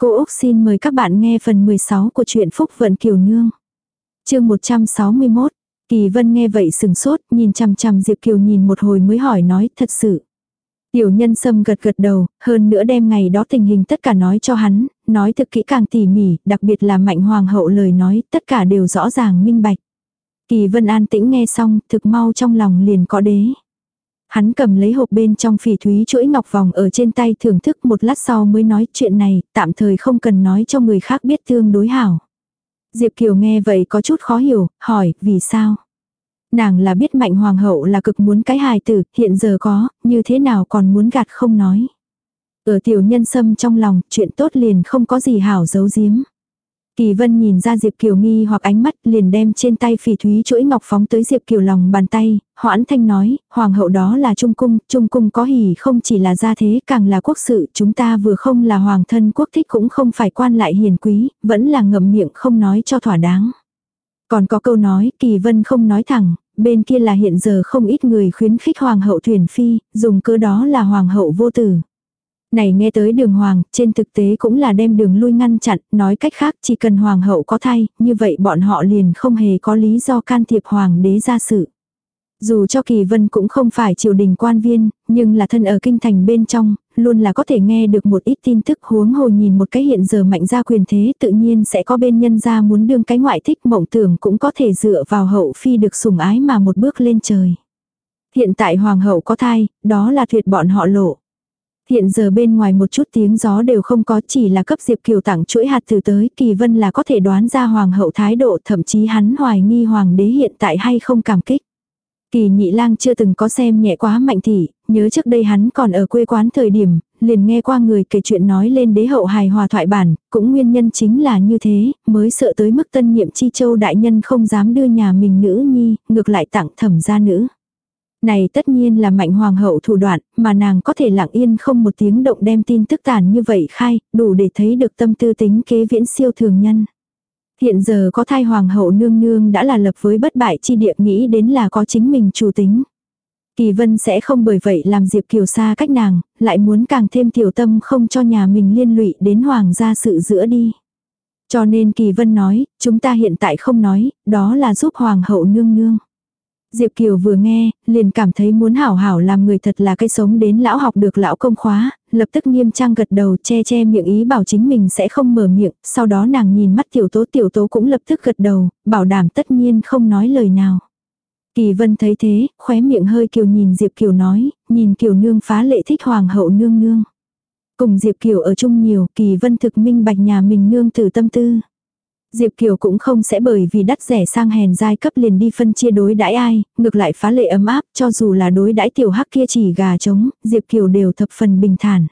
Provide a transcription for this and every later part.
Cô Úc xin mời các bạn nghe phần 16 của truyện Phúc Vận Kiều Nương. chương 161, Kỳ Vân nghe vậy sừng sốt, nhìn chằm chằm Diệp Kiều nhìn một hồi mới hỏi nói thật sự. Tiểu nhân sâm gật gật đầu, hơn nữa đem ngày đó tình hình tất cả nói cho hắn, nói thực kỹ càng tỉ mỉ, đặc biệt là mạnh hoàng hậu lời nói, tất cả đều rõ ràng minh bạch. Kỳ Vân an tĩnh nghe xong, thực mau trong lòng liền có đế. Hắn cầm lấy hộp bên trong phỉ thúy chuỗi ngọc vòng ở trên tay thưởng thức một lát sau mới nói chuyện này, tạm thời không cần nói cho người khác biết tương đối hảo. Diệp Kiều nghe vậy có chút khó hiểu, hỏi, vì sao? Nàng là biết mạnh hoàng hậu là cực muốn cái hài tử, hiện giờ có, như thế nào còn muốn gạt không nói. Ở tiểu nhân sâm trong lòng, chuyện tốt liền không có gì hảo giấu giếm. Kỳ vân nhìn ra Diệp Kiều nghi hoặc ánh mắt liền đem trên tay phỉ thúy chuỗi ngọc phóng tới Diệp Kiều lòng bàn tay, hoãn thanh nói, hoàng hậu đó là trung cung, trung cung có hỉ không chỉ là gia thế càng là quốc sự, chúng ta vừa không là hoàng thân quốc thích cũng không phải quan lại hiền quý, vẫn là ngậm miệng không nói cho thỏa đáng. Còn có câu nói, kỳ vân không nói thẳng, bên kia là hiện giờ không ít người khuyến khích hoàng hậu thuyền phi, dùng cơ đó là hoàng hậu vô tử. Này nghe tới đường hoàng, trên thực tế cũng là đem đường lui ngăn chặn, nói cách khác chỉ cần hoàng hậu có thai, như vậy bọn họ liền không hề có lý do can thiệp hoàng đế ra sự. Dù cho kỳ vân cũng không phải triều đình quan viên, nhưng là thân ở kinh thành bên trong, luôn là có thể nghe được một ít tin tức huống hồ nhìn một cái hiện giờ mạnh gia quyền thế tự nhiên sẽ có bên nhân gia muốn đương cái ngoại thích mộng tưởng cũng có thể dựa vào hậu phi được sủng ái mà một bước lên trời. Hiện tại hoàng hậu có thai, đó là tuyệt bọn họ lộ. Hiện giờ bên ngoài một chút tiếng gió đều không có chỉ là cấp Diệp Kiều tặng chuỗi hạt từ tới kỳ vân là có thể đoán ra hoàng hậu thái độ thậm chí hắn hoài nghi hoàng đế hiện tại hay không cảm kích. Kỳ nhị lang chưa từng có xem nhẹ quá mạnh thị, nhớ trước đây hắn còn ở quê quán thời điểm, liền nghe qua người kể chuyện nói lên đế hậu hài hòa thoại bản, cũng nguyên nhân chính là như thế, mới sợ tới mức tân nhiệm chi châu đại nhân không dám đưa nhà mình nữ nhi, ngược lại tặng thẩm gia nữ. Này tất nhiên là mạnh hoàng hậu thủ đoạn, mà nàng có thể lặng yên không một tiếng động đem tin tức tàn như vậy khai, đủ để thấy được tâm tư tính kế viễn siêu thường nhân. Hiện giờ có thai hoàng hậu nương nương đã là lập với bất bại chi địa nghĩ đến là có chính mình chủ tính. Kỳ vân sẽ không bởi vậy làm Diệp Kiều xa cách nàng, lại muốn càng thêm tiểu tâm không cho nhà mình liên lụy đến hoàng gia sự giữa đi. Cho nên Kỳ vân nói, chúng ta hiện tại không nói, đó là giúp hoàng hậu nương nương. Diệp Kiều vừa nghe, liền cảm thấy muốn hảo hảo làm người thật là cái sống đến lão học được lão công khóa, lập tức nghiêm trang gật đầu che che miệng ý bảo chính mình sẽ không mở miệng, sau đó nàng nhìn mắt tiểu tố tiểu tố cũng lập tức gật đầu, bảo đảm tất nhiên không nói lời nào. Kỳ vân thấy thế, khóe miệng hơi kiều nhìn Diệp Kiều nói, nhìn Kiều nương phá lệ thích hoàng hậu nương nương. Cùng Diệp Kiều ở chung nhiều, Kỳ vân thực minh bạch nhà mình nương từ tâm tư. Diệp Kiều cũng không sẽ bởi vì đắt rẻ sang hèn giai cấp liền đi phân chia đối đãi ai, ngược lại phá lệ ấm áp, cho dù là đối đãi tiểu hắc kia chỉ gà trống, Diệp Kiều đều thập phần bình thản.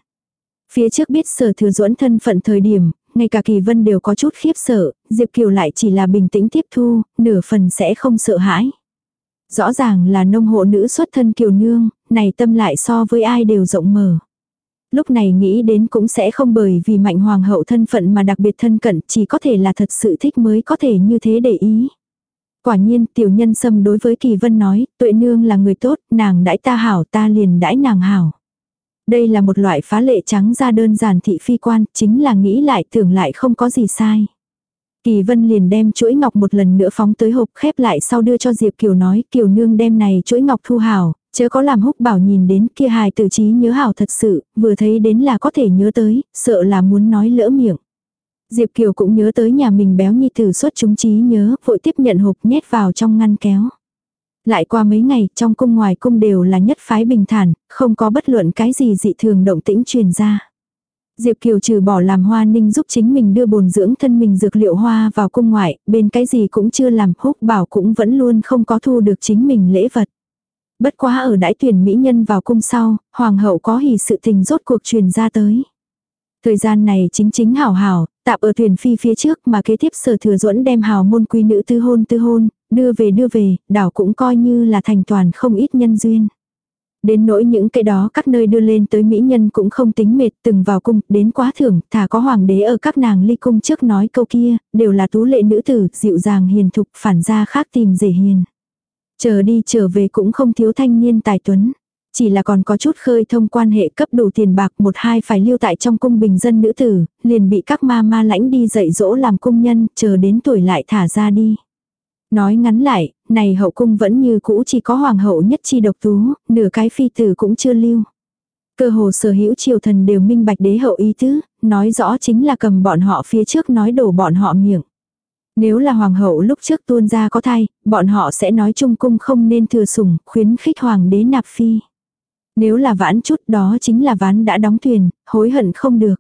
Phía trước biết sở thừa duẫn thân phận thời điểm, ngay cả kỳ vân đều có chút khiếp sợ, Diệp Kiều lại chỉ là bình tĩnh tiếp thu, nửa phần sẽ không sợ hãi. Rõ ràng là nông hộ nữ xuất thân kiều nương, này tâm lại so với ai đều rộng mở. Lúc này nghĩ đến cũng sẽ không bởi vì mạnh hoàng hậu thân phận mà đặc biệt thân cận, chỉ có thể là thật sự thích mới có thể như thế để ý. Quả nhiên, tiểu nhân sâm đối với kỳ vân nói, tuệ nương là người tốt, nàng đãi ta hảo ta liền đãi nàng hảo. Đây là một loại phá lệ trắng ra đơn giản thị phi quan, chính là nghĩ lại tưởng lại không có gì sai. Kỳ vân liền đem chuỗi ngọc một lần nữa phóng tới hộp khép lại sau đưa cho Diệp Kiều nói Kiều nương đem này chuỗi ngọc thu hảo, Chớ có làm húc bảo nhìn đến kia hài tử trí nhớ hảo thật sự, vừa thấy đến là có thể nhớ tới, sợ là muốn nói lỡ miệng. Diệp Kiều cũng nhớ tới nhà mình béo nhi tử xuất chúng trí nhớ, vội tiếp nhận hộp nhét vào trong ngăn kéo. Lại qua mấy ngày, trong cung ngoài cung đều là nhất phái bình thản, không có bất luận cái gì dị thường động tĩnh truyền ra. Diệp Kiều trừ bỏ làm hoa ninh giúp chính mình đưa bồn dưỡng thân mình dược liệu hoa vào cung ngoại, bên cái gì cũng chưa làm húc bảo cũng vẫn luôn không có thu được chính mình lễ vật. Bất quá ở đãi tuyển mỹ nhân vào cung sau, hoàng hậu có hỉ sự tình rốt cuộc truyền ra tới. Thời gian này chính chính hảo hảo, tạm ở thuyền phi phía trước mà kế tiếp sở thừa duẫn đem hào môn quý nữ tư hôn tư hôn, đưa về đưa về, đảo cũng coi như là thành toàn không ít nhân duyên. Đến nỗi những cái đó các nơi đưa lên tới mỹ nhân cũng không tính mệt từng vào cung, đến quá thưởng, thả có hoàng đế ở các nàng ly cung trước nói câu kia, đều là tú lệ nữ tử, dịu dàng hiền thục, phản ra khác tìm dễ hiền. Chờ đi trở về cũng không thiếu thanh niên tài tuấn. Chỉ là còn có chút khơi thông quan hệ cấp đủ tiền bạc một hai phải lưu tại trong cung bình dân nữ tử, liền bị các ma ma lãnh đi dạy dỗ làm cung nhân, chờ đến tuổi lại thả ra đi. Nói ngắn lại, này hậu cung vẫn như cũ chỉ có hoàng hậu nhất chi độc tú, nửa cái phi tử cũng chưa lưu. Cơ hồ sở hữu triều thần đều minh bạch đế hậu ý tứ, nói rõ chính là cầm bọn họ phía trước nói đổ bọn họ miệng. Nếu là hoàng hậu lúc trước tuôn ra có thai, bọn họ sẽ nói trung cung không nên thừa sủng, khuyến khích hoàng đế nạp phi. Nếu là vãn chút đó chính là ván đã đóng thuyền, hối hận không được.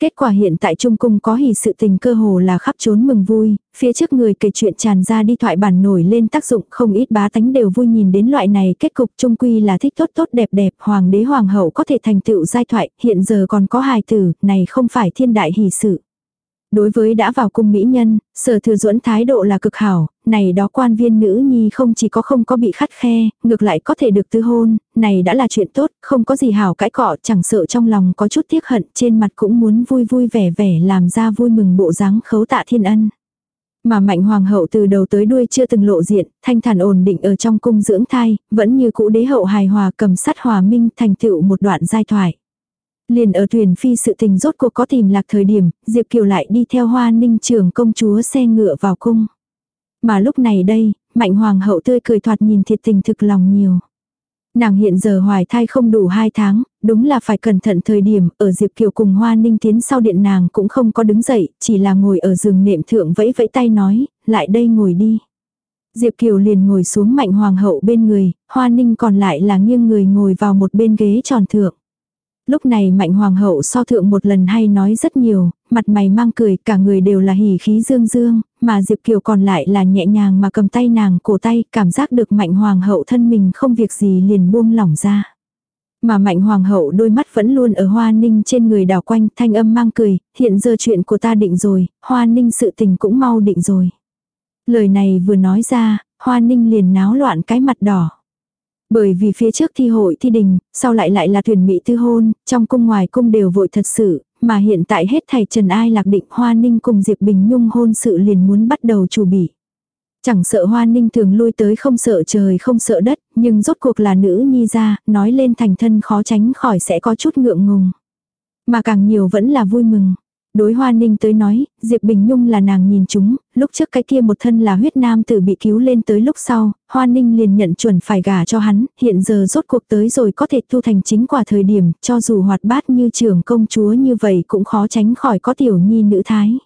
Kết quả hiện tại Trung Cung có hỷ sự tình cơ hồ là khắp trốn mừng vui, phía trước người kể chuyện tràn ra đi thoại bản nổi lên tác dụng không ít bá tánh đều vui nhìn đến loại này kết cục trung quy là thích tốt tốt đẹp đẹp, hoàng đế hoàng hậu có thể thành tựu giai thoại, hiện giờ còn có hài tử, này không phải thiên đại hỷ sự. Đối với đã vào cung mỹ nhân, sở thừa duẫn thái độ là cực hảo, này đó quan viên nữ nhi không chỉ có không có bị khắt khe, ngược lại có thể được tư hôn, này đã là chuyện tốt, không có gì hảo cãi cọ, chẳng sợ trong lòng có chút tiếc hận, trên mặt cũng muốn vui vui vẻ vẻ làm ra vui mừng bộ dáng khấu tạ thiên ân. Mà mạnh hoàng hậu từ đầu tới đuôi chưa từng lộ diện, thanh thản ổn định ở trong cung dưỡng thai, vẫn như cũ đế hậu hài hòa cầm sắt hòa minh thành tựu một đoạn giai thoại. Liền ở thuyền phi sự tình rốt cuộc có tìm lạc thời điểm, Diệp Kiều lại đi theo hoa ninh trưởng công chúa xe ngựa vào cung. Mà lúc này đây, mạnh hoàng hậu tươi cười thoạt nhìn thiệt tình thực lòng nhiều. Nàng hiện giờ hoài thai không đủ 2 tháng, đúng là phải cẩn thận thời điểm, ở Diệp Kiều cùng Hoa Ninh tiến sau điện nàng cũng không có đứng dậy, chỉ là ngồi ở giường nệm thượng vẫy vẫy tay nói, lại đây ngồi đi. Diệp Kiều liền ngồi xuống mạnh hoàng hậu bên người, Hoa Ninh còn lại là nghiêng người ngồi vào một bên ghế tròn thượng. Lúc này mạnh hoàng hậu so thượng một lần hay nói rất nhiều, mặt mày mang cười, cả người đều là hỉ khí dương dương, mà Diệp Kiều còn lại là nhẹ nhàng mà cầm tay nàng cổ tay, cảm giác được mạnh hoàng hậu thân mình không việc gì liền buông lỏng ra. Mà mạnh hoàng hậu đôi mắt vẫn luôn ở hoa ninh trên người đảo quanh, thanh âm mang cười, hiện giờ chuyện của ta định rồi, hoa ninh sự tình cũng mau định rồi. Lời này vừa nói ra, hoa ninh liền náo loạn cái mặt đỏ. Bởi vì phía trước thi hội thi đình, sau lại lại là thuyền mỹ tư hôn, trong cung ngoài cung đều vội thật sự, mà hiện tại hết thầy Trần Ai lạc định Hoa Ninh cùng Diệp Bình Nhung hôn sự liền muốn bắt đầu chủ bị. Chẳng sợ Hoa Ninh thường lui tới không sợ trời không sợ đất, nhưng rốt cuộc là nữ nhi ra, nói lên thành thân khó tránh khỏi sẽ có chút ngượng ngùng. Mà càng nhiều vẫn là vui mừng. Đối Hoa Ninh tới nói, Diệp Bình Nhung là nàng nhìn chúng, lúc trước cái kia một thân là huyết nam tử bị cứu lên tới lúc sau, Hoa Ninh liền nhận chuẩn phải gả cho hắn, hiện giờ rốt cuộc tới rồi có thể tu thành chính quả thời điểm, cho dù hoạt bát như trưởng công chúa như vậy cũng khó tránh khỏi có tiểu nhi nữ thái.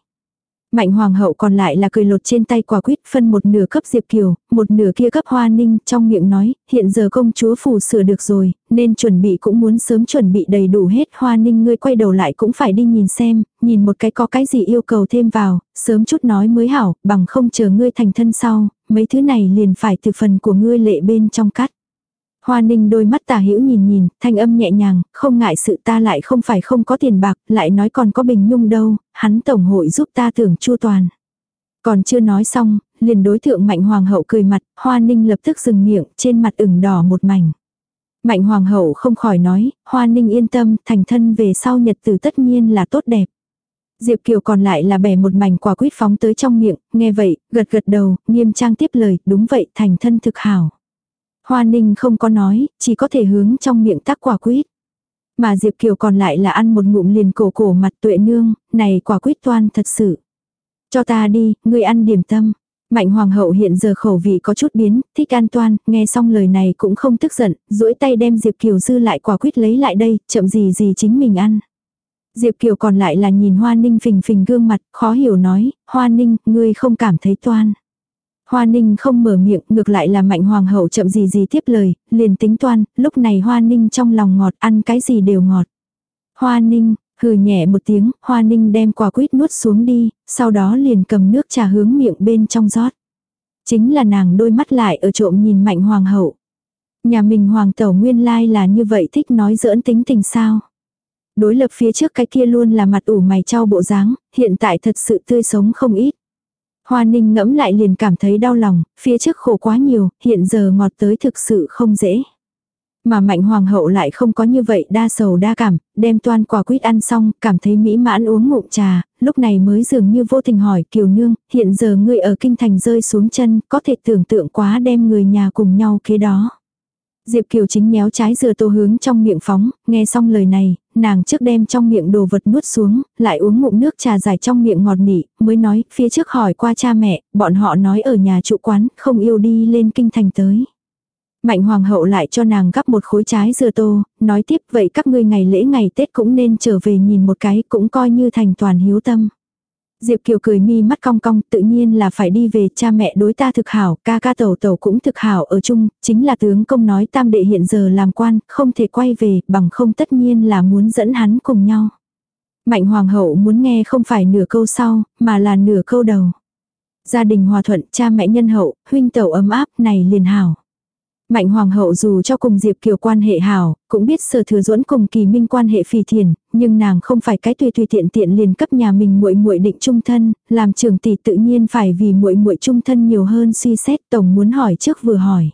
Mạnh hoàng hậu còn lại là cười lột trên tay quả quýt phân một nửa cấp Diệp Kiều, một nửa kia cấp Hoa Ninh trong miệng nói, hiện giờ công chúa phủ sửa được rồi, nên chuẩn bị cũng muốn sớm chuẩn bị đầy đủ hết. Hoa Ninh ngươi quay đầu lại cũng phải đi nhìn xem, nhìn một cái có cái gì yêu cầu thêm vào, sớm chút nói mới hảo, bằng không chờ ngươi thành thân sau, mấy thứ này liền phải từ phần của ngươi lệ bên trong cắt. Hoa ninh đôi mắt tà hữu nhìn nhìn, thanh âm nhẹ nhàng, không ngại sự ta lại không phải không có tiền bạc, lại nói còn có bình nhung đâu, hắn tổng hội giúp ta tưởng chu toàn. Còn chưa nói xong, liền đối thượng mạnh hoàng hậu cười mặt, hoa ninh lập tức dừng miệng, trên mặt ửng đỏ một mảnh. Mạnh hoàng hậu không khỏi nói, hoa ninh yên tâm, thành thân về sau nhật từ tất nhiên là tốt đẹp. Diệp Kiều còn lại là bẻ một mảnh quả quýt phóng tới trong miệng, nghe vậy, gật gật đầu, nghiêm trang tiếp lời, đúng vậy, thành thân thực hảo. Hoa ninh không có nói, chỉ có thể hướng trong miệng tắc quả quýt. Mà Diệp Kiều còn lại là ăn một ngụm liền cổ cổ mặt tuệ nương, này quả quýt toan thật sự. Cho ta đi, ngươi ăn điểm tâm. Mạnh hoàng hậu hiện giờ khẩu vị có chút biến, thích an toan, nghe xong lời này cũng không tức giận, duỗi tay đem Diệp Kiều dư lại quả quýt lấy lại đây, chậm gì gì chính mình ăn. Diệp Kiều còn lại là nhìn Hoa Ninh phình phình gương mặt, khó hiểu nói, Hoa Ninh, ngươi không cảm thấy toan. Hoa Ninh không mở miệng, ngược lại là mạnh hoàng hậu chậm gì gì tiếp lời, liền tính toan, lúc này Hoa Ninh trong lòng ngọt, ăn cái gì đều ngọt. Hoa Ninh, hừ nhẹ một tiếng, Hoa Ninh đem quả quýt nuốt xuống đi, sau đó liền cầm nước trà hướng miệng bên trong rót. Chính là nàng đôi mắt lại ở trộm nhìn mạnh hoàng hậu. Nhà mình hoàng tẩu nguyên lai là như vậy thích nói giỡn tính tình sao. Đối lập phía trước cái kia luôn là mặt ủ mày trao bộ dáng, hiện tại thật sự tươi sống không ít. Hoa ninh ngẫm lại liền cảm thấy đau lòng, phía trước khổ quá nhiều, hiện giờ ngọt tới thực sự không dễ. Mà mạnh hoàng hậu lại không có như vậy đa sầu đa cảm, đem toan quả quýt ăn xong, cảm thấy mỹ mãn uống ngụm trà, lúc này mới dường như vô tình hỏi kiều nương, hiện giờ ngươi ở kinh thành rơi xuống chân, có thể tưởng tượng quá đem người nhà cùng nhau kế đó. Diệp Kiều chính nhéo trái dừa tô hướng trong miệng phóng, nghe xong lời này, nàng trước đem trong miệng đồ vật nuốt xuống, lại uống ngụm nước trà dài trong miệng ngọt nị, mới nói, phía trước hỏi qua cha mẹ, bọn họ nói ở nhà trụ quán, không yêu đi lên kinh thành tới. Mạnh hoàng hậu lại cho nàng gắp một khối trái dừa tô, nói tiếp vậy các ngươi ngày lễ ngày Tết cũng nên trở về nhìn một cái cũng coi như thành toàn hiếu tâm. Diệp Kiều cười mi mắt cong cong, tự nhiên là phải đi về, cha mẹ đối ta thực hảo, ca ca tẩu tẩu cũng thực hảo ở chung, chính là tướng công nói tam đệ hiện giờ làm quan, không thể quay về, bằng không tất nhiên là muốn dẫn hắn cùng nhau. Mạnh hoàng hậu muốn nghe không phải nửa câu sau, mà là nửa câu đầu. Gia đình hòa thuận, cha mẹ nhân hậu, huynh tẩu ấm áp, này liền hảo. Mạnh hoàng hậu dù cho cùng Diệp Kiều quan hệ hảo, cũng biết sở thừa duẫn cùng kỳ minh quan hệ phì thiền, nhưng nàng không phải cái tùy tùy tiện tiện liền cấp nhà mình muội muội định trung thân, làm trường tỷ tự nhiên phải vì muội muội trung thân nhiều hơn suy xét tổng muốn hỏi trước vừa hỏi.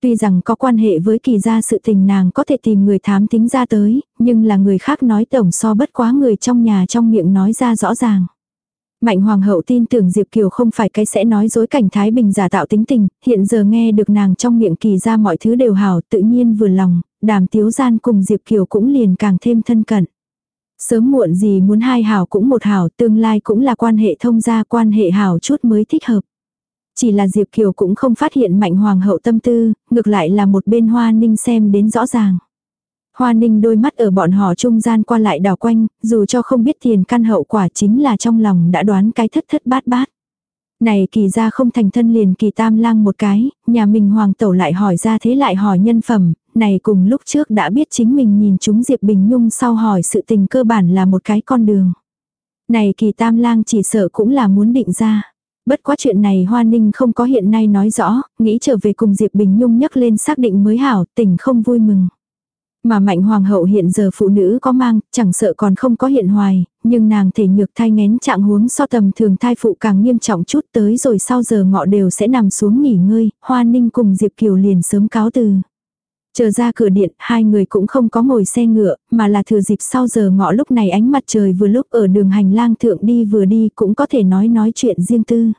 Tuy rằng có quan hệ với kỳ gia sự tình nàng có thể tìm người thám tính ra tới, nhưng là người khác nói tổng so bất quá người trong nhà trong miệng nói ra rõ ràng. Mạnh hoàng hậu tin tưởng Diệp Kiều không phải cái sẽ nói dối cảnh Thái Bình giả tạo tính tình, hiện giờ nghe được nàng trong miệng kỳ ra mọi thứ đều hảo tự nhiên vừa lòng, đàm tiếu gian cùng Diệp Kiều cũng liền càng thêm thân cận. Sớm muộn gì muốn hai hảo cũng một hảo, tương lai cũng là quan hệ thông gia quan hệ hảo chút mới thích hợp. Chỉ là Diệp Kiều cũng không phát hiện mạnh hoàng hậu tâm tư, ngược lại là một bên hoa ninh xem đến rõ ràng. Hoa ninh đôi mắt ở bọn họ trung gian qua lại đảo quanh, dù cho không biết tiền căn hậu quả chính là trong lòng đã đoán cái thất thất bát bát. Này kỳ ra không thành thân liền kỳ tam lang một cái, nhà mình hoàng tẩu lại hỏi ra thế lại hỏi nhân phẩm, này cùng lúc trước đã biết chính mình nhìn chúng Diệp Bình Nhung sau hỏi sự tình cơ bản là một cái con đường. Này kỳ tam lang chỉ sợ cũng là muốn định ra. Bất quá chuyện này Hoa Ninh không có hiện nay nói rõ, nghĩ trở về cùng Diệp Bình Nhung nhắc lên xác định mới hảo, tình không vui mừng. Mà mạnh hoàng hậu hiện giờ phụ nữ có mang, chẳng sợ còn không có hiện hoài, nhưng nàng thể nhược thai ngén trạng huống so tầm thường thai phụ càng nghiêm trọng chút tới rồi sau giờ ngọ đều sẽ nằm xuống nghỉ ngơi, hoa ninh cùng Diệp Kiều liền sớm cáo từ. Chờ ra cửa điện, hai người cũng không có ngồi xe ngựa, mà là thừa dịp sau giờ ngọ lúc này ánh mặt trời vừa lúc ở đường hành lang thượng đi vừa đi cũng có thể nói nói chuyện riêng tư.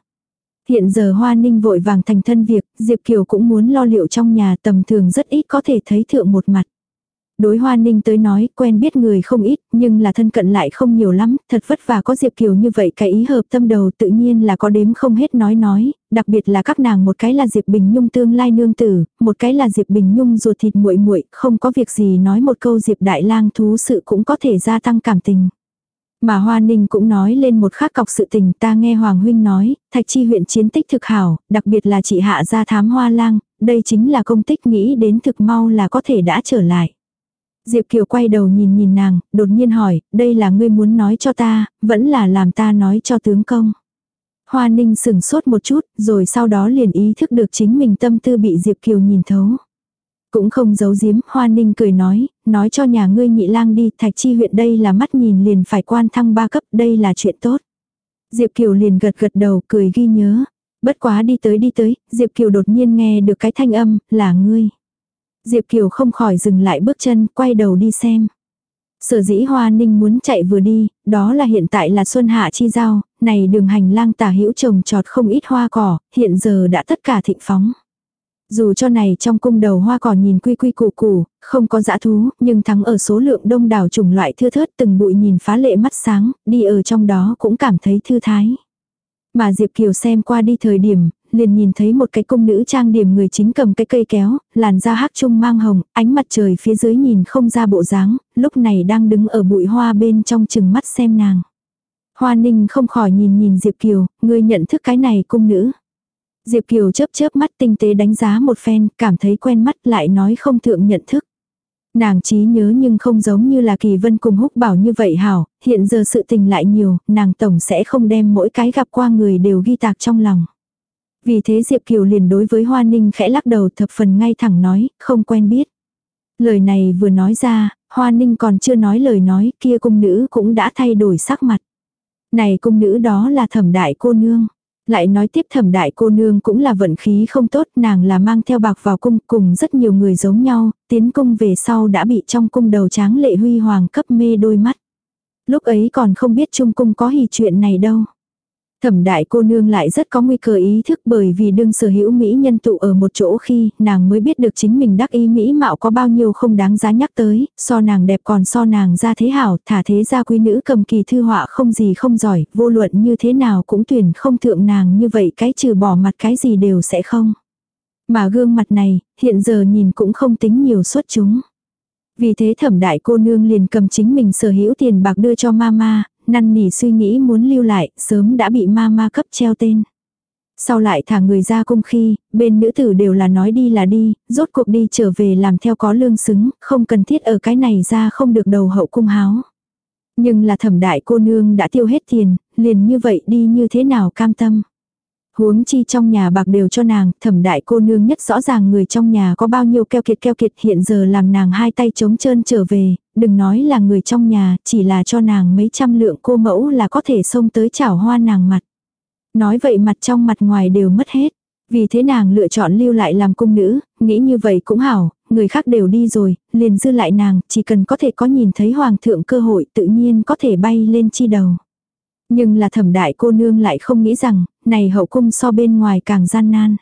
Hiện giờ Hoa Ninh vội vàng thành thân việc, Diệp Kiều cũng muốn lo liệu trong nhà tầm thường rất ít có thể thấy thượng một mặt. Đối Hoa Ninh tới nói, quen biết người không ít, nhưng là thân cận lại không nhiều lắm, thật vất vả có Diệp Kiều như vậy cái ý hợp tâm đầu tự nhiên là có đếm không hết nói nói, đặc biệt là các nàng một cái là Diệp Bình Nhung tương lai nương tử, một cái là Diệp Bình Nhung ruột thịt muội muội, không có việc gì nói một câu Diệp Đại Lang thú sự cũng có thể gia tăng cảm tình. Mà Hoa Ninh cũng nói lên một khác cọc sự tình ta nghe Hoàng Huynh nói, Thạch Chi huyện chiến tích thực hảo, đặc biệt là chị hạ gia thám Hoa Lang, đây chính là công tích nghĩ đến thực mau là có thể đã trở lại. Diệp Kiều quay đầu nhìn nhìn nàng, đột nhiên hỏi, đây là ngươi muốn nói cho ta, vẫn là làm ta nói cho tướng công. Hoa Ninh sừng sốt một chút, rồi sau đó liền ý thức được chính mình tâm tư bị Diệp Kiều nhìn thấu. Cũng không giấu giếm, Hoa Ninh cười nói, nói cho nhà ngươi nhị lang đi, Thạch Chi huyện đây là mắt nhìn liền phải quan thăng ba cấp, đây là chuyện tốt. Diệp Kiều liền gật gật đầu, cười ghi nhớ. Bất quá đi tới đi tới, Diệp Kiều đột nhiên nghe được cái thanh âm, là ngươi. Diệp Kiều không khỏi dừng lại bước chân, quay đầu đi xem. Sở dĩ Hoa Ninh muốn chạy vừa đi, đó là hiện tại là xuân hạ chi giao, này đường hành lang tả hữu trồng trọt không ít hoa cỏ, hiện giờ đã tất cả thịnh phóng. Dù cho này trong cung đầu hoa cỏ nhìn quy quy củ củ, không có dã thú, nhưng thắng ở số lượng đông đảo chủng loại thưa thớt từng bụi nhìn phá lệ mắt sáng, đi ở trong đó cũng cảm thấy thư thái. Mà Diệp Kiều xem qua đi thời điểm, liền nhìn thấy một cái cung nữ trang điểm người chính cầm cái cây kéo, làn da hắc trung mang hồng, ánh mặt trời phía dưới nhìn không ra bộ dáng, lúc này đang đứng ở bụi hoa bên trong chừng mắt xem nàng. Hoa ninh không khỏi nhìn nhìn Diệp Kiều, người nhận thức cái này cung nữ. Diệp Kiều chớp chớp mắt tinh tế đánh giá một phen, cảm thấy quen mắt lại nói không thượng nhận thức. Nàng trí nhớ nhưng không giống như là kỳ vân cùng húc bảo như vậy hảo, hiện giờ sự tình lại nhiều, nàng tổng sẽ không đem mỗi cái gặp qua người đều ghi tạc trong lòng. Vì thế Diệp Kiều liền đối với Hoa Ninh khẽ lắc đầu thập phần ngay thẳng nói, không quen biết. Lời này vừa nói ra, Hoa Ninh còn chưa nói lời nói, kia cung nữ cũng đã thay đổi sắc mặt. Này cung nữ đó là thẩm đại cô nương. Lại nói tiếp thẩm đại cô nương cũng là vận khí không tốt, nàng là mang theo bạc vào cung cùng rất nhiều người giống nhau, tiến cung về sau đã bị trong cung đầu tráng lệ huy hoàng cấp mê đôi mắt. Lúc ấy còn không biết trung cung có hì chuyện này đâu. Thẩm đại cô nương lại rất có nguy cơ ý thức bởi vì đương sở hữu Mỹ nhân tụ ở một chỗ khi nàng mới biết được chính mình đắc ý Mỹ mạo có bao nhiêu không đáng giá nhắc tới, so nàng đẹp còn so nàng ra thế hảo, thả thế ra quý nữ cầm kỳ thư họa không gì không giỏi, vô luận như thế nào cũng tuyển không thượng nàng như vậy cái trừ bỏ mặt cái gì đều sẽ không. Mà gương mặt này, hiện giờ nhìn cũng không tính nhiều xuất chúng. Vì thế thẩm đại cô nương liền cầm chính mình sở hữu tiền bạc đưa cho mama, năn nỉ suy nghĩ muốn lưu lại, sớm đã bị ma ma cấp treo tên. Sau lại thả người ra cung khi, bên nữ tử đều là nói đi là đi, rốt cuộc đi trở về làm theo có lương xứng, không cần thiết ở cái này ra không được đầu hậu cung háo. Nhưng là thẩm đại cô nương đã tiêu hết tiền, liền như vậy đi như thế nào cam tâm. Huống chi trong nhà bạc đều cho nàng, thẩm đại cô nương nhất rõ ràng người trong nhà có bao nhiêu keo kiệt keo kiệt hiện giờ làm nàng hai tay trống trơn trở về, đừng nói là người trong nhà, chỉ là cho nàng mấy trăm lượng cô mẫu là có thể xông tới chảo hoa nàng mặt. Nói vậy mặt trong mặt ngoài đều mất hết. Vì thế nàng lựa chọn lưu lại làm cung nữ, nghĩ như vậy cũng hảo, người khác đều đi rồi, liền dư lại nàng, chỉ cần có thể có nhìn thấy hoàng thượng cơ hội tự nhiên có thể bay lên chi đầu. Nhưng là thẩm đại cô nương lại không nghĩ rằng, này hậu cung so bên ngoài càng gian nan.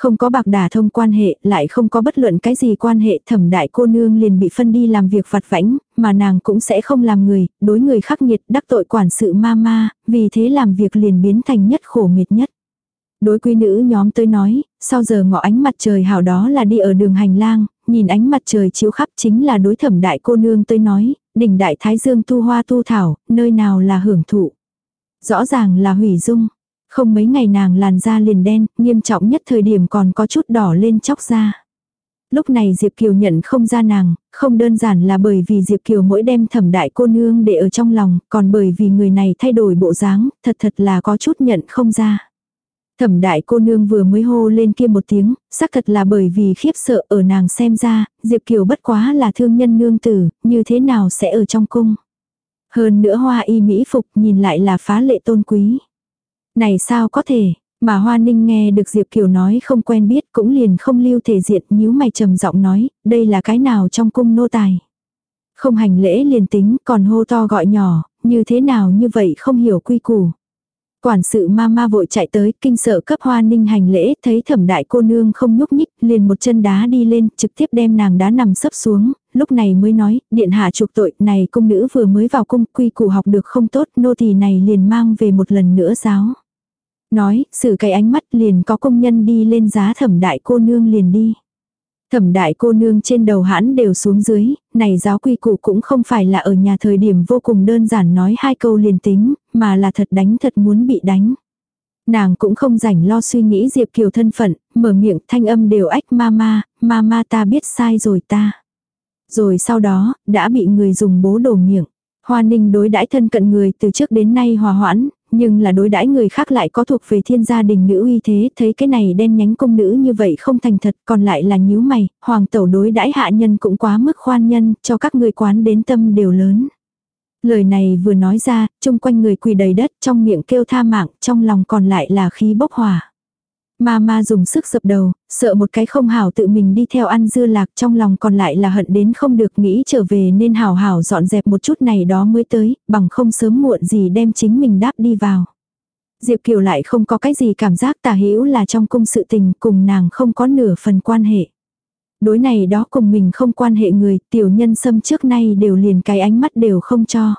Không có bạc đả thông quan hệ, lại không có bất luận cái gì quan hệ thẩm đại cô nương liền bị phân đi làm việc vặt vãnh, mà nàng cũng sẽ không làm người, đối người khắc nghiệt đắc tội quản sự ma ma, vì thế làm việc liền biến thành nhất khổ miệt nhất. Đối quý nữ nhóm tới nói, sau giờ ngọ ánh mặt trời hào đó là đi ở đường hành lang, nhìn ánh mặt trời chiếu khắp chính là đối thẩm đại cô nương tới nói, đỉnh đại thái dương tu hoa tu thảo, nơi nào là hưởng thụ. Rõ ràng là hủy dung. Không mấy ngày nàng làn da liền đen, nghiêm trọng nhất thời điểm còn có chút đỏ lên chóc da. Lúc này Diệp Kiều nhận không ra nàng, không đơn giản là bởi vì Diệp Kiều mỗi đêm thẩm đại cô nương để ở trong lòng, còn bởi vì người này thay đổi bộ dáng, thật thật là có chút nhận không ra. Thẩm đại cô nương vừa mới hô lên kia một tiếng, xác thật là bởi vì khiếp sợ ở nàng xem ra, Diệp Kiều bất quá là thương nhân nương tử, như thế nào sẽ ở trong cung. Hơn nữa hoa y mỹ phục nhìn lại là phá lệ tôn quý. Này sao có thể, mà Hoa Ninh nghe được Diệp Kiều nói không quen biết cũng liền không lưu thể diện nhíu mày trầm giọng nói, đây là cái nào trong cung nô tài. Không hành lễ liền tính còn hô to gọi nhỏ, như thế nào như vậy không hiểu quy củ. Quản sự ma ma vội chạy tới, kinh sợ cấp hoa ninh hành lễ, thấy thẩm đại cô nương không nhúc nhích, liền một chân đá đi lên, trực tiếp đem nàng đá nằm sấp xuống, lúc này mới nói, điện hạ trục tội, này cung nữ vừa mới vào cung, quy củ học được không tốt, nô tỳ này liền mang về một lần nữa giáo. Nói, sự cái ánh mắt liền có công nhân đi lên giá thẩm đại cô nương liền đi. Thẩm đại cô nương trên đầu hãn đều xuống dưới, này giáo quy củ cũng không phải là ở nhà thời điểm vô cùng đơn giản nói hai câu liền tính, mà là thật đánh thật muốn bị đánh. Nàng cũng không rảnh lo suy nghĩ Diệp Kiều thân phận, mở miệng thanh âm đều ách ma ma, ma ma ta biết sai rồi ta. Rồi sau đó, đã bị người dùng bố đổ miệng. Hoa ninh đối đãi thân cận người từ trước đến nay hòa hoãn, nhưng là đối đãi người khác lại có thuộc về thiên gia đình nữ uy thế, thấy cái này đen nhánh công nữ như vậy không thành thật, còn lại là nhíu mày, hoàng tẩu đối đãi hạ nhân cũng quá mức khoan nhân, cho các người quán đến tâm đều lớn. Lời này vừa nói ra, chung quanh người quỳ đầy đất, trong miệng kêu tha mạng, trong lòng còn lại là khí bốc hỏa. Mama dùng sức dập đầu, sợ một cái không hảo tự mình đi theo ăn dưa lạc trong lòng còn lại là hận đến không được nghĩ trở về nên hảo hảo dọn dẹp một chút này đó mới tới, bằng không sớm muộn gì đem chính mình đáp đi vào. Diệp Kiều lại không có cái gì cảm giác tà hữu là trong cung sự tình cùng nàng không có nửa phần quan hệ. Đối này đó cùng mình không quan hệ người, tiểu nhân xâm trước nay đều liền cái ánh mắt đều không cho.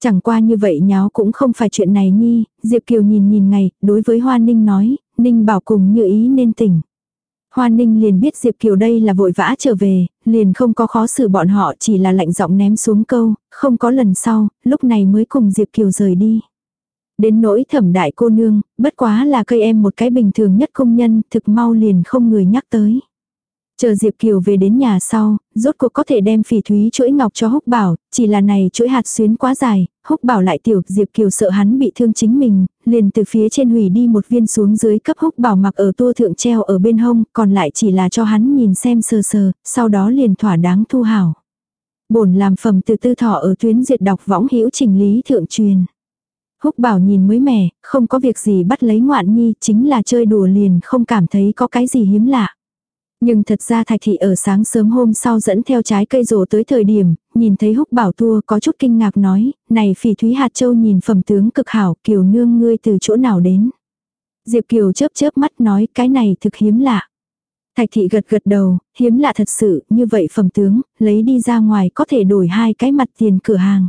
Chẳng qua như vậy nháo cũng không phải chuyện này nhi, Diệp Kiều nhìn nhìn ngày, đối với Hoa Ninh nói, Ninh bảo cùng như ý nên tỉnh. Hoa Ninh liền biết Diệp Kiều đây là vội vã trở về, liền không có khó xử bọn họ chỉ là lạnh giọng ném xuống câu, không có lần sau, lúc này mới cùng Diệp Kiều rời đi. Đến nỗi thẩm đại cô nương, bất quá là cây em một cái bình thường nhất công nhân, thực mau liền không người nhắc tới. Chờ Diệp Kiều về đến nhà sau, rốt cuộc có thể đem phỉ thúy chuỗi ngọc cho Húc Bảo, chỉ là này chuỗi hạt xuyến quá dài, Húc Bảo lại tiểu, Diệp Kiều sợ hắn bị thương chính mình, liền từ phía trên hủy đi một viên xuống dưới cấp Húc Bảo mặc ở tua thượng treo ở bên hông, còn lại chỉ là cho hắn nhìn xem sờ sờ, sau đó liền thỏa đáng thu hảo. Bổn làm phẩm từ tư thọ ở tuyến diệt đọc võng hữu trình lý thượng truyền. Húc Bảo nhìn mới mẻ, không có việc gì bắt lấy ngoạn nhi, chính là chơi đùa liền không cảm thấy có cái gì hiếm lạ. Nhưng thật ra Thạch Thị ở sáng sớm hôm sau dẫn theo trái cây rổ tới thời điểm, nhìn thấy húc bảo thua có chút kinh ngạc nói, này phỉ thúy hạt châu nhìn phẩm tướng cực hảo, kiều nương ngươi từ chỗ nào đến. Diệp Kiều chớp chớp mắt nói cái này thực hiếm lạ. Thạch thị gật gật đầu, hiếm lạ thật sự, như vậy phẩm tướng, lấy đi ra ngoài có thể đổi hai cái mặt tiền cửa hàng.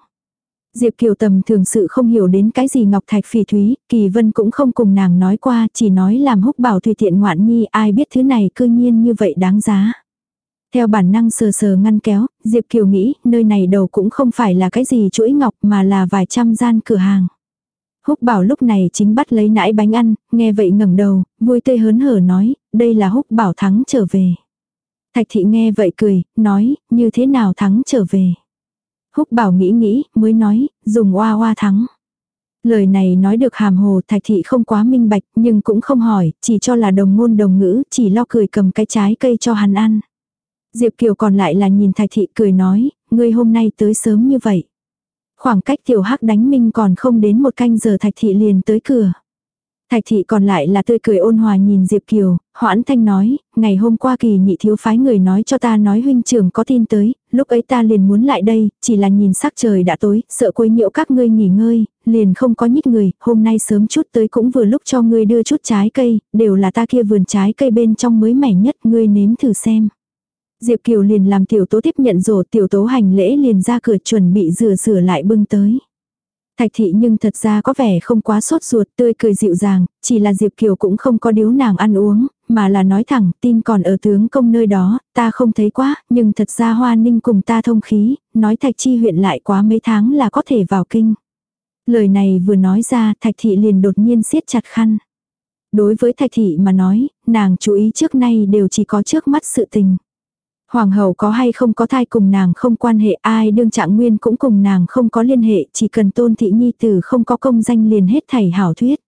Diệp Kiều tầm thường sự không hiểu đến cái gì Ngọc Thạch phỉ thúy, Kỳ Vân cũng không cùng nàng nói qua, chỉ nói làm húc bảo tùy tiện ngoạn nhi ai biết thứ này cư nhiên như vậy đáng giá. Theo bản năng sờ sờ ngăn kéo, Diệp Kiều nghĩ nơi này đầu cũng không phải là cái gì chuỗi ngọc mà là vài trăm gian cửa hàng. Húc bảo lúc này chính bắt lấy nãi bánh ăn, nghe vậy ngẩng đầu, vui tươi hớn hở nói, đây là húc bảo thắng trở về. Thạch thị nghe vậy cười, nói, như thế nào thắng trở về. Húc bảo nghĩ nghĩ, mới nói, dùng oa oa thắng. Lời này nói được hàm hồ thạch thị không quá minh bạch nhưng cũng không hỏi, chỉ cho là đồng ngôn đồng ngữ, chỉ lo cười cầm cái trái cây cho hắn ăn. Diệp Kiều còn lại là nhìn thạch thị cười nói, ngươi hôm nay tới sớm như vậy. Khoảng cách tiểu hắc đánh minh còn không đến một canh giờ thạch thị liền tới cửa. Thạch thị còn lại là tươi cười ôn hòa nhìn Diệp Kiều, hoãn thanh nói, ngày hôm qua kỳ nhị thiếu phái người nói cho ta nói huynh trưởng có tin tới, lúc ấy ta liền muốn lại đây, chỉ là nhìn sắc trời đã tối, sợ quấy nhiễu các ngươi nghỉ ngơi, liền không có nhích người, hôm nay sớm chút tới cũng vừa lúc cho ngươi đưa chút trái cây, đều là ta kia vườn trái cây bên trong mới mẻ nhất, ngươi nếm thử xem. Diệp Kiều liền làm tiểu tố tiếp nhận rồi tiểu tố hành lễ liền ra cửa chuẩn bị rửa rửa lại bưng tới. Thạch thị nhưng thật ra có vẻ không quá sốt ruột tươi cười dịu dàng, chỉ là Diệp Kiều cũng không có điếu nàng ăn uống, mà là nói thẳng tin còn ở tướng công nơi đó, ta không thấy quá, nhưng thật ra Hoa Ninh cùng ta thông khí, nói Thạch chi huyện lại quá mấy tháng là có thể vào kinh. Lời này vừa nói ra Thạch thị liền đột nhiên siết chặt khăn. Đối với Thạch thị mà nói, nàng chú ý trước nay đều chỉ có trước mắt sự tình. Hoàng hậu có hay không có thai cùng nàng không quan hệ ai đương trạng nguyên cũng cùng nàng không có liên hệ chỉ cần tôn thị nhi tử không có công danh liền hết thảy hảo thuyết.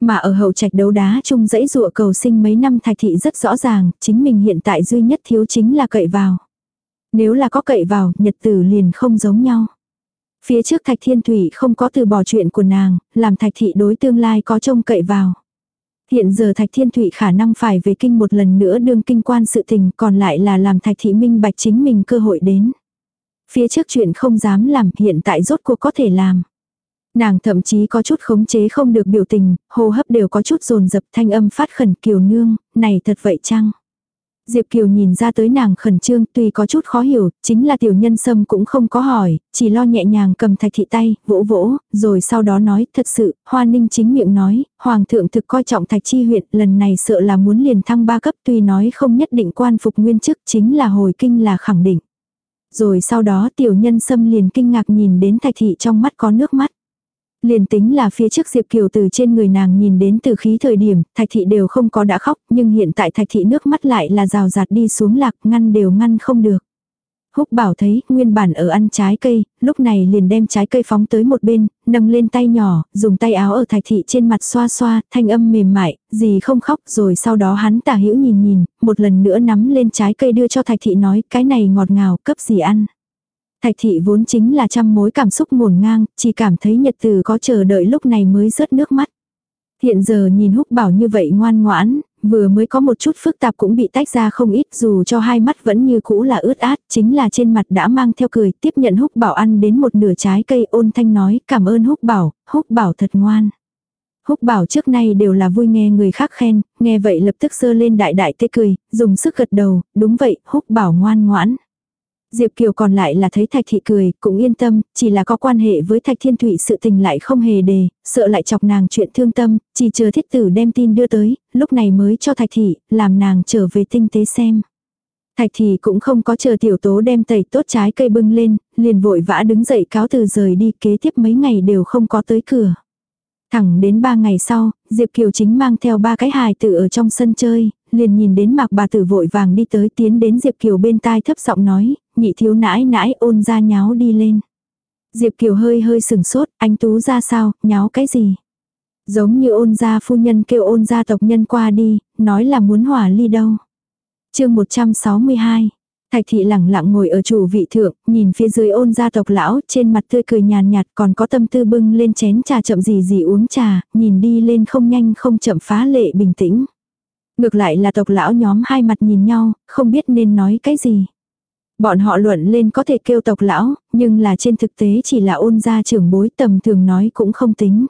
Mà ở hậu trạch đấu đá chung dãy dụa cầu sinh mấy năm thạch thị rất rõ ràng, chính mình hiện tại duy nhất thiếu chính là cậy vào. Nếu là có cậy vào, nhật tử liền không giống nhau. Phía trước thạch thiên thủy không có từ bỏ chuyện của nàng, làm thạch thị đối tương lai có trông cậy vào. Hiện giờ Thạch Thiên Thụy khả năng phải về kinh một lần nữa đương kinh quan sự tình còn lại là làm Thạch Thị Minh bạch chính mình cơ hội đến. Phía trước chuyện không dám làm hiện tại rốt cuộc có thể làm. Nàng thậm chí có chút khống chế không được biểu tình, hô hấp đều có chút rồn dập thanh âm phát khẩn kiều nương, này thật vậy chăng? Diệp Kiều nhìn ra tới nàng khẩn trương tuy có chút khó hiểu, chính là tiểu nhân sâm cũng không có hỏi, chỉ lo nhẹ nhàng cầm thạch thị tay, vỗ vỗ, rồi sau đó nói thật sự, Hoa Ninh chính miệng nói, Hoàng thượng thực coi trọng thạch chi huyện, lần này sợ là muốn liền thăng ba cấp tuy nói không nhất định quan phục nguyên chức chính là hồi kinh là khẳng định. Rồi sau đó tiểu nhân sâm liền kinh ngạc nhìn đến thạch thị trong mắt có nước mắt. Liền tính là phía trước Diệp Kiều từ trên người nàng nhìn đến từ khí thời điểm, thạch thị đều không có đã khóc, nhưng hiện tại thạch thị nước mắt lại là rào rạt đi xuống lạc, ngăn đều ngăn không được. Húc bảo thấy, nguyên bản ở ăn trái cây, lúc này liền đem trái cây phóng tới một bên, nâng lên tay nhỏ, dùng tay áo ở thạch thị trên mặt xoa xoa, thanh âm mềm mại, gì không khóc, rồi sau đó hắn tả hữu nhìn nhìn, một lần nữa nắm lên trái cây đưa cho thạch thị nói, cái này ngọt ngào, cấp gì ăn. Thạch thị vốn chính là trăm mối cảm xúc ngổn ngang, chỉ cảm thấy nhật từ có chờ đợi lúc này mới rớt nước mắt. Hiện giờ nhìn húc bảo như vậy ngoan ngoãn, vừa mới có một chút phức tạp cũng bị tách ra không ít dù cho hai mắt vẫn như cũ là ướt át, chính là trên mặt đã mang theo cười, tiếp nhận húc bảo ăn đến một nửa trái cây ôn thanh nói cảm ơn húc bảo, húc bảo thật ngoan. Húc bảo trước nay đều là vui nghe người khác khen, nghe vậy lập tức sơ lên đại đại tê cười, dùng sức gật đầu, đúng vậy, húc bảo ngoan ngoãn. Diệp Kiều còn lại là thấy Thạch Thị cười, cũng yên tâm, chỉ là có quan hệ với Thạch Thiên Thụy sự tình lại không hề đề, sợ lại chọc nàng chuyện thương tâm, chỉ chờ thiết tử đem tin đưa tới, lúc này mới cho Thạch Thị, làm nàng trở về tinh tế xem. Thạch Thị cũng không có chờ tiểu tố đem tẩy tốt trái cây bưng lên, liền vội vã đứng dậy cáo từ rời đi kế tiếp mấy ngày đều không có tới cửa. Thẳng đến ba ngày sau, Diệp Kiều chính mang theo ba cái hài tử ở trong sân chơi, liền nhìn đến mạc bà tử vội vàng đi tới tiến đến Diệp Kiều bên tai thấp giọng nói, nhị thiếu nãi nãi ôn ra nháo đi lên. Diệp Kiều hơi hơi sừng sốt, anh Tú ra sao, nháo cái gì? Giống như ôn gia phu nhân kêu ôn gia tộc nhân qua đi, nói là muốn hỏa ly đâu. chương 162 Thạch thị lẳng lặng ngồi ở chủ vị thượng, nhìn phía dưới ôn gia tộc lão, trên mặt tươi cười nhàn nhạt còn có tâm tư bưng lên chén trà chậm gì gì uống trà, nhìn đi lên không nhanh không chậm phá lệ bình tĩnh. Ngược lại là tộc lão nhóm hai mặt nhìn nhau, không biết nên nói cái gì. Bọn họ luận lên có thể kêu tộc lão, nhưng là trên thực tế chỉ là ôn gia trưởng bối tầm thường nói cũng không tính.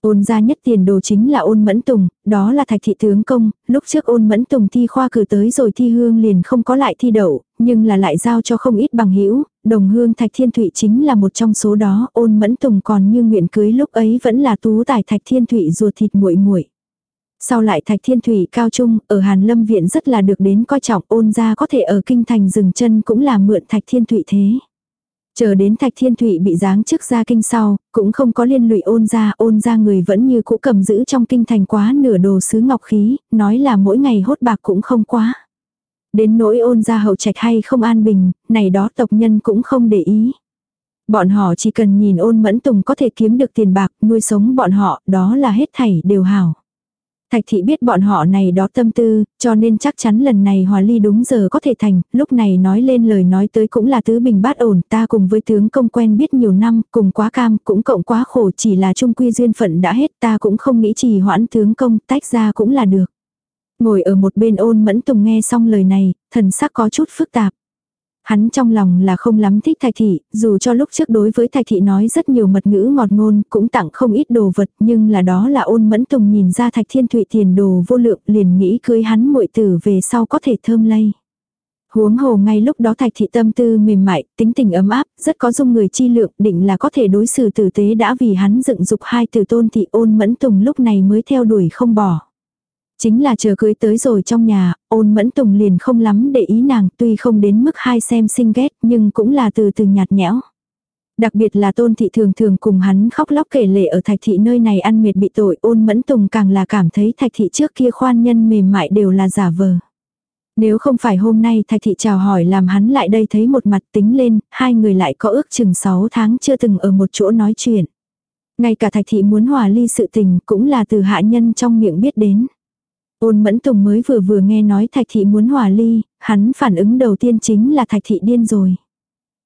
Ôn gia nhất tiền đồ chính là ôn mẫn tùng, đó là thạch thị tướng công, lúc trước ôn mẫn tùng thi khoa cử tới rồi thi hương liền không có lại thi đậu, nhưng là lại giao cho không ít bằng hữu đồng hương thạch thiên thụy chính là một trong số đó, ôn mẫn tùng còn như nguyện cưới lúc ấy vẫn là tú tài thạch thiên thụy ruột thịt muội muội sau lại Thạch Thiên Thủy cao trung, ở Hàn Lâm Viện rất là được đến coi trọng ôn ra có thể ở kinh thành dừng chân cũng là mượn Thạch Thiên Thủy thế. Chờ đến Thạch Thiên Thụy bị giáng trước ra kinh sau, cũng không có liên lụy ôn ra, ôn ra người vẫn như cũ cầm giữ trong kinh thành quá nửa đồ sứ ngọc khí, nói là mỗi ngày hốt bạc cũng không quá. Đến nỗi ôn ra hậu trạch hay không an bình, này đó tộc nhân cũng không để ý. Bọn họ chỉ cần nhìn ôn mẫn tùng có thể kiếm được tiền bạc, nuôi sống bọn họ, đó là hết thảy đều hảo. Thạch thị biết bọn họ này đó tâm tư, cho nên chắc chắn lần này hòa ly đúng giờ có thể thành, lúc này nói lên lời nói tới cũng là tứ bình bát ổn, ta cùng với tướng công quen biết nhiều năm, cùng quá cam, cũng cộng quá khổ chỉ là trung quy duyên phận đã hết, ta cũng không nghĩ trì hoãn tướng công, tách ra cũng là được. Ngồi ở một bên ôn mẫn tùng nghe xong lời này, thần sắc có chút phức tạp. Hắn trong lòng là không lắm thích thạch thị, dù cho lúc trước đối với thạch thị nói rất nhiều mật ngữ ngọt ngôn, cũng tặng không ít đồ vật, nhưng là đó là ôn mẫn tùng nhìn ra thạch thiên thụy tiền đồ vô lượng liền nghĩ cưới hắn muội tử về sau có thể thơm lây. Huống hồ ngay lúc đó thạch thị tâm tư mềm mại, tính tình ấm áp, rất có dung người chi lượng, định là có thể đối xử tử tế đã vì hắn dựng dục hai từ tôn thị ôn mẫn tùng lúc này mới theo đuổi không bỏ. Chính là chờ cưới tới rồi trong nhà, ôn mẫn tùng liền không lắm để ý nàng tuy không đến mức hai xem sinh ghét nhưng cũng là từ từ nhạt nhẽo. Đặc biệt là tôn thị thường thường cùng hắn khóc lóc kể lệ ở thạch thị nơi này ăn mệt bị tội ôn mẫn tùng càng là cảm thấy thạch thị trước kia khoan nhân mềm mại đều là giả vờ. Nếu không phải hôm nay thạch thị chào hỏi làm hắn lại đây thấy một mặt tính lên, hai người lại có ước chừng 6 tháng chưa từng ở một chỗ nói chuyện. Ngay cả thạch thị muốn hòa ly sự tình cũng là từ hạ nhân trong miệng biết đến. Ôn mẫn tùng mới vừa vừa nghe nói thạch thị muốn hòa ly, hắn phản ứng đầu tiên chính là thạch thị điên rồi.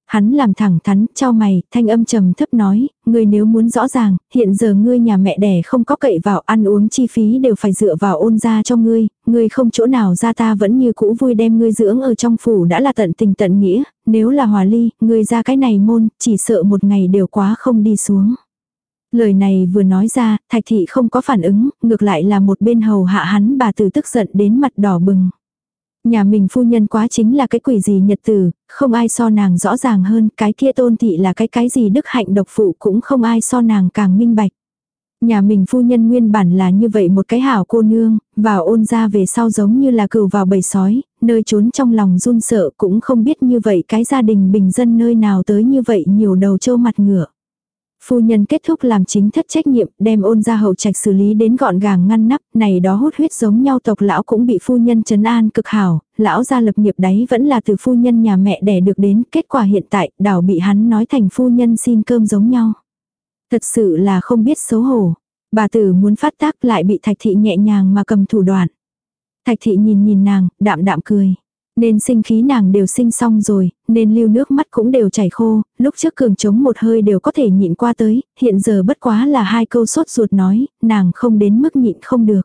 Hắn làm thẳng thắn, cho mày, thanh âm trầm thấp nói, ngươi nếu muốn rõ ràng, hiện giờ ngươi nhà mẹ đẻ không có cậy vào ăn uống chi phí đều phải dựa vào ôn ra cho ngươi, ngươi không chỗ nào ra ta vẫn như cũ vui đem ngươi dưỡng ở trong phủ đã là tận tình tận nghĩa, nếu là hòa ly, ngươi ra cái này môn, chỉ sợ một ngày đều quá không đi xuống. Lời này vừa nói ra, thạch thị không có phản ứng, ngược lại là một bên hầu hạ hắn bà tử tức giận đến mặt đỏ bừng. Nhà mình phu nhân quá chính là cái quỷ gì nhật tử, không ai so nàng rõ ràng hơn, cái kia tôn thị là cái cái gì đức hạnh độc phụ cũng không ai so nàng càng minh bạch. Nhà mình phu nhân nguyên bản là như vậy một cái hảo cô nương, vào ôn ra về sau giống như là cừu vào bầy sói, nơi trốn trong lòng run sợ cũng không biết như vậy cái gia đình bình dân nơi nào tới như vậy nhiều đầu trâu mặt ngựa. Phu nhân kết thúc làm chính thất trách nhiệm, đem ôn ra hậu trạch xử lý đến gọn gàng ngăn nắp, này đó hút huyết giống nhau tộc lão cũng bị phu nhân trấn an cực hảo, lão gia lập nghiệp đấy vẫn là từ phu nhân nhà mẹ đẻ được đến, kết quả hiện tại, đảo bị hắn nói thành phu nhân xin cơm giống nhau. Thật sự là không biết xấu hổ. Bà tử muốn phát tác lại bị thạch thị nhẹ nhàng mà cầm thủ đoạn. Thạch thị nhìn nhìn nàng, đạm đạm cười. Nên sinh khí nàng đều sinh xong rồi, nên lưu nước mắt cũng đều chảy khô, lúc trước cường chống một hơi đều có thể nhịn qua tới, hiện giờ bất quá là hai câu sốt ruột nói, nàng không đến mức nhịn không được.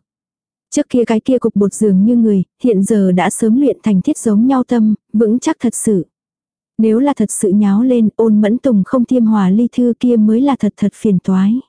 Trước kia cái kia cục bột dường như người, hiện giờ đã sớm luyện thành thiết giống nhau tâm, vững chắc thật sự. Nếu là thật sự nháo lên, ôn mẫn tùng không tiêm hòa ly thư kia mới là thật thật phiền toái.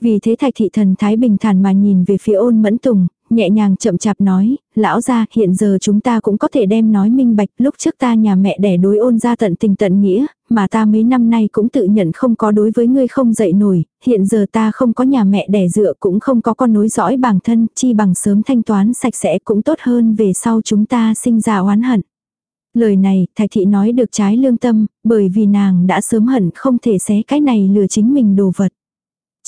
Vì thế thạch thị thần thái bình thản mà nhìn về phía ôn mẫn tùng, nhẹ nhàng chậm chạp nói, lão gia hiện giờ chúng ta cũng có thể đem nói minh bạch, lúc trước ta nhà mẹ đẻ đối ôn ra tận tình tận nghĩa, mà ta mấy năm nay cũng tự nhận không có đối với ngươi không dậy nổi, hiện giờ ta không có nhà mẹ đẻ dựa cũng không có con nối dõi bằng thân, chi bằng sớm thanh toán sạch sẽ cũng tốt hơn về sau chúng ta sinh ra oán hận. Lời này, thạch thị nói được trái lương tâm, bởi vì nàng đã sớm hận không thể xé cái này lừa chính mình đồ vật.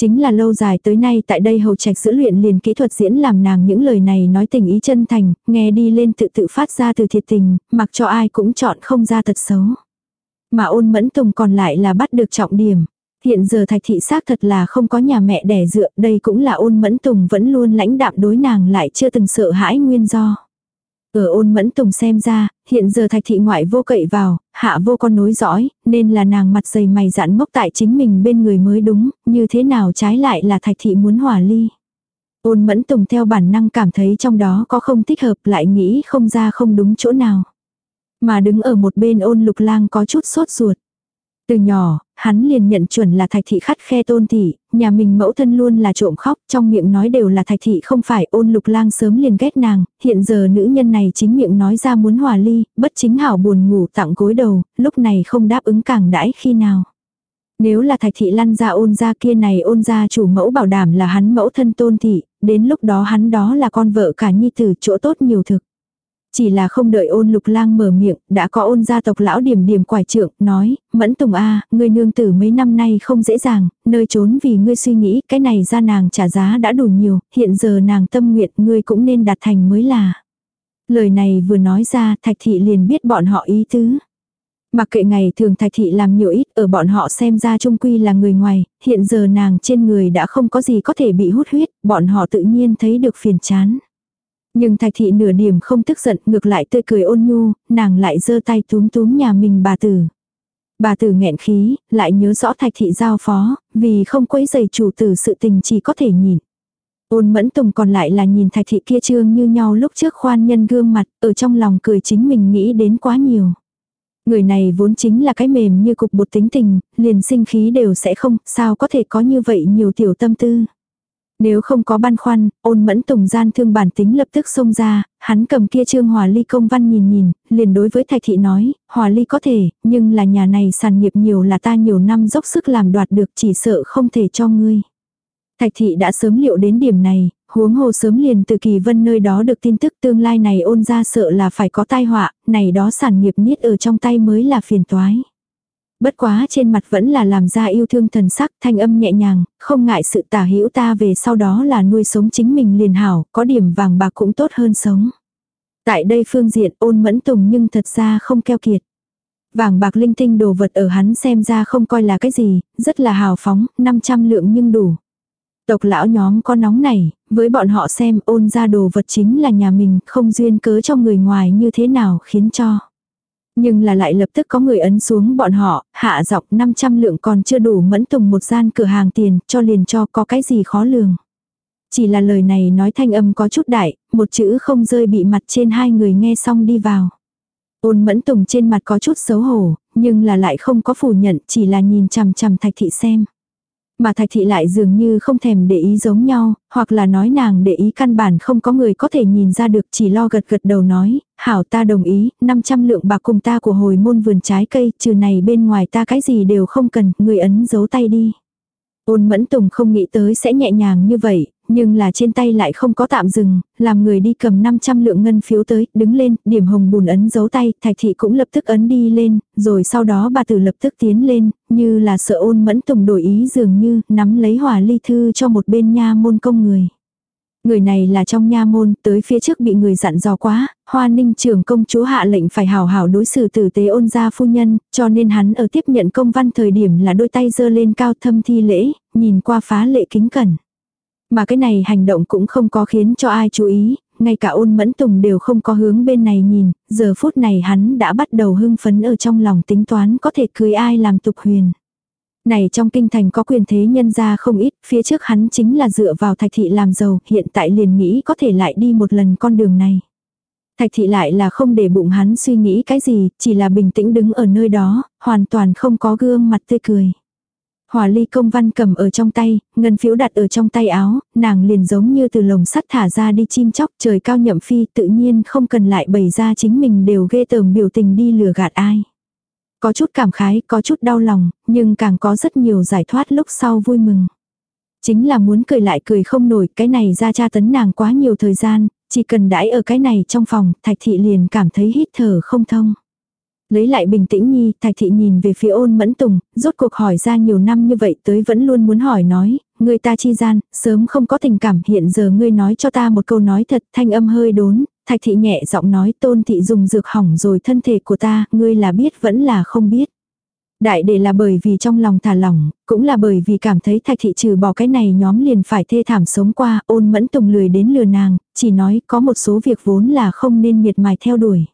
Chính là lâu dài tới nay tại đây hầu trạch giữ luyện liền kỹ thuật diễn làm nàng những lời này nói tình ý chân thành, nghe đi lên tự tự phát ra từ thiệt tình, mặc cho ai cũng chọn không ra thật xấu. Mà ôn mẫn tùng còn lại là bắt được trọng điểm. Hiện giờ thạch thị xác thật là không có nhà mẹ đẻ dựa, đây cũng là ôn mẫn tùng vẫn luôn lãnh đạm đối nàng lại chưa từng sợ hãi nguyên do. Ở ôn mẫn tùng xem ra, hiện giờ thạch thị ngoại vô cậy vào, hạ vô con nối dõi, nên là nàng mặt dày mày dạn ngốc tại chính mình bên người mới đúng, như thế nào trái lại là thạch thị muốn hòa ly. Ôn mẫn tùng theo bản năng cảm thấy trong đó có không thích hợp lại nghĩ không ra không đúng chỗ nào. Mà đứng ở một bên ôn lục lang có chút sốt ruột. Từ nhỏ, hắn liền nhận chuẩn là thạch thị khắt khe tôn thị, nhà mình mẫu thân luôn là trộm khóc, trong miệng nói đều là thạch thị không phải ôn lục lang sớm liền ghét nàng, hiện giờ nữ nhân này chính miệng nói ra muốn hòa ly, bất chính hảo buồn ngủ tặng gối đầu, lúc này không đáp ứng càng đãi khi nào. Nếu là thạch thị lăn ra ôn ra kia này ôn ra chủ mẫu bảo đảm là hắn mẫu thân tôn thị, đến lúc đó hắn đó là con vợ cả nhi tử chỗ tốt nhiều thực. Chỉ là không đợi ôn lục lang mở miệng, đã có ôn gia tộc lão điểm điểm quải trượng, nói, mẫn tùng a ngươi nương tử mấy năm nay không dễ dàng, nơi trốn vì ngươi suy nghĩ, cái này ra nàng trả giá đã đủ nhiều, hiện giờ nàng tâm nguyện ngươi cũng nên đạt thành mới là. Lời này vừa nói ra, thạch thị liền biết bọn họ ý tứ. Mặc kệ ngày thường thạch thị làm nhiều ít ở bọn họ xem ra trung quy là người ngoài, hiện giờ nàng trên người đã không có gì có thể bị hút huyết, bọn họ tự nhiên thấy được phiền chán. Nhưng thạch thị nửa điểm không tức giận ngược lại tươi cười ôn nhu, nàng lại giơ tay túm túm nhà mình bà tử. Bà tử nghẹn khí, lại nhớ rõ thạch thị giao phó, vì không quấy giày chủ tử sự tình chỉ có thể nhìn. Ôn mẫn tùng còn lại là nhìn thạch thị kia trương như nhau lúc trước khoan nhân gương mặt, ở trong lòng cười chính mình nghĩ đến quá nhiều. Người này vốn chính là cái mềm như cục bột tính tình, liền sinh khí đều sẽ không, sao có thể có như vậy nhiều tiểu tâm tư. Nếu không có băn khoăn, ôn mẫn tùng gian thương bản tính lập tức xông ra, hắn cầm kia trương hòa ly công văn nhìn nhìn, liền đối với thạch thị nói, hòa ly có thể, nhưng là nhà này sản nghiệp nhiều là ta nhiều năm dốc sức làm đoạt được chỉ sợ không thể cho ngươi. Thạch thị đã sớm liệu đến điểm này, huống hồ sớm liền từ kỳ vân nơi đó được tin tức tương lai này ôn ra sợ là phải có tai họa, này đó sản nghiệp niết ở trong tay mới là phiền toái. Bất quá trên mặt vẫn là làm ra yêu thương thần sắc, thanh âm nhẹ nhàng, không ngại sự tả hữu ta về sau đó là nuôi sống chính mình liền hảo, có điểm vàng bạc cũng tốt hơn sống. Tại đây phương diện ôn mẫn tùng nhưng thật ra không keo kiệt. Vàng bạc linh tinh đồ vật ở hắn xem ra không coi là cái gì, rất là hào phóng, 500 lượng nhưng đủ. Tộc lão nhóm có nóng này, với bọn họ xem ôn ra đồ vật chính là nhà mình, không duyên cớ cho người ngoài như thế nào khiến cho. Nhưng là lại lập tức có người ấn xuống bọn họ, hạ dọc 500 lượng còn chưa đủ mẫn tùng một gian cửa hàng tiền, cho liền cho có cái gì khó lường. Chỉ là lời này nói thanh âm có chút đại, một chữ không rơi bị mặt trên hai người nghe xong đi vào. Ôn mẫn tùng trên mặt có chút xấu hổ, nhưng là lại không có phủ nhận, chỉ là nhìn chằm chằm thạch thị xem. Mà thạch thị lại dường như không thèm để ý giống nhau, hoặc là nói nàng để ý căn bản không có người có thể nhìn ra được chỉ lo gật gật đầu nói, hảo ta đồng ý, 500 lượng bạc cùng ta của hồi môn vườn trái cây, trừ này bên ngoài ta cái gì đều không cần, người ấn giấu tay đi. Ôn mẫn tùng không nghĩ tới sẽ nhẹ nhàng như vậy, nhưng là trên tay lại không có tạm dừng, làm người đi cầm 500 lượng ngân phiếu tới, đứng lên, điểm hồng bùn ấn dấu tay, thạch thị cũng lập tức ấn đi lên, rồi sau đó bà tử lập tức tiến lên, như là sợ ôn mẫn tùng đổi ý dường như, nắm lấy hỏa ly thư cho một bên nha môn công người. Người này là trong nha môn, tới phía trước bị người dặn dò quá, hoa ninh trưởng công chúa hạ lệnh phải hào hảo đối xử tử tế ôn gia phu nhân, cho nên hắn ở tiếp nhận công văn thời điểm là đôi tay giơ lên cao thâm thi lễ, nhìn qua phá lệ kính cẩn. Mà cái này hành động cũng không có khiến cho ai chú ý, ngay cả ôn mẫn tùng đều không có hướng bên này nhìn, giờ phút này hắn đã bắt đầu hưng phấn ở trong lòng tính toán có thể cưới ai làm tục huyền. Này trong kinh thành có quyền thế nhân ra không ít, phía trước hắn chính là dựa vào thạch thị làm giàu, hiện tại liền nghĩ có thể lại đi một lần con đường này. Thạch thị lại là không để bụng hắn suy nghĩ cái gì, chỉ là bình tĩnh đứng ở nơi đó, hoàn toàn không có gương mặt tươi cười. Hòa ly công văn cầm ở trong tay, ngân phiếu đặt ở trong tay áo, nàng liền giống như từ lồng sắt thả ra đi chim chóc trời cao nhậm phi tự nhiên không cần lại bày ra chính mình đều ghê tởm biểu tình đi lừa gạt ai. Có chút cảm khái, có chút đau lòng, nhưng càng có rất nhiều giải thoát lúc sau vui mừng. Chính là muốn cười lại cười không nổi, cái này ra tra tấn nàng quá nhiều thời gian, chỉ cần đãi ở cái này trong phòng, thạch thị liền cảm thấy hít thở không thông. Lấy lại bình tĩnh nhi, thạch thị nhìn về phía ôn mẫn tùng, rốt cuộc hỏi ra nhiều năm như vậy tới vẫn luôn muốn hỏi nói, người ta chi gian, sớm không có tình cảm hiện giờ ngươi nói cho ta một câu nói thật thanh âm hơi đốn, thạch thị nhẹ giọng nói tôn thị dùng dược hỏng rồi thân thể của ta, ngươi là biết vẫn là không biết. Đại để là bởi vì trong lòng thả lỏng, cũng là bởi vì cảm thấy thạch thị trừ bỏ cái này nhóm liền phải thê thảm sống qua, ôn mẫn tùng lười đến lừa nàng, chỉ nói có một số việc vốn là không nên miệt mài theo đuổi.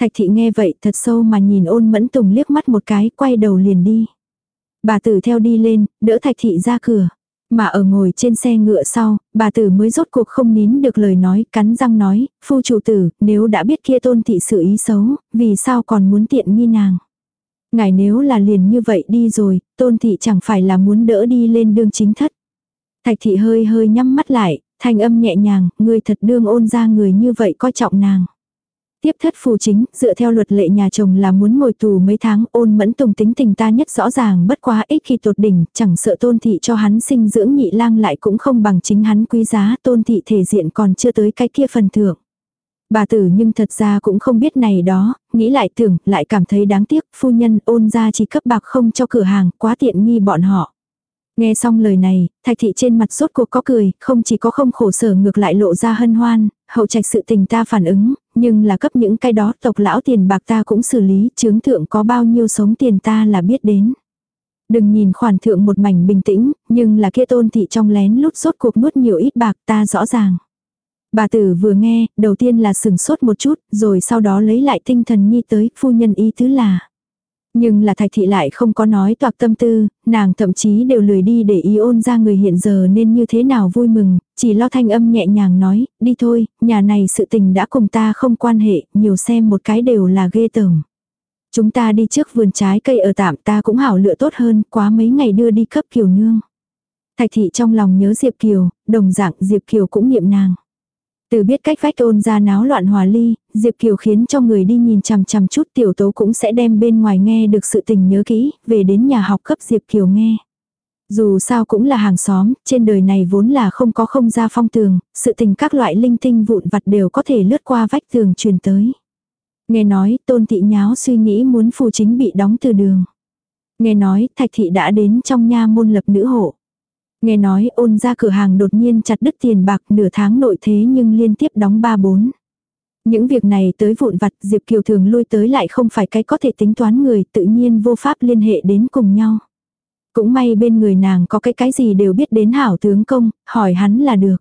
Thạch thị nghe vậy thật sâu mà nhìn ôn mẫn tùng liếc mắt một cái, quay đầu liền đi. Bà tử theo đi lên, đỡ thạch thị ra cửa. Mà ở ngồi trên xe ngựa sau, bà tử mới rốt cuộc không nín được lời nói, cắn răng nói, phu chủ tử, nếu đã biết kia tôn thị sự ý xấu, vì sao còn muốn tiện nghi nàng. Ngài nếu là liền như vậy đi rồi, tôn thị chẳng phải là muốn đỡ đi lên đương chính thất. Thạch thị hơi hơi nhắm mắt lại, thanh âm nhẹ nhàng, người thật đương ôn ra người như vậy coi trọng nàng. Tiếp thất phù chính, dựa theo luật lệ nhà chồng là muốn ngồi tù mấy tháng ôn mẫn tùng tính tình ta nhất rõ ràng bất quá ít khi tột đỉnh, chẳng sợ tôn thị cho hắn sinh dưỡng nhị lang lại cũng không bằng chính hắn quý giá tôn thị thể diện còn chưa tới cái kia phần thưởng. Bà tử nhưng thật ra cũng không biết này đó, nghĩ lại tưởng, lại cảm thấy đáng tiếc, phu nhân ôn ra chỉ cấp bạc không cho cửa hàng, quá tiện nghi bọn họ. Nghe xong lời này, thạch thị trên mặt sốt cuộc có cười, không chỉ có không khổ sở ngược lại lộ ra hân hoan, hậu trạch sự tình ta phản ứng, nhưng là cấp những cái đó tộc lão tiền bạc ta cũng xử lý, chứng thượng có bao nhiêu sống tiền ta là biết đến. Đừng nhìn khoản thượng một mảnh bình tĩnh, nhưng là kia tôn thị trong lén lút sốt cuộc nuốt nhiều ít bạc ta rõ ràng. Bà tử vừa nghe, đầu tiên là sừng sốt một chút, rồi sau đó lấy lại tinh thần nhi tới, phu nhân ý tứ là. Nhưng là thạch thị lại không có nói toạc tâm tư, nàng thậm chí đều lười đi để ý ôn ra người hiện giờ nên như thế nào vui mừng, chỉ lo thanh âm nhẹ nhàng nói, đi thôi, nhà này sự tình đã cùng ta không quan hệ, nhiều xem một cái đều là ghê tởm. Chúng ta đi trước vườn trái cây ở tạm ta cũng hảo lựa tốt hơn, quá mấy ngày đưa đi cấp kiều nương. Thạch thị trong lòng nhớ Diệp Kiều, đồng dạng Diệp Kiều cũng niệm nàng. Từ biết cách vách ôn ra náo loạn hòa ly, Diệp Kiều khiến cho người đi nhìn chằm chằm chút tiểu tố cũng sẽ đem bên ngoài nghe được sự tình nhớ kỹ, về đến nhà học cấp Diệp Kiều nghe. Dù sao cũng là hàng xóm, trên đời này vốn là không có không ra phong tường, sự tình các loại linh tinh vụn vặt đều có thể lướt qua vách tường truyền tới. Nghe nói, tôn thị nháo suy nghĩ muốn phù chính bị đóng từ đường. Nghe nói, thạch thị đã đến trong nha môn lập nữ hộ. Nghe nói ôn ra cửa hàng đột nhiên chặt đứt tiền bạc nửa tháng nội thế nhưng liên tiếp đóng ba bốn. Những việc này tới vụn vặt Diệp Kiều thường lui tới lại không phải cái có thể tính toán người tự nhiên vô pháp liên hệ đến cùng nhau. Cũng may bên người nàng có cái cái gì đều biết đến hảo tướng công, hỏi hắn là được.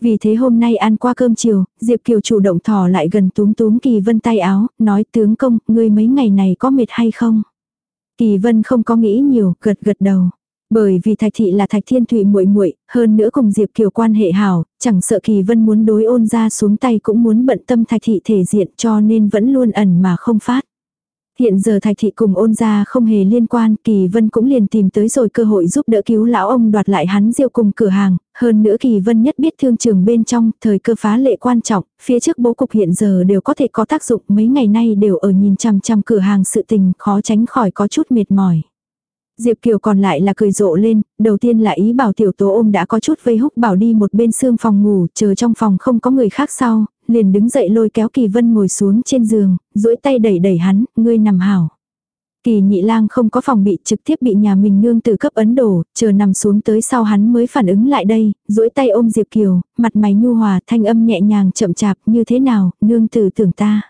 Vì thế hôm nay ăn qua cơm chiều, Diệp Kiều chủ động thò lại gần túm túm Kỳ Vân tay áo, nói tướng công, ngươi mấy ngày này có mệt hay không? Kỳ Vân không có nghĩ nhiều, gật gật đầu. Bởi vì Thạch thị là Thạch Thiên Thụy muội muội, hơn nữa cùng Diệp Kiều quan hệ hảo, chẳng sợ Kỳ Vân muốn đối ôn ra xuống tay cũng muốn bận tâm Thạch thị thể diện cho nên vẫn luôn ẩn mà không phát. Hiện giờ Thạch thị cùng ôn ra không hề liên quan, Kỳ Vân cũng liền tìm tới rồi cơ hội giúp đỡ cứu lão ông đoạt lại hắn diêu cùng cửa hàng, hơn nữa Kỳ Vân nhất biết thương trường bên trong, thời cơ phá lệ quan trọng, phía trước bố cục hiện giờ đều có thể có tác dụng, mấy ngày nay đều ở nhìn chằm chằm cửa hàng sự tình, khó tránh khỏi có chút mệt mỏi. Diệp Kiều còn lại là cười rộ lên, đầu tiên là ý bảo tiểu tố ôm đã có chút vây húc bảo đi một bên xương phòng ngủ, chờ trong phòng không có người khác sau, liền đứng dậy lôi kéo Kỳ Vân ngồi xuống trên giường, duỗi tay đẩy đẩy hắn, ngươi nằm hảo. Kỳ nhị lang không có phòng bị trực tiếp bị nhà mình nương từ cấp ấn đổ, chờ nằm xuống tới sau hắn mới phản ứng lại đây, duỗi tay ôm Diệp Kiều, mặt mày nhu hòa thanh âm nhẹ nhàng chậm chạp như thế nào, nương tử tưởng ta.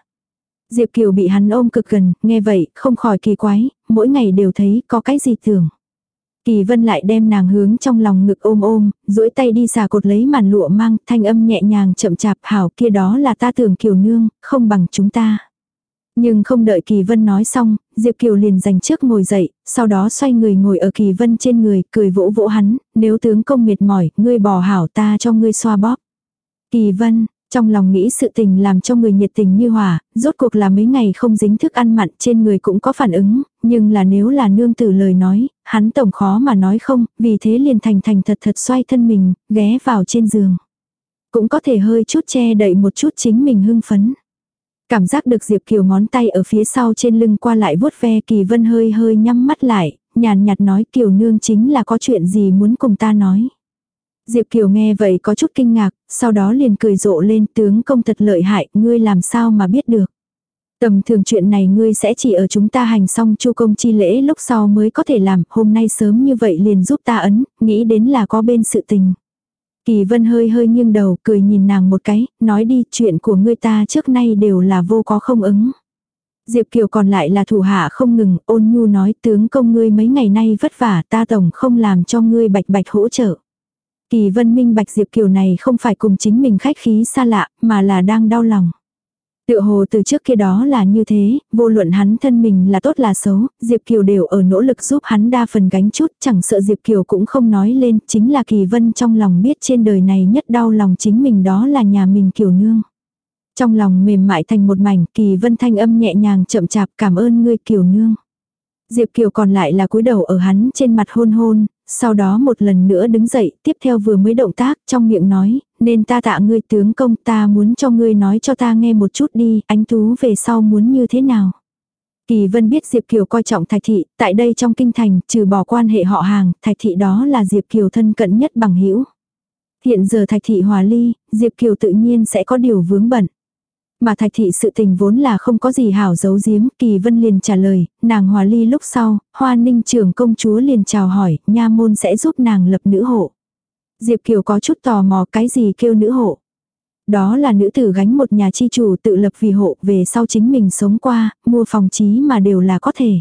Diệp Kiều bị hắn ôm cực gần, nghe vậy, không khỏi kỳ quái, mỗi ngày đều thấy có cái gì tưởng. Kỳ vân lại đem nàng hướng trong lòng ngực ôm ôm, duỗi tay đi xà cột lấy màn lụa mang, thanh âm nhẹ nhàng chậm chạp hảo kia đó là ta tưởng kiều nương, không bằng chúng ta. Nhưng không đợi Kỳ Vân nói xong, Diệp Kiều liền dành trước ngồi dậy, sau đó xoay người ngồi ở Kỳ Vân trên người, cười vỗ vỗ hắn, nếu tướng công mệt mỏi, ngươi bỏ hảo ta cho ngươi xoa bóp. Kỳ Vân, trong lòng nghĩ sự tình làm cho người nhiệt tình như hỏa, rốt cuộc là mấy ngày không dính thức ăn mặn trên người cũng có phản ứng, nhưng là nếu là nương tử lời nói, hắn tổng khó mà nói không, vì thế liền thành thành thật thật xoay thân mình, ghé vào trên giường. Cũng có thể hơi chút che đậy một chút chính mình hưng phấn. Cảm giác được Diệp Kiều ngón tay ở phía sau trên lưng qua lại vuốt ve Kỳ Vân hơi hơi nhắm mắt lại, nhàn nhạt nói Kiều nương chính là có chuyện gì muốn cùng ta nói. Diệp Kiều nghe vậy có chút kinh ngạc, sau đó liền cười rộ lên tướng công thật lợi hại, ngươi làm sao mà biết được. Tầm thường chuyện này ngươi sẽ chỉ ở chúng ta hành xong chu công chi lễ lúc sau mới có thể làm, hôm nay sớm như vậy liền giúp ta ấn, nghĩ đến là có bên sự tình. Kỳ vân hơi hơi nghiêng đầu, cười nhìn nàng một cái, nói đi, chuyện của ngươi ta trước nay đều là vô có không ứng. Diệp Kiều còn lại là thủ hạ không ngừng, ôn nhu nói tướng công ngươi mấy ngày nay vất vả ta tổng không làm cho ngươi bạch bạch hỗ trợ. Kỳ vân minh bạch Diệp Kiều này không phải cùng chính mình khách khí xa lạ, mà là đang đau lòng. Tựa hồ từ trước kia đó là như thế, vô luận hắn thân mình là tốt là xấu, Diệp Kiều đều ở nỗ lực giúp hắn đa phần gánh chút, chẳng sợ Diệp Kiều cũng không nói lên, chính là Kỳ Vân trong lòng biết trên đời này nhất đau lòng chính mình đó là nhà mình Kiều Nương. Trong lòng mềm mại thành một mảnh, Kỳ Vân thanh âm nhẹ nhàng chậm chạp cảm ơn ngươi Kiều Nương. Diệp Kiều còn lại là cúi đầu ở hắn trên mặt hôn hôn, sau đó một lần nữa đứng dậy, tiếp theo vừa mới động tác trong miệng nói, nên ta tạ ngươi tướng công ta muốn cho ngươi nói cho ta nghe một chút đi, ánh tú về sau muốn như thế nào. Kỳ Vân biết Diệp Kiều coi trọng Thạch Thị, tại đây trong kinh thành, trừ bỏ quan hệ họ hàng, Thạch Thị đó là Diệp Kiều thân cận nhất bằng hữu Hiện giờ Thạch Thị hòa ly, Diệp Kiều tự nhiên sẽ có điều vướng bận. Mà thạch thị sự tình vốn là không có gì hảo giấu giếm, kỳ vân liền trả lời, nàng hòa ly lúc sau, hoa ninh trưởng công chúa liền chào hỏi, nha môn sẽ giúp nàng lập nữ hộ. Diệp Kiều có chút tò mò cái gì kêu nữ hộ. Đó là nữ tử gánh một nhà chi chủ tự lập vì hộ về sau chính mình sống qua, mua phòng trí mà đều là có thể.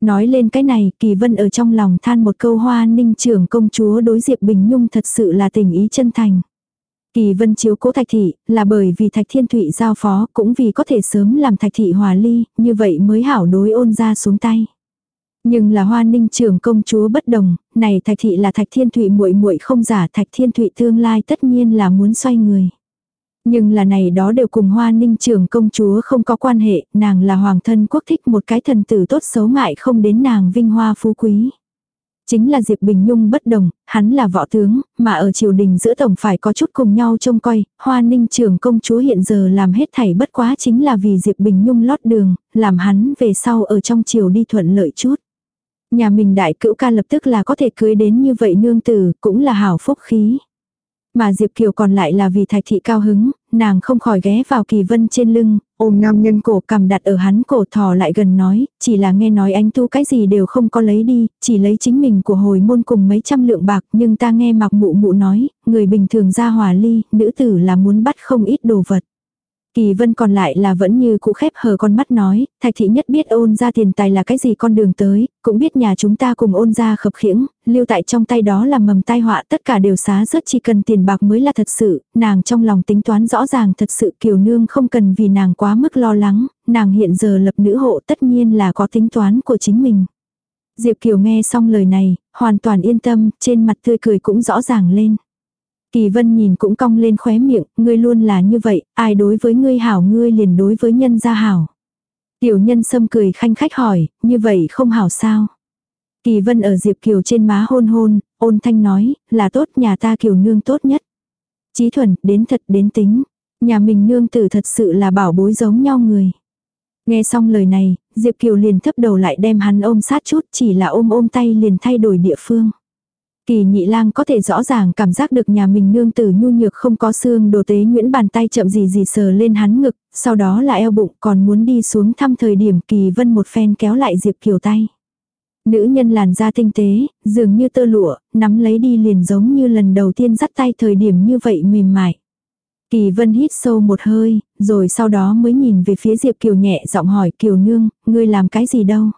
Nói lên cái này, Kỳ Vân ở trong lòng than một câu hoa ninh trưởng công chúa đối Diệp Bình Nhung thật sự là tình ý chân thành. Kỳ vân chiếu cố thạch thị, là bởi vì thạch thiên thụy giao phó, cũng vì có thể sớm làm thạch thị hòa ly, như vậy mới hảo đối ôn ra xuống tay. Nhưng là hoa ninh trưởng công chúa bất đồng, này thạch thị là thạch thiên thụy muội muội không giả thạch thiên thụy tương lai tất nhiên là muốn xoay người. Nhưng là này đó đều cùng hoa ninh trưởng công chúa không có quan hệ, nàng là hoàng thân quốc thích một cái thần tử tốt xấu ngại không đến nàng vinh hoa phú quý. Chính là Diệp Bình Nhung bất đồng, hắn là võ tướng, mà ở triều đình giữa tổng phải có chút cùng nhau trông coi, hoa ninh trưởng công chúa hiện giờ làm hết thảy bất quá chính là vì Diệp Bình Nhung lót đường, làm hắn về sau ở trong triều đi thuận lợi chút. Nhà mình đại cữu ca lập tức là có thể cưới đến như vậy nương tử, cũng là hảo phúc khí. Mà Diệp Kiều còn lại là vì thạch thị cao hứng, nàng không khỏi ghé vào kỳ vân trên lưng, ôm nam nhân cổ cầm đặt ở hắn cổ thò lại gần nói, chỉ là nghe nói anh tu cái gì đều không có lấy đi, chỉ lấy chính mình của hồi môn cùng mấy trăm lượng bạc, nhưng ta nghe mặc mụ mụ nói, người bình thường ra hòa ly, nữ tử là muốn bắt không ít đồ vật. Kỳ vân còn lại là vẫn như cũ khép hờ con mắt nói, thạch thị nhất biết ôn ra tiền tài là cái gì con đường tới, cũng biết nhà chúng ta cùng ôn ra khập khiễng, lưu tại trong tay đó là mầm tai họa tất cả đều xá rớt chỉ cần tiền bạc mới là thật sự, nàng trong lòng tính toán rõ ràng thật sự kiều nương không cần vì nàng quá mức lo lắng, nàng hiện giờ lập nữ hộ tất nhiên là có tính toán của chính mình. Diệp Kiều nghe xong lời này, hoàn toàn yên tâm, trên mặt tươi cười cũng rõ ràng lên. Kỳ vân nhìn cũng cong lên khóe miệng, ngươi luôn là như vậy, ai đối với ngươi hảo ngươi liền đối với nhân gia hảo. Tiểu nhân sâm cười khanh khách hỏi, như vậy không hảo sao? Kỳ vân ở Diệp Kiều trên má hôn hôn, ôn thanh nói, là tốt nhà ta Kiều nương tốt nhất. Chí thuần, đến thật đến tính. Nhà mình nương tử thật sự là bảo bối giống nhau người. Nghe xong lời này, Diệp Kiều liền thấp đầu lại đem hắn ôm sát chút chỉ là ôm ôm tay liền thay đổi địa phương. Kỳ nhị lang có thể rõ ràng cảm giác được nhà mình nương tử nhu nhược không có xương đồ tế nhuyễn bàn tay chậm gì gì sờ lên hắn ngực, sau đó là eo bụng còn muốn đi xuống thăm thời điểm kỳ vân một phen kéo lại Diệp Kiều tay. Nữ nhân làn da tinh tế, dường như tơ lụa, nắm lấy đi liền giống như lần đầu tiên dắt tay thời điểm như vậy mềm mại. Kỳ vân hít sâu một hơi, rồi sau đó mới nhìn về phía Diệp Kiều nhẹ giọng hỏi Kiều nương, ngươi làm cái gì đâu.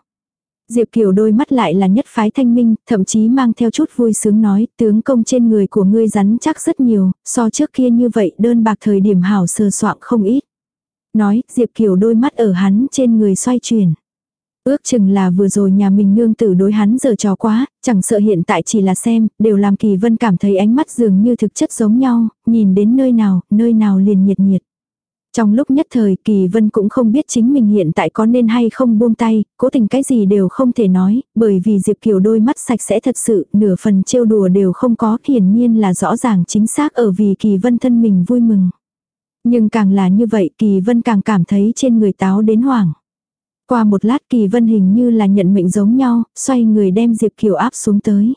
Diệp Kiều đôi mắt lại là nhất phái thanh minh, thậm chí mang theo chút vui sướng nói, tướng công trên người của ngươi rắn chắc rất nhiều, so trước kia như vậy đơn bạc thời điểm hảo sơ soạn không ít. Nói, Diệp Kiều đôi mắt ở hắn trên người xoay chuyển. Ước chừng là vừa rồi nhà mình nương tử đối hắn giờ trò quá, chẳng sợ hiện tại chỉ là xem, đều làm kỳ vân cảm thấy ánh mắt dường như thực chất giống nhau, nhìn đến nơi nào, nơi nào liền nhiệt nhiệt. Trong lúc nhất thời Kỳ Vân cũng không biết chính mình hiện tại có nên hay không buông tay, cố tình cái gì đều không thể nói, bởi vì Diệp Kiều đôi mắt sạch sẽ thật sự, nửa phần trêu đùa đều không có, hiển nhiên là rõ ràng chính xác ở vì Kỳ Vân thân mình vui mừng. Nhưng càng là như vậy Kỳ Vân càng cảm thấy trên người táo đến hoảng. Qua một lát Kỳ Vân hình như là nhận mệnh giống nhau, xoay người đem Diệp Kiều áp xuống tới.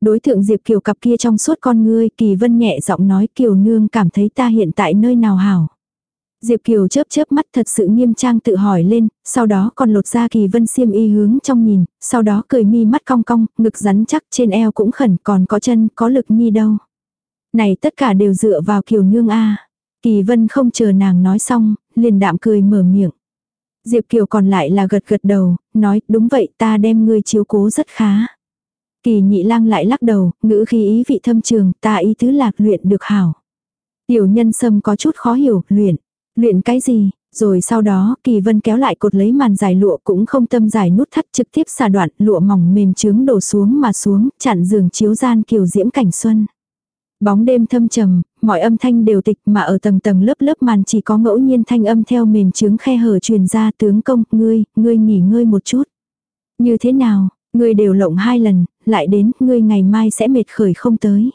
Đối tượng Diệp Kiều cặp kia trong suốt con ngươi Kỳ Vân nhẹ giọng nói Kiều nương cảm thấy ta hiện tại nơi nào hảo. Diệp Kiều chớp chớp mắt thật sự nghiêm trang tự hỏi lên, sau đó còn lột ra kỳ vân xiêm y hướng trong nhìn, sau đó cười mi mắt cong cong, ngực rắn chắc trên eo cũng khẩn còn có chân, có lực nhi đâu. Này tất cả đều dựa vào Kiều nương a Kỳ vân không chờ nàng nói xong, liền đạm cười mở miệng. Diệp Kiều còn lại là gật gật đầu, nói đúng vậy ta đem ngươi chiếu cố rất khá. Kỳ nhị lang lại lắc đầu, ngữ khí ý vị thâm trường, ta ý tứ lạc luyện được hảo. Tiểu nhân sâm có chút khó hiểu, luyện. Luyện cái gì? Rồi sau đó, Kỳ Vân kéo lại cột lấy màn giải lụa cũng không tâm giải nút thắt trực tiếp xả đoạn, lụa mỏng mềm trướng đổ xuống mà xuống, chặn giường chiếu gian kiều diễm cảnh xuân. Bóng đêm thâm trầm, mọi âm thanh đều tịch mà ở tầng tầng lớp lớp màn chỉ có ngẫu nhiên thanh âm theo mềm trướng khe hở truyền ra tướng công, ngươi, ngươi nghỉ ngơi một chút. Như thế nào, ngươi đều lộng hai lần, lại đến, ngươi ngày mai sẽ mệt khởi không tới.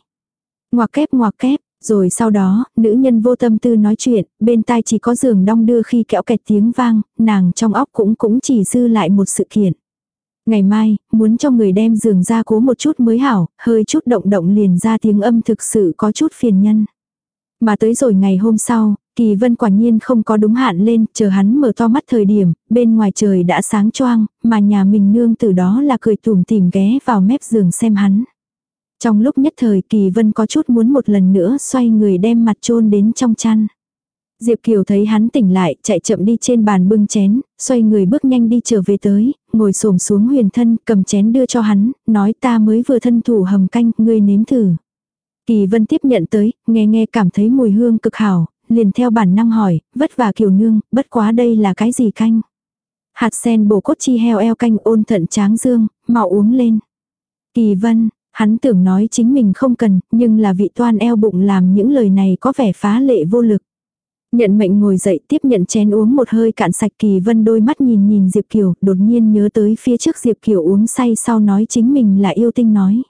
Ngoạc kép ngoạc kép, rồi sau đó, nữ nhân vô tâm tư nói chuyện, bên tai chỉ có giường đong đưa khi kẹo kẹt tiếng vang, nàng trong óc cũng cũng chỉ dư lại một sự kiện. Ngày mai, muốn cho người đem giường ra cố một chút mới hảo, hơi chút động động liền ra tiếng âm thực sự có chút phiền nhân. Mà tới rồi ngày hôm sau, Kỳ Vân quả nhiên không có đúng hạn lên, chờ hắn mở to mắt thời điểm, bên ngoài trời đã sáng choang, mà nhà mình nương từ đó là cười tủm tìm ghé vào mép giường xem hắn. Trong lúc nhất thời Kỳ Vân có chút muốn một lần nữa xoay người đem mặt chôn đến trong chăn. Diệp Kiều thấy hắn tỉnh lại, chạy chậm đi trên bàn bưng chén, xoay người bước nhanh đi trở về tới, ngồi xổm xuống huyền thân, cầm chén đưa cho hắn, nói ta mới vừa thân thủ hầm canh, ngươi nếm thử. Kỳ Vân tiếp nhận tới, nghe nghe cảm thấy mùi hương cực hảo, liền theo bản năng hỏi, vất vả Kiều nương, bất quá đây là cái gì canh? Hạt sen bổ cốt chi heo eo canh ôn thận tráng dương, mau uống lên. Kỳ Vân, hắn tưởng nói chính mình không cần, nhưng là vị toan eo bụng làm những lời này có vẻ phá lệ vô lực. Nhận mệnh ngồi dậy tiếp nhận chén uống một hơi cạn sạch kỳ vân đôi mắt nhìn nhìn Diệp Kiều, đột nhiên nhớ tới phía trước Diệp Kiều uống say sau nói chính mình là yêu tinh nói.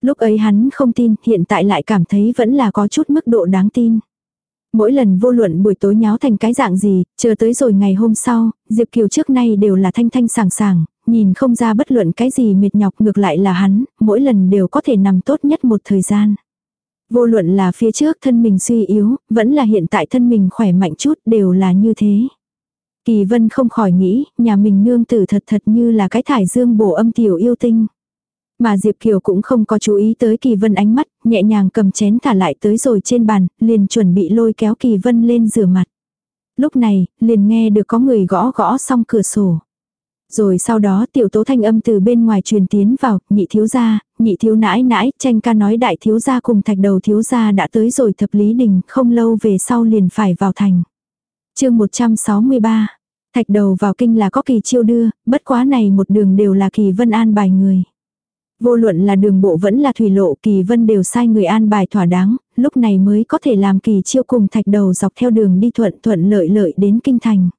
Lúc ấy hắn không tin, hiện tại lại cảm thấy vẫn là có chút mức độ đáng tin. Mỗi lần vô luận buổi tối nháo thành cái dạng gì, chờ tới rồi ngày hôm sau, Diệp Kiều trước nay đều là thanh thanh sảng sảng, nhìn không ra bất luận cái gì mệt nhọc ngược lại là hắn, mỗi lần đều có thể nằm tốt nhất một thời gian. Vô luận là phía trước thân mình suy yếu, vẫn là hiện tại thân mình khỏe mạnh chút đều là như thế. Kỳ vân không khỏi nghĩ, nhà mình nương tử thật thật như là cái thải dương bổ âm tiểu yêu tinh. Mà Diệp Kiều cũng không có chú ý tới Kỳ Vân ánh mắt, nhẹ nhàng cầm chén thả lại tới rồi trên bàn, liền chuẩn bị lôi kéo Kỳ Vân lên rửa mặt. Lúc này, liền nghe được có người gõ gõ xong cửa sổ. Rồi sau đó tiểu tố thanh âm từ bên ngoài truyền tiến vào, nhị thiếu gia, nhị thiếu nãi nãi, tranh ca nói đại thiếu gia cùng thạch đầu thiếu gia đã tới rồi thập lý đình, không lâu về sau liền phải vào thành. chương 163, thạch đầu vào kinh là có kỳ chiêu đưa, bất quá này một đường đều là kỳ vân an bài người. Vô luận là đường bộ vẫn là thủy lộ kỳ vân đều sai người an bài thỏa đáng, lúc này mới có thể làm kỳ chiêu cùng thạch đầu dọc theo đường đi thuận thuận lợi lợi đến kinh thành.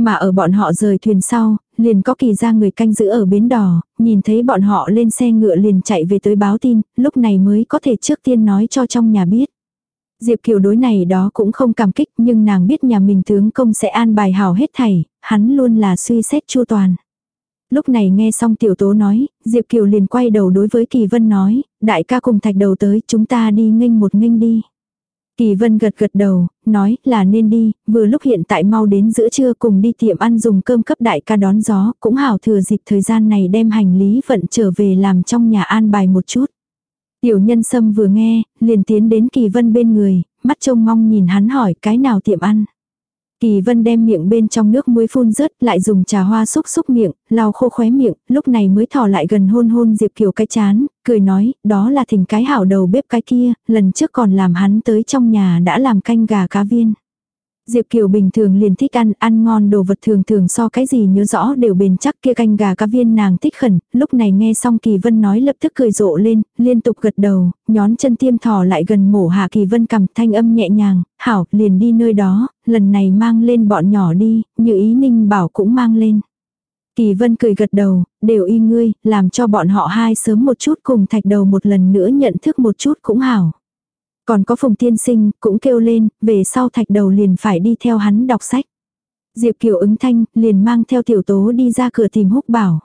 Mà ở bọn họ rời thuyền sau, liền có kỳ ra người canh giữ ở bến đò, nhìn thấy bọn họ lên xe ngựa liền chạy về tới báo tin, lúc này mới có thể trước tiên nói cho trong nhà biết. Diệp Kiều đối này đó cũng không cảm kích nhưng nàng biết nhà mình tướng công sẽ an bài hào hết thảy, hắn luôn là suy xét chu toàn. Lúc này nghe xong tiểu tố nói, Diệp Kiều liền quay đầu đối với Kỳ Vân nói, đại ca cùng thạch đầu tới chúng ta đi nghênh một nghênh đi. Kỳ Vân gật gật đầu, nói là nên đi, vừa lúc hiện tại mau đến giữa trưa cùng đi tiệm ăn dùng cơm cấp đại ca đón gió, cũng hảo thừa dịp thời gian này đem hành lý vận trở về làm trong nhà an bài một chút. Tiểu nhân sâm vừa nghe, liền tiến đến Kỳ Vân bên người, mắt trông mong nhìn hắn hỏi cái nào tiệm ăn. Kỳ vân đem miệng bên trong nước muối phun rớt lại dùng trà hoa xúc xúc miệng, lau khô khóe miệng, lúc này mới thò lại gần hôn hôn Diệp Kiều cái chán, cười nói, đó là thỉnh cái hảo đầu bếp cái kia, lần trước còn làm hắn tới trong nhà đã làm canh gà cá viên. Diệp Kiều bình thường liền thích ăn, ăn ngon đồ vật thường thường so cái gì nhớ rõ đều bền chắc kia canh gà cá viên nàng thích khẩn, lúc này nghe xong Kỳ Vân nói lập tức cười rộ lên, liên tục gật đầu, nhón chân tiêm thò lại gần mổ hạ Kỳ Vân cầm thanh âm nhẹ nhàng, hảo, liền đi nơi đó, lần này mang lên bọn nhỏ đi, như ý ninh bảo cũng mang lên. Kỳ Vân cười gật đầu, đều y ngươi, làm cho bọn họ hai sớm một chút cùng thạch đầu một lần nữa nhận thức một chút cũng hảo. Còn có Phùng Tiên Sinh cũng kêu lên, về sau thạch đầu liền phải đi theo hắn đọc sách. Diệp Kiều ứng thanh, liền mang theo tiểu tố đi ra cửa tìm húc bảo.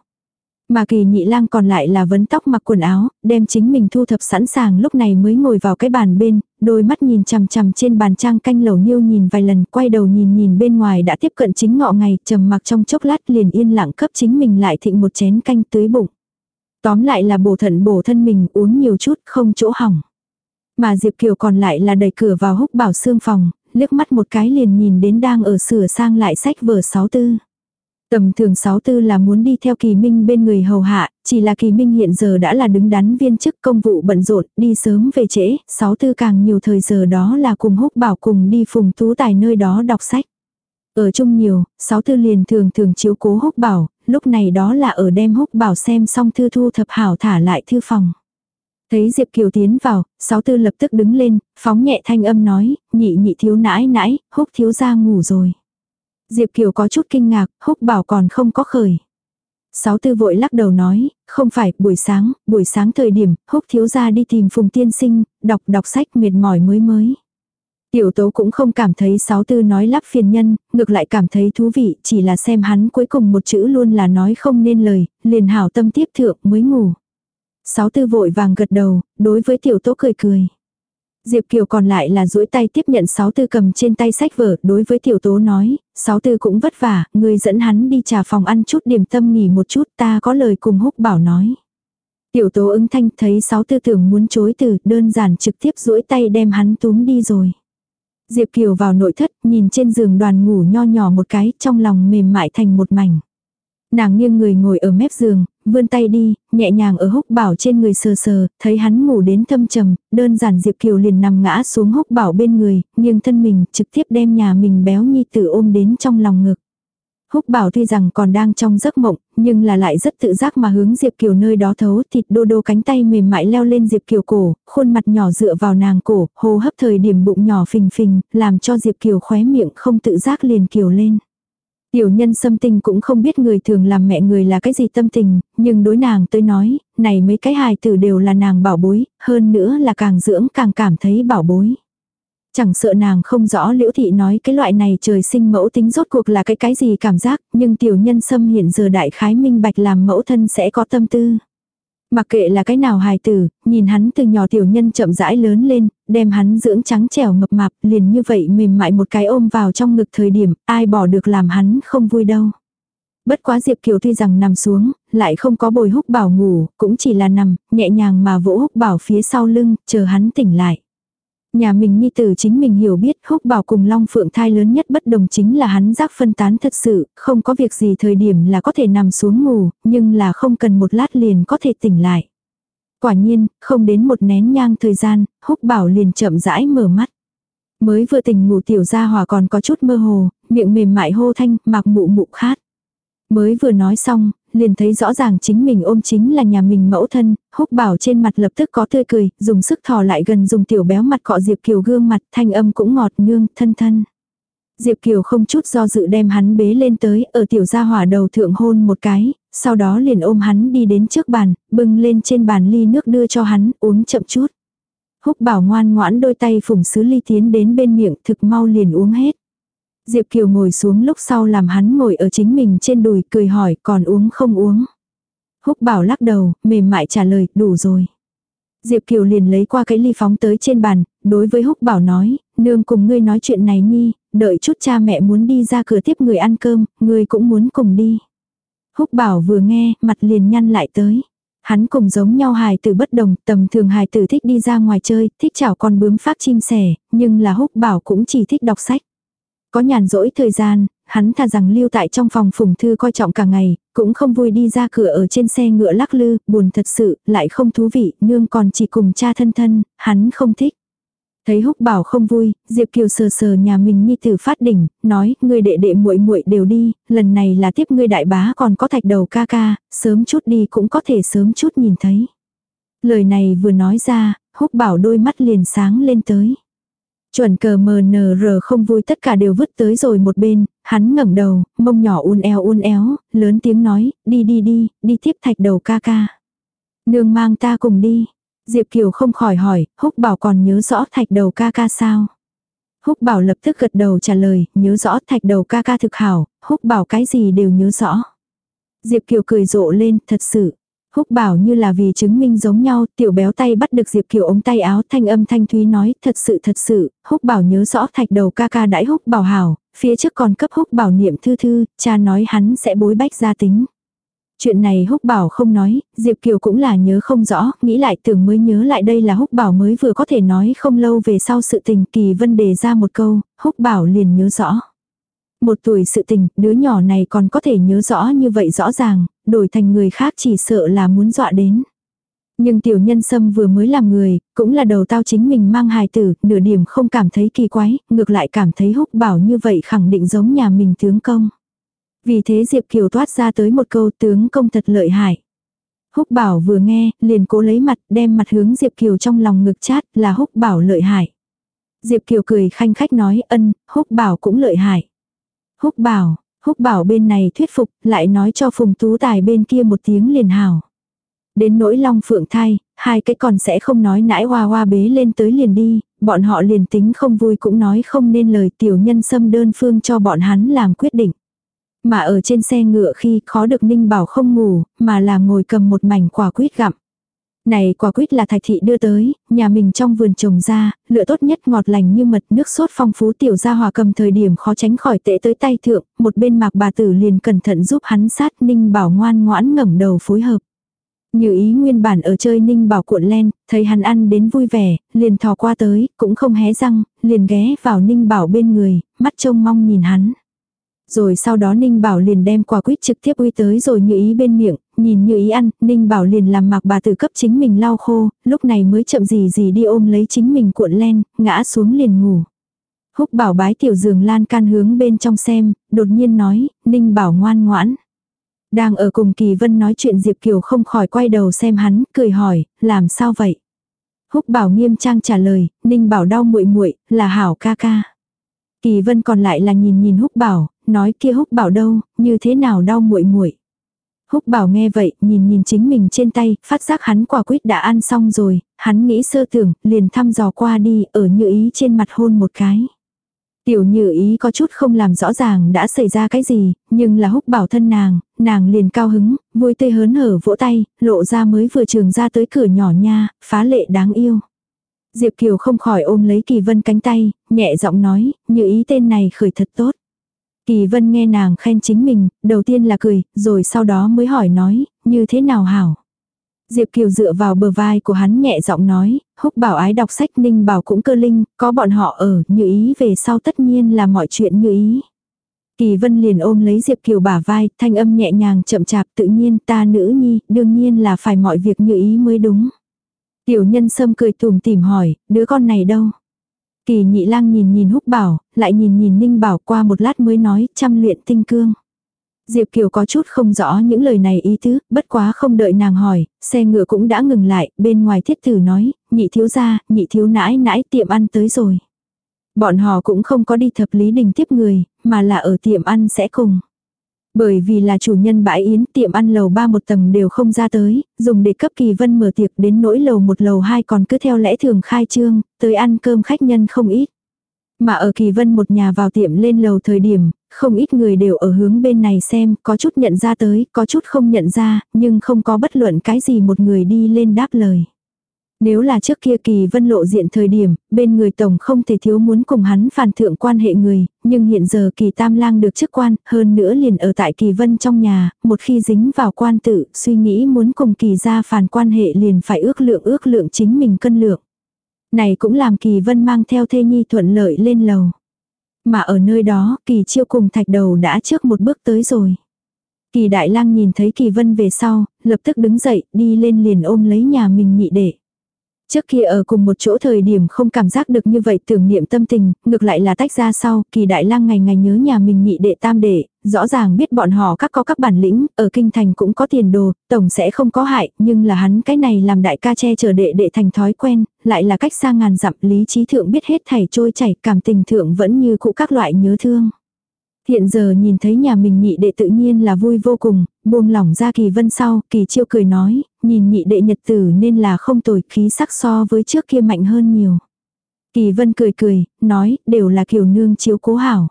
Mà kỳ nhị lang còn lại là vấn tóc mặc quần áo, đem chính mình thu thập sẵn sàng lúc này mới ngồi vào cái bàn bên, đôi mắt nhìn chằm chằm trên bàn trang canh lẩu nhiêu nhìn vài lần, quay đầu nhìn nhìn bên ngoài đã tiếp cận chính ngọ ngày, trầm mặc trong chốc lát liền yên lặng cấp chính mình lại thịnh một chén canh tưới bụng. Tóm lại là bổ thận bổ thân mình uống nhiều chút không chỗ hỏng. Mà Diệp Kiều còn lại là đẩy cửa vào húc bảo xương phòng, liếc mắt một cái liền nhìn đến đang ở sửa sang lại sách vở sáu tư. Tầm thường sáu tư là muốn đi theo kỳ minh bên người hầu hạ, chỉ là kỳ minh hiện giờ đã là đứng đắn viên chức công vụ bận rộn, đi sớm về trễ, sáu tư càng nhiều thời giờ đó là cùng húc bảo cùng đi phùng tú tài nơi đó đọc sách. Ở chung nhiều, sáu tư liền thường thường chiếu cố húc bảo, lúc này đó là ở đem húc bảo xem xong thư thu thập hảo thả lại thư phòng. Thấy Diệp Kiều tiến vào, sáu tư lập tức đứng lên, phóng nhẹ thanh âm nói, nhị nhị thiếu nãi nãi, húc thiếu ra ngủ rồi. Diệp Kiều có chút kinh ngạc, húc bảo còn không có khởi. Sáu tư vội lắc đầu nói, không phải, buổi sáng, buổi sáng thời điểm, húc thiếu ra đi tìm phùng tiên sinh, đọc đọc sách mệt mỏi mới mới. Tiểu tố cũng không cảm thấy sáu tư nói lắp phiền nhân, ngược lại cảm thấy thú vị, chỉ là xem hắn cuối cùng một chữ luôn là nói không nên lời, liền hảo tâm tiếp thượng mới ngủ. Sáu tư vội vàng gật đầu, đối với tiểu tố cười cười. Diệp Kiều còn lại là duỗi tay tiếp nhận sáu tư cầm trên tay sách vở, đối với tiểu tố nói, sáu tư cũng vất vả, người dẫn hắn đi trà phòng ăn chút điểm tâm nghỉ một chút, ta có lời cùng húc bảo nói. Tiểu tố ứng thanh thấy sáu tư tưởng muốn chối từ, đơn giản trực tiếp duỗi tay đem hắn túm đi rồi. Diệp Kiều vào nội thất, nhìn trên giường đoàn ngủ nho nhỏ một cái, trong lòng mềm mại thành một mảnh. Nàng nghiêng người ngồi ở mép giường, vươn tay đi, nhẹ nhàng ở húc bảo trên người sờ sờ, thấy hắn ngủ đến thâm trầm, đơn giản Diệp Kiều liền nằm ngã xuống húc bảo bên người, nghiêng thân mình, trực tiếp đem nhà mình béo nhi tử ôm đến trong lòng ngực. Húc bảo tuy rằng còn đang trong giấc mộng, nhưng là lại rất tự giác mà hướng Diệp Kiều nơi đó thấu thịt đô đô cánh tay mềm mại leo lên Diệp Kiều cổ, khuôn mặt nhỏ dựa vào nàng cổ, hô hấp thời điểm bụng nhỏ phình phình, làm cho Diệp Kiều khóe miệng không tự giác liền kiều lên. Tiểu nhân xâm tình cũng không biết người thường làm mẹ người là cái gì tâm tình, nhưng đối nàng tôi nói, này mấy cái hài tử đều là nàng bảo bối, hơn nữa là càng dưỡng càng cảm thấy bảo bối. Chẳng sợ nàng không rõ liễu thị nói cái loại này trời sinh mẫu tính rốt cuộc là cái cái gì cảm giác, nhưng tiểu nhân xâm hiện giờ đại khái minh bạch làm mẫu thân sẽ có tâm tư. Mặc kệ là cái nào hài tử, nhìn hắn từ nhỏ tiểu nhân chậm rãi lớn lên, đem hắn dưỡng trắng trẻo mập mạp, liền như vậy mềm mại một cái ôm vào trong ngực thời điểm, ai bỏ được làm hắn không vui đâu. Bất quá Diệp Kiều tuy rằng nằm xuống, lại không có bồi húc bảo ngủ, cũng chỉ là nằm, nhẹ nhàng mà vỗ húc bảo phía sau lưng, chờ hắn tỉnh lại. Nhà mình nhi tử chính mình hiểu biết húc bảo cùng Long Phượng thai lớn nhất bất đồng chính là hắn giác phân tán thật sự, không có việc gì thời điểm là có thể nằm xuống ngủ, nhưng là không cần một lát liền có thể tỉnh lại. Quả nhiên, không đến một nén nhang thời gian, húc bảo liền chậm rãi mở mắt. Mới vừa tỉnh ngủ tiểu gia hòa còn có chút mơ hồ, miệng mềm mại hô thanh, mạc mụ mụ khát. Mới vừa nói xong, liền thấy rõ ràng chính mình ôm chính là nhà mình mẫu thân, húc bảo trên mặt lập tức có tươi cười, dùng sức thò lại gần dùng tiểu béo mặt cọ Diệp Kiều gương mặt, thanh âm cũng ngọt nương, thân thân. Diệp Kiều không chút do dự đem hắn bế lên tới, ở tiểu gia hỏa đầu thượng hôn một cái, sau đó liền ôm hắn đi đến trước bàn, bưng lên trên bàn ly nước đưa cho hắn, uống chậm chút. Húc bảo ngoan ngoãn đôi tay phủng sứ ly tiến đến bên miệng thực mau liền uống hết. Diệp Kiều ngồi xuống lúc sau làm hắn ngồi ở chính mình trên đùi cười hỏi còn uống không uống. Húc bảo lắc đầu, mềm mại trả lời, đủ rồi. Diệp Kiều liền lấy qua cái ly phóng tới trên bàn, đối với Húc bảo nói, nương cùng ngươi nói chuyện này nhi, đợi chút cha mẹ muốn đi ra cửa tiếp người ăn cơm, ngươi cũng muốn cùng đi. Húc bảo vừa nghe, mặt liền nhăn lại tới. Hắn cùng giống nhau hài tử bất đồng, tầm thường hài tử thích đi ra ngoài chơi, thích chảo con bướm phát chim sẻ, nhưng là húc bảo cũng chỉ thích đọc sách. Có nhàn rỗi thời gian, hắn thà rằng lưu tại trong phòng phùng thư coi trọng cả ngày, cũng không vui đi ra cửa ở trên xe ngựa lắc lư, buồn thật sự, lại không thú vị, nương còn chỉ cùng cha thân thân, hắn không thích. Thấy húc bảo không vui, Diệp Kiều sờ sờ nhà mình như từ phát đỉnh, nói, người đệ đệ muội muội đều đi, lần này là tiếp ngươi đại bá còn có thạch đầu ca ca, sớm chút đi cũng có thể sớm chút nhìn thấy. Lời này vừa nói ra, húc bảo đôi mắt liền sáng lên tới. Chuẩn cờ mờ nờ rờ không vui tất cả đều vứt tới rồi một bên, hắn ngẩng đầu, mông nhỏ un eo un éo, lớn tiếng nói, đi đi đi, đi tiếp thạch đầu ca ca. Nương mang ta cùng đi. Diệp Kiều không khỏi hỏi, húc bảo còn nhớ rõ thạch đầu ca ca sao? Húc bảo lập tức gật đầu trả lời, nhớ rõ thạch đầu ca ca thực hảo, húc bảo cái gì đều nhớ rõ. Diệp Kiều cười rộ lên, thật sự. Húc bảo như là vì chứng minh giống nhau, tiểu béo tay bắt được Diệp Kiều ống tay áo thanh âm thanh thúy nói, thật sự thật sự, húc bảo nhớ rõ thạch đầu ca ca đãi húc bảo hảo, phía trước còn cấp húc bảo niệm thư thư, cha nói hắn sẽ bối bách gia tính. Chuyện này húc bảo không nói, Diệp Kiều cũng là nhớ không rõ, nghĩ lại tưởng mới nhớ lại đây là húc bảo mới vừa có thể nói không lâu về sau sự tình kỳ vân đề ra một câu, húc bảo liền nhớ rõ. Một tuổi sự tình, đứa nhỏ này còn có thể nhớ rõ như vậy rõ ràng, đổi thành người khác chỉ sợ là muốn dọa đến. Nhưng tiểu nhân sâm vừa mới làm người, cũng là đầu tao chính mình mang hài tử, nửa điểm không cảm thấy kỳ quái, ngược lại cảm thấy húc bảo như vậy khẳng định giống nhà mình tướng công. Vì thế Diệp Kiều toát ra tới một câu tướng công thật lợi hại. Húc bảo vừa nghe, liền cố lấy mặt, đem mặt hướng Diệp Kiều trong lòng ngực chát là húc bảo lợi hại. Diệp Kiều cười khanh khách nói ân, húc bảo cũng lợi hại. Húc bảo, húc bảo bên này thuyết phục, lại nói cho Phùng Tú Tài bên kia một tiếng liền hào. Đến nỗi long phượng thai, hai cái còn sẽ không nói nãi hoa hoa bế lên tới liền đi, bọn họ liền tính không vui cũng nói không nên lời tiểu nhân xâm đơn phương cho bọn hắn làm quyết định. Mà ở trên xe ngựa khi khó được Ninh Bảo không ngủ, mà là ngồi cầm một mảnh quả quýt gặm. Này quả quýt là thạch thị đưa tới, nhà mình trong vườn trồng ra, lựa tốt nhất ngọt lành như mật nước sốt phong phú tiểu gia hòa cầm thời điểm khó tránh khỏi tệ tới tay thượng, một bên mạc bà tử liền cẩn thận giúp hắn sát Ninh Bảo ngoan ngoãn ngẩng đầu phối hợp. Như ý nguyên bản ở chơi ninh bảo cuộn len, thấy hắn ăn đến vui vẻ, liền thò qua tới, cũng không hé răng, liền ghé vào ninh bảo bên người, mắt trông mong nhìn hắn. Rồi sau đó Ninh Bảo liền đem quả quýt trực tiếp uy tới rồi như ý bên miệng, nhìn như ý ăn, Ninh Bảo liền làm mặc bà tử cấp chính mình lau khô, lúc này mới chậm gì gì đi ôm lấy chính mình cuộn len, ngã xuống liền ngủ. Húc Bảo bái tiểu giường lan can hướng bên trong xem, đột nhiên nói, Ninh Bảo ngoan ngoãn. Đang ở cùng Kỳ Vân nói chuyện Diệp Kiều không khỏi quay đầu xem hắn, cười hỏi, làm sao vậy? Húc Bảo nghiêm trang trả lời, Ninh Bảo đau muội muội, là hảo ca ca. Kỳ Vân còn lại là nhìn nhìn Húc Bảo, nói kia Húc Bảo đâu, như thế nào đau muội muội. Húc Bảo nghe vậy, nhìn nhìn chính mình trên tay, phát giác hắn quả quýt đã ăn xong rồi, hắn nghĩ sơ tưởng, liền thăm dò qua đi, ở như ý trên mặt hôn một cái. Tiểu như ý có chút không làm rõ ràng đã xảy ra cái gì, nhưng là húc bảo thân nàng, nàng liền cao hứng, vui tươi hớn hở vỗ tay, lộ ra mới vừa trường ra tới cửa nhỏ nha, phá lệ đáng yêu. Diệp Kiều không khỏi ôm lấy Kỳ Vân cánh tay, nhẹ giọng nói, như ý tên này khởi thật tốt. Kỳ Vân nghe nàng khen chính mình, đầu tiên là cười, rồi sau đó mới hỏi nói, như thế nào hảo. Diệp Kiều dựa vào bờ vai của hắn nhẹ giọng nói, húc bảo ái đọc sách ninh bảo cũng cơ linh, có bọn họ ở, như ý về sau tất nhiên là mọi chuyện như ý. Kỳ vân liền ôm lấy Diệp Kiều bả vai, thanh âm nhẹ nhàng chậm chạp tự nhiên ta nữ nhi, đương nhiên là phải mọi việc như ý mới đúng. Tiểu nhân sâm cười tùm tìm hỏi, đứa con này đâu? Kỳ nhị lang nhìn nhìn húc bảo, lại nhìn nhìn ninh bảo qua một lát mới nói, chăm luyện tinh cương. Diệp Kiều có chút không rõ những lời này ý tứ, bất quá không đợi nàng hỏi, xe ngựa cũng đã ngừng lại, bên ngoài thiết tử nói, nhị thiếu gia, nhị thiếu nãi nãi tiệm ăn tới rồi. Bọn họ cũng không có đi thập lý đình tiếp người, mà là ở tiệm ăn sẽ cùng. Bởi vì là chủ nhân bãi yến tiệm ăn lầu ba một tầng đều không ra tới, dùng để cấp kỳ vân mở tiệc đến nỗi lầu một lầu hai còn cứ theo lẽ thường khai trương, tới ăn cơm khách nhân không ít. Mà ở kỳ vân một nhà vào tiệm lên lầu thời điểm, không ít người đều ở hướng bên này xem, có chút nhận ra tới, có chút không nhận ra, nhưng không có bất luận cái gì một người đi lên đáp lời. Nếu là trước kia kỳ vân lộ diện thời điểm, bên người tổng không thể thiếu muốn cùng hắn phản thượng quan hệ người, nhưng hiện giờ kỳ tam lang được chức quan, hơn nữa liền ở tại kỳ vân trong nhà, một khi dính vào quan tự, suy nghĩ muốn cùng kỳ ra phản quan hệ liền phải ước lượng ước lượng chính mình cân lượng. Này cũng làm kỳ vân mang theo thê nhi thuận lợi lên lầu. Mà ở nơi đó, kỳ chiêu cùng thạch đầu đã trước một bước tới rồi. Kỳ đại lang nhìn thấy kỳ vân về sau, lập tức đứng dậy, đi lên liền ôm lấy nhà mình nhị đệ. Trước kia ở cùng một chỗ thời điểm không cảm giác được như vậy tưởng niệm tâm tình, ngược lại là tách ra sau, kỳ đại lang ngày ngày nhớ nhà mình nhị đệ tam đệ, rõ ràng biết bọn họ các có các bản lĩnh, ở kinh thành cũng có tiền đồ, tổng sẽ không có hại, nhưng là hắn cái này làm đại ca che chở đệ đệ thành thói quen, lại là cách xa ngàn dặm lý trí thượng biết hết thảy trôi chảy, cảm tình thượng vẫn như cũ các loại nhớ thương. Hiện giờ nhìn thấy nhà mình nhị đệ tự nhiên là vui vô cùng, buông lỏng ra kỳ vân sau, kỳ chiêu cười nói, nhìn nhị đệ nhật tử nên là không tồi khí sắc so với trước kia mạnh hơn nhiều. Kỳ vân cười cười, nói, đều là kiều nương chiếu cố hảo.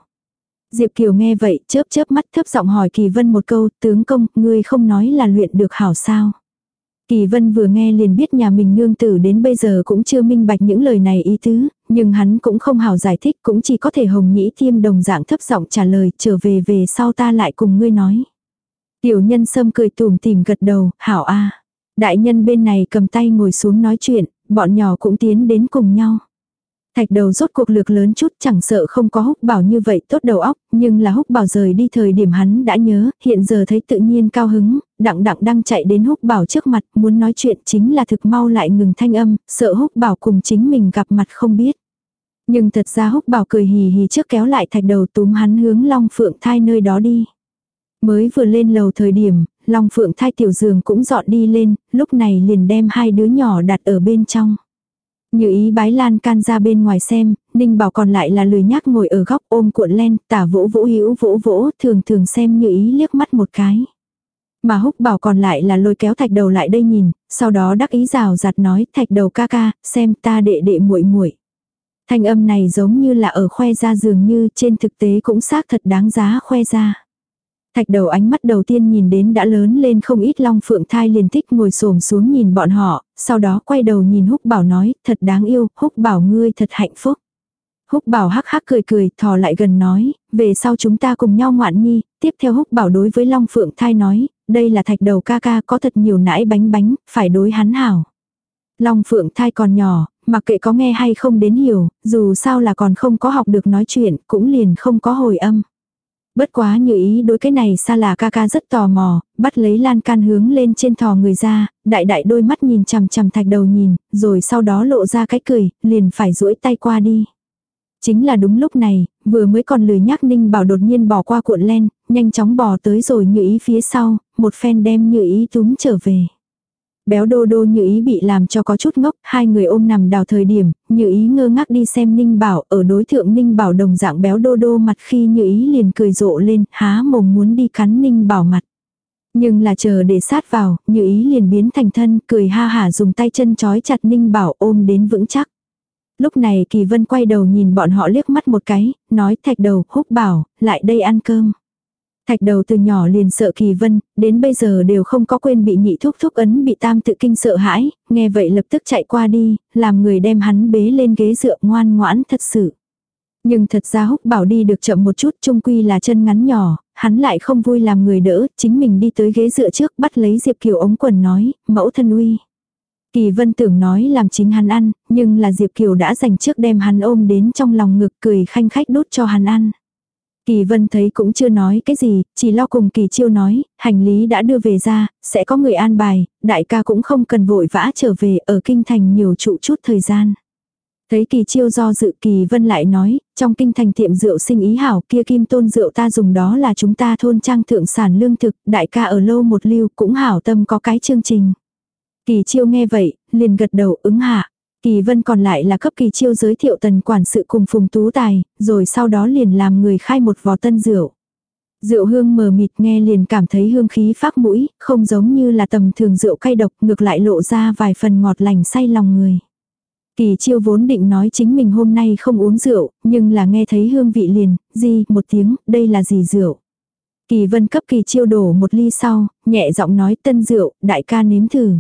Diệp Kiều nghe vậy, chớp chớp mắt thấp giọng hỏi Kỳ Vân một câu, tướng công, ngươi không nói là luyện được hảo sao. Kỳ Vân vừa nghe liền biết nhà mình nương tử đến bây giờ cũng chưa minh bạch những lời này ý tứ, nhưng hắn cũng không hào giải thích cũng chỉ có thể hồng nhĩ tiêm đồng dạng thấp giọng trả lời trở về về sau ta lại cùng ngươi nói. Tiểu nhân sâm cười tùm tìm gật đầu, hảo a Đại nhân bên này cầm tay ngồi xuống nói chuyện, bọn nhỏ cũng tiến đến cùng nhau. Thạch đầu rốt cuộc lược lớn chút chẳng sợ không có húc bảo như vậy tốt đầu óc, nhưng là húc bảo rời đi thời điểm hắn đã nhớ, hiện giờ thấy tự nhiên cao hứng, đặng đặng đang chạy đến húc bảo trước mặt, muốn nói chuyện chính là thực mau lại ngừng thanh âm, sợ húc bảo cùng chính mình gặp mặt không biết. Nhưng thật ra húc bảo cười hì hì trước kéo lại thạch đầu túm hắn hướng long phượng thai nơi đó đi. Mới vừa lên lầu thời điểm, long phượng thai tiểu giường cũng dọn đi lên, lúc này liền đem hai đứa nhỏ đặt ở bên trong. Như ý bái lan can ra bên ngoài xem, Ninh bảo còn lại là lười nhác ngồi ở góc ôm cuộn len, tả vỗ vỗ hữu vỗ vỗ, thường thường xem như ý liếc mắt một cái. Mà húc bảo còn lại là lôi kéo thạch đầu lại đây nhìn, sau đó đắc ý rào giặt nói thạch đầu ca ca, xem ta đệ đệ muội muội Thanh âm này giống như là ở khoe ra dường như trên thực tế cũng xác thật đáng giá khoe ra. Thạch đầu ánh mắt đầu tiên nhìn đến đã lớn lên không ít long phượng thai liền thích ngồi xổm xuống nhìn bọn họ, sau đó quay đầu nhìn húc bảo nói, thật đáng yêu, húc bảo ngươi thật hạnh phúc. Húc bảo hắc hắc cười cười, thò lại gần nói, về sau chúng ta cùng nhau ngoạn nhi, tiếp theo húc bảo đối với long phượng thai nói, đây là thạch đầu ca ca có thật nhiều nãi bánh bánh, phải đối hắn hảo. Long phượng thai còn nhỏ, mặc kệ có nghe hay không đến hiểu, dù sao là còn không có học được nói chuyện, cũng liền không có hồi âm. Bất quá như ý đối cái này xa là ca ca rất tò mò, bắt lấy lan can hướng lên trên thò người ra, đại đại đôi mắt nhìn chằm chằm thạch đầu nhìn, rồi sau đó lộ ra cái cười, liền phải duỗi tay qua đi. Chính là đúng lúc này, vừa mới còn lười nhắc ninh bảo đột nhiên bỏ qua cuộn len, nhanh chóng bò tới rồi như ý phía sau, một phen đem như ý túm trở về. Béo đô đô như ý bị làm cho có chút ngốc, hai người ôm nằm đào thời điểm, như ý ngơ ngác đi xem Ninh Bảo, ở đối thượng Ninh Bảo đồng dạng béo đô đô mặt khi như ý liền cười rộ lên, há mồm muốn đi cắn Ninh Bảo mặt. Nhưng là chờ để sát vào, như ý liền biến thành thân, cười ha hả dùng tay chân chói chặt Ninh Bảo ôm đến vững chắc. Lúc này Kỳ Vân quay đầu nhìn bọn họ liếc mắt một cái, nói thạch đầu, húc bảo, lại đây ăn cơm. Thạch đầu từ nhỏ liền sợ kỳ vân, đến bây giờ đều không có quên bị nhị thúc thúc ấn bị tam tự kinh sợ hãi, nghe vậy lập tức chạy qua đi, làm người đem hắn bế lên ghế dựa ngoan ngoãn thật sự. Nhưng thật ra húc bảo đi được chậm một chút trung quy là chân ngắn nhỏ, hắn lại không vui làm người đỡ, chính mình đi tới ghế dựa trước bắt lấy Diệp Kiều ống quần nói, mẫu thân uy. Kỳ vân tưởng nói làm chính hắn ăn, nhưng là Diệp Kiều đã dành trước đem hắn ôm đến trong lòng ngực cười khanh khách đút cho hắn ăn. Kỳ vân thấy cũng chưa nói cái gì, chỉ lo cùng kỳ chiêu nói, hành lý đã đưa về ra, sẽ có người an bài, đại ca cũng không cần vội vã trở về ở kinh thành nhiều trụ chút thời gian. Thấy kỳ chiêu do dự kỳ vân lại nói, trong kinh thành tiệm rượu sinh ý hảo kia kim tôn rượu ta dùng đó là chúng ta thôn trang thượng sản lương thực, đại ca ở lâu một lưu cũng hảo tâm có cái chương trình. Kỳ chiêu nghe vậy, liền gật đầu ứng hạ. Kỳ vân còn lại là cấp kỳ chiêu giới thiệu tần quản sự cùng phùng tú tài, rồi sau đó liền làm người khai một vò tân rượu. Rượu hương mờ mịt nghe liền cảm thấy hương khí phát mũi, không giống như là tầm thường rượu cay độc, ngược lại lộ ra vài phần ngọt lành say lòng người. Kỳ chiêu vốn định nói chính mình hôm nay không uống rượu, nhưng là nghe thấy hương vị liền, gì, một tiếng, đây là gì rượu. Kỳ vân cấp kỳ chiêu đổ một ly sau, nhẹ giọng nói tân rượu, đại ca nếm thử.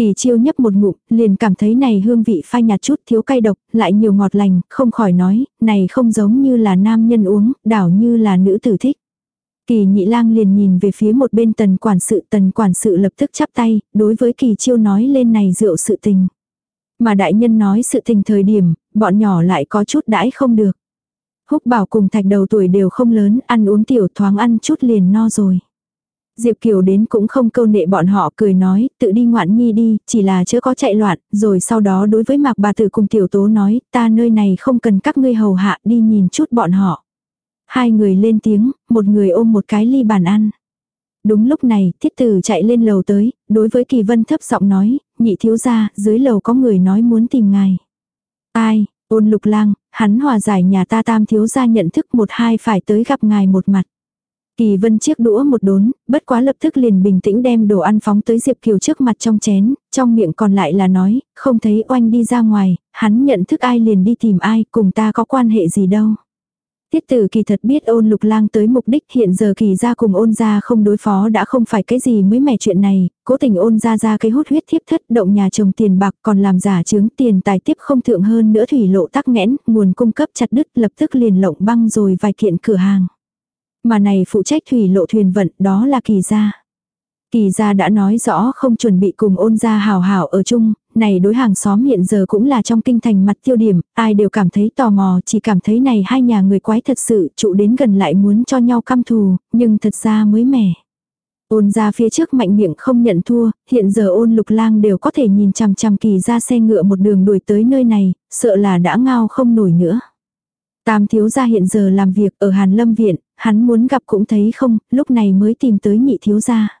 Kỳ chiêu nhấp một ngụm, liền cảm thấy này hương vị phai nhạt chút thiếu cay độc, lại nhiều ngọt lành, không khỏi nói, này không giống như là nam nhân uống, đảo như là nữ tử thích. Kỳ nhị lang liền nhìn về phía một bên tần quản sự, tần quản sự lập tức chắp tay, đối với kỳ chiêu nói lên này rượu sự tình. Mà đại nhân nói sự tình thời điểm, bọn nhỏ lại có chút đãi không được. Húc bảo cùng thạch đầu tuổi đều không lớn, ăn uống tiểu thoáng ăn chút liền no rồi. Diệp Kiều đến cũng không câu nệ bọn họ cười nói, tự đi ngoạn nhi đi, chỉ là chớ có chạy loạn, rồi sau đó đối với mạc bà tử cùng tiểu tố nói, ta nơi này không cần các ngươi hầu hạ đi nhìn chút bọn họ. Hai người lên tiếng, một người ôm một cái ly bàn ăn. Đúng lúc này, thiết tử chạy lên lầu tới, đối với kỳ vân thấp giọng nói, nhị thiếu gia, dưới lầu có người nói muốn tìm ngài. Ai, ôn lục lang, hắn hòa giải nhà ta tam thiếu gia nhận thức một hai phải tới gặp ngài một mặt. Kỳ vân chiếc đũa một đốn, bất quá lập tức liền bình tĩnh đem đồ ăn phóng tới Diệp Kiều trước mặt trong chén, trong miệng còn lại là nói, không thấy oanh đi ra ngoài, hắn nhận thức ai liền đi tìm ai, cùng ta có quan hệ gì đâu. Tiết tử kỳ thật biết ôn lục lang tới mục đích hiện giờ kỳ ra cùng ôn ra không đối phó đã không phải cái gì mới mẻ chuyện này, cố tình ôn ra ra cái hút huyết thiếp thất động nhà chồng tiền bạc còn làm giả chứng tiền tài tiếp không thượng hơn nữa thủy lộ tắc nghẽn, nguồn cung cấp chặt đứt lập tức liền lộng băng rồi vài kiện cửa hàng. Mà này phụ trách thủy lộ thuyền vận đó là kỳ gia. Kỳ gia đã nói rõ không chuẩn bị cùng ôn gia hào hào ở chung, này đối hàng xóm hiện giờ cũng là trong kinh thành mặt tiêu điểm, ai đều cảm thấy tò mò, chỉ cảm thấy này hai nhà người quái thật sự trụ đến gần lại muốn cho nhau căm thù, nhưng thật ra mới mẻ. Ôn ra phía trước mạnh miệng không nhận thua, hiện giờ ôn lục lang đều có thể nhìn chằm chằm kỳ ra xe ngựa một đường đuổi tới nơi này, sợ là đã ngao không nổi nữa. Tam thiếu gia hiện giờ làm việc ở Hàn Lâm Viện, hắn muốn gặp cũng thấy không, lúc này mới tìm tới nhị thiếu gia.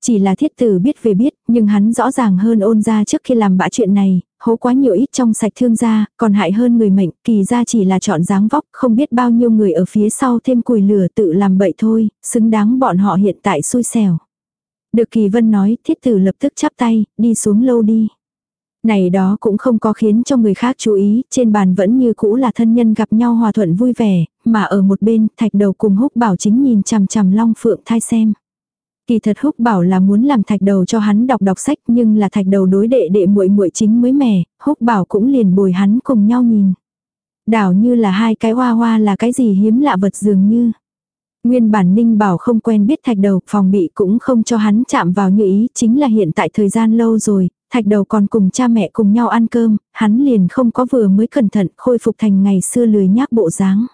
Chỉ là thiết tử biết về biết, nhưng hắn rõ ràng hơn ôn ra trước khi làm bã chuyện này, hố quá nhiều ít trong sạch thương gia, còn hại hơn người mệnh, kỳ ra chỉ là chọn dáng vóc, không biết bao nhiêu người ở phía sau thêm cùi lửa tự làm bậy thôi, xứng đáng bọn họ hiện tại xui xẻo. Được kỳ vân nói, thiết tử lập tức chắp tay, đi xuống lâu đi. Này đó cũng không có khiến cho người khác chú ý, trên bàn vẫn như cũ là thân nhân gặp nhau hòa thuận vui vẻ, mà ở một bên, thạch đầu cùng húc bảo chính nhìn chằm chằm long phượng thai xem. Kỳ thật húc bảo là muốn làm thạch đầu cho hắn đọc đọc sách nhưng là thạch đầu đối đệ đệ muội muội chính mới mẻ, húc bảo cũng liền bồi hắn cùng nhau nhìn. Đảo như là hai cái hoa hoa là cái gì hiếm lạ vật dường như. Nguyên bản Ninh Bảo không quen biết thạch đầu, phòng bị cũng không cho hắn chạm vào như ý, chính là hiện tại thời gian lâu rồi, thạch đầu còn cùng cha mẹ cùng nhau ăn cơm, hắn liền không có vừa mới cẩn thận khôi phục thành ngày xưa lười nhác bộ dáng.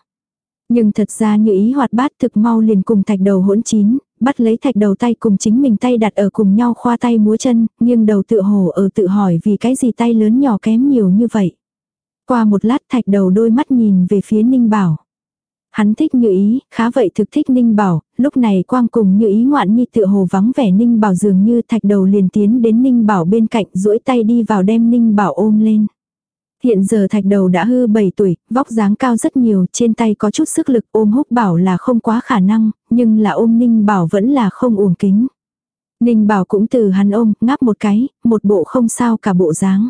Nhưng thật ra như ý hoạt bát thực mau liền cùng thạch đầu hỗn chín, bắt lấy thạch đầu tay cùng chính mình tay đặt ở cùng nhau khoa tay múa chân, nghiêng đầu tự hồ ở tự hỏi vì cái gì tay lớn nhỏ kém nhiều như vậy. Qua một lát thạch đầu đôi mắt nhìn về phía Ninh Bảo. Hắn thích như ý, khá vậy thực thích Ninh Bảo, lúc này quang cùng như ý ngoạn nhi tựa hồ vắng vẻ Ninh Bảo dường như thạch đầu liền tiến đến Ninh Bảo bên cạnh duỗi tay đi vào đem Ninh Bảo ôm lên. Hiện giờ thạch đầu đã hư 7 tuổi, vóc dáng cao rất nhiều, trên tay có chút sức lực ôm húc bảo là không quá khả năng, nhưng là ôm ninh bảo vẫn là không uổng kính. Ninh bảo cũng từ hắn ôm, ngáp một cái, một bộ không sao cả bộ dáng.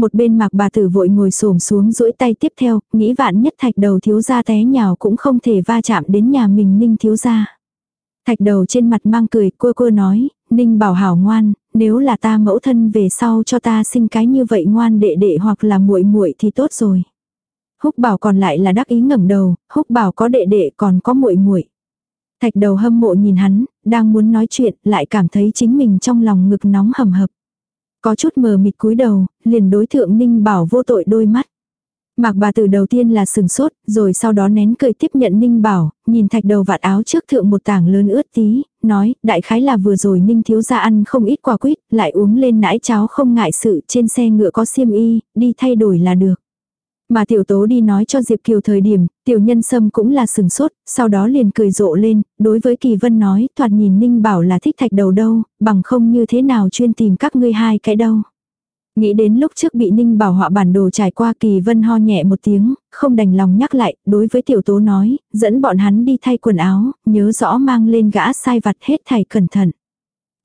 Một bên mạc bà tử vội ngồi xổm xuống duỗi tay tiếp theo, nghĩ vạn nhất thạch đầu thiếu gia té nhào cũng không thể va chạm đến nhà mình ninh thiếu gia. Thạch đầu trên mặt mang cười, cua cua nói, Ninh bảo hảo ngoan, nếu là ta mẫu thân về sau cho ta sinh cái như vậy ngoan đệ đệ hoặc là muội muội thì tốt rồi. Húc bảo còn lại là đắc ý ngẩng đầu, húc bảo có đệ đệ còn có muội muội. Thạch đầu hâm mộ nhìn hắn, đang muốn nói chuyện, lại cảm thấy chính mình trong lòng ngực nóng hầm hập. Có chút mờ mịt cúi đầu, liền đối thượng Ninh bảo vô tội đôi mắt. Mạc bà từ đầu tiên là sừng sốt, rồi sau đó nén cười tiếp nhận Ninh Bảo, nhìn thạch đầu vạt áo trước thượng một tảng lớn ướt tí, nói, đại khái là vừa rồi Ninh thiếu gia ăn không ít quả quýt, lại uống lên nãi cháo không ngại sự, trên xe ngựa có xiêm y, đi thay đổi là được. Mà tiểu tố đi nói cho Diệp Kiều thời điểm, tiểu nhân sâm cũng là sừng sốt, sau đó liền cười rộ lên, đối với Kỳ Vân nói, thoạt nhìn Ninh bảo là thích thạch đầu đâu, bằng không như thế nào chuyên tìm các ngươi hai cái đâu. Nghĩ đến lúc trước bị Ninh Bảo họa bản đồ trải qua kỳ vân ho nhẹ một tiếng, không đành lòng nhắc lại, đối với tiểu tố nói, dẫn bọn hắn đi thay quần áo, nhớ rõ mang lên gã sai vặt hết thảy cẩn thận.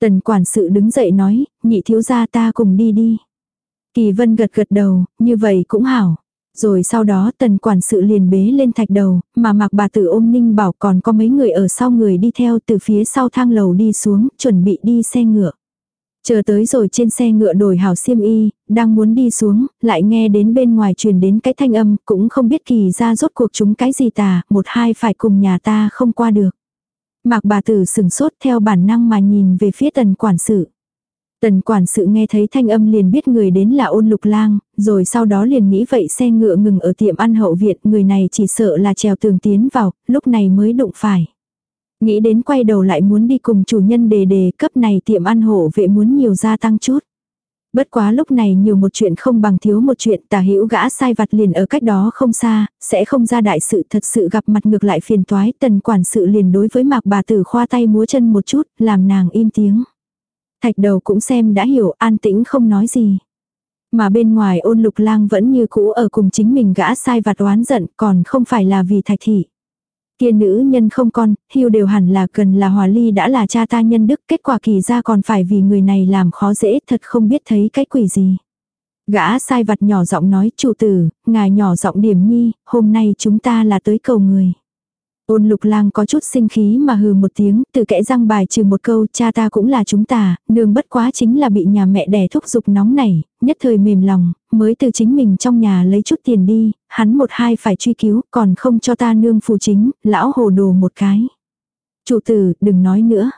Tần quản sự đứng dậy nói, nhị thiếu gia ta cùng đi đi. Kỳ vân gật gật đầu, như vậy cũng hảo. Rồi sau đó tần quản sự liền bế lên thạch đầu, mà mặc bà tử ôm ninh bảo còn có mấy người ở sau người đi theo từ phía sau thang lầu đi xuống, chuẩn bị đi xe ngựa. Chờ tới rồi trên xe ngựa đổi hảo xiêm y, đang muốn đi xuống, lại nghe đến bên ngoài truyền đến cái thanh âm, cũng không biết kỳ ra rốt cuộc chúng cái gì tà, một hai phải cùng nhà ta không qua được. Mạc bà tử sừng sốt theo bản năng mà nhìn về phía tần quản sự. Tần quản sự nghe thấy thanh âm liền biết người đến là ôn lục lang, rồi sau đó liền nghĩ vậy xe ngựa ngừng ở tiệm ăn hậu viện, người này chỉ sợ là trèo tường tiến vào, lúc này mới đụng phải. Nghĩ đến quay đầu lại muốn đi cùng chủ nhân đề đề cấp này tiệm ăn hộ vệ muốn nhiều gia tăng chút. Bất quá lúc này nhiều một chuyện không bằng thiếu một chuyện tà hữu gã sai vặt liền ở cách đó không xa, sẽ không ra đại sự thật sự gặp mặt ngược lại phiền toái tần quản sự liền đối với mạc bà tử khoa tay múa chân một chút, làm nàng im tiếng. Thạch đầu cũng xem đã hiểu an tĩnh không nói gì. Mà bên ngoài ôn lục lang vẫn như cũ ở cùng chính mình gã sai vặt oán giận còn không phải là vì thạch thị. Kia nữ nhân không con, hiu đều hẳn là cần là hòa ly đã là cha ta nhân đức, kết quả kỳ ra còn phải vì người này làm khó dễ, thật không biết thấy cái quỷ gì. Gã sai vặt nhỏ giọng nói, chủ tử, ngài nhỏ giọng điểm nhi, hôm nay chúng ta là tới cầu người. Ôn lục lang có chút sinh khí mà hừ một tiếng, từ kẽ răng bài trừ một câu, cha ta cũng là chúng ta, nương bất quá chính là bị nhà mẹ đẻ thúc giục nóng nảy, nhất thời mềm lòng, mới từ chính mình trong nhà lấy chút tiền đi, hắn một hai phải truy cứu, còn không cho ta nương phù chính, lão hồ đồ một cái. Chủ tử, đừng nói nữa.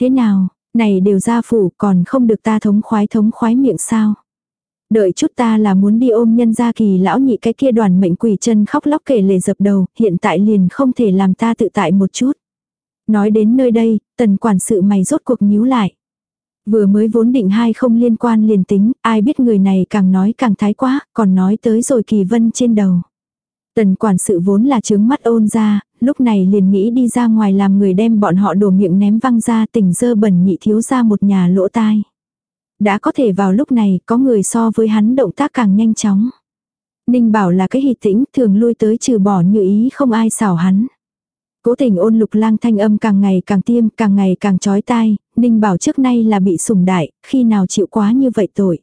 Thế nào, này đều ra phủ còn không được ta thống khoái thống khoái miệng sao. Đợi chút ta là muốn đi ôm nhân gia kỳ lão nhị cái kia đoàn mệnh quỷ chân khóc lóc kể lể dập đầu, hiện tại liền không thể làm ta tự tại một chút. Nói đến nơi đây, tần quản sự mày rốt cuộc nhíu lại. Vừa mới vốn định hai không liên quan liền tính, ai biết người này càng nói càng thái quá, còn nói tới rồi kỳ vân trên đầu. Tần quản sự vốn là trướng mắt ôn ra, lúc này liền nghĩ đi ra ngoài làm người đem bọn họ đổ miệng ném văng ra tỉnh dơ bẩn nhị thiếu ra một nhà lỗ tai. Đã có thể vào lúc này có người so với hắn động tác càng nhanh chóng. Ninh bảo là cái hỷ tĩnh thường lui tới trừ bỏ như ý không ai xảo hắn. Cố tình ôn lục lang thanh âm càng ngày càng tiêm, càng ngày càng chói tai, Ninh bảo trước nay là bị sủng đại, khi nào chịu quá như vậy tội.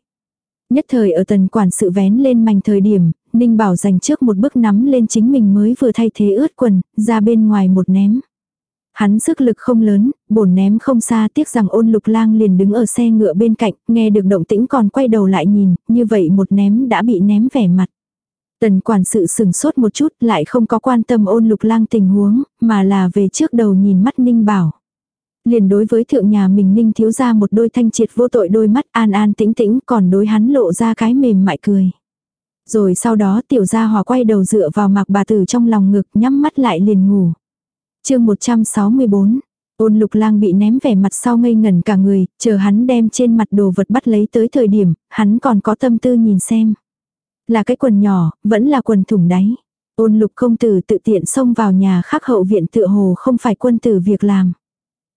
Nhất thời ở tần quản sự vén lên mảnh thời điểm, Ninh bảo dành trước một bước nắm lên chính mình mới vừa thay thế ướt quần, ra bên ngoài một ném. Hắn sức lực không lớn, bổn ném không xa tiếc rằng ôn lục lang liền đứng ở xe ngựa bên cạnh, nghe được động tĩnh còn quay đầu lại nhìn, như vậy một ném đã bị ném vẻ mặt. Tần quản sự sừng sốt một chút lại không có quan tâm ôn lục lang tình huống, mà là về trước đầu nhìn mắt ninh bảo. Liền đối với thượng nhà mình ninh thiếu ra một đôi thanh triệt vô tội đôi mắt an an tĩnh tĩnh còn đối hắn lộ ra cái mềm mại cười. Rồi sau đó tiểu gia hòa quay đầu dựa vào mạc bà tử trong lòng ngực nhắm mắt lại liền ngủ chương 164 Ôn lục lang bị ném vẻ mặt sau ngây ngẩn cả người, chờ hắn đem trên mặt đồ vật bắt lấy tới thời điểm, hắn còn có tâm tư nhìn xem. Là cái quần nhỏ, vẫn là quần thủng đáy. Ôn lục công tử tự tiện xông vào nhà khắc hậu viện tựa hồ không phải quân tử việc làm.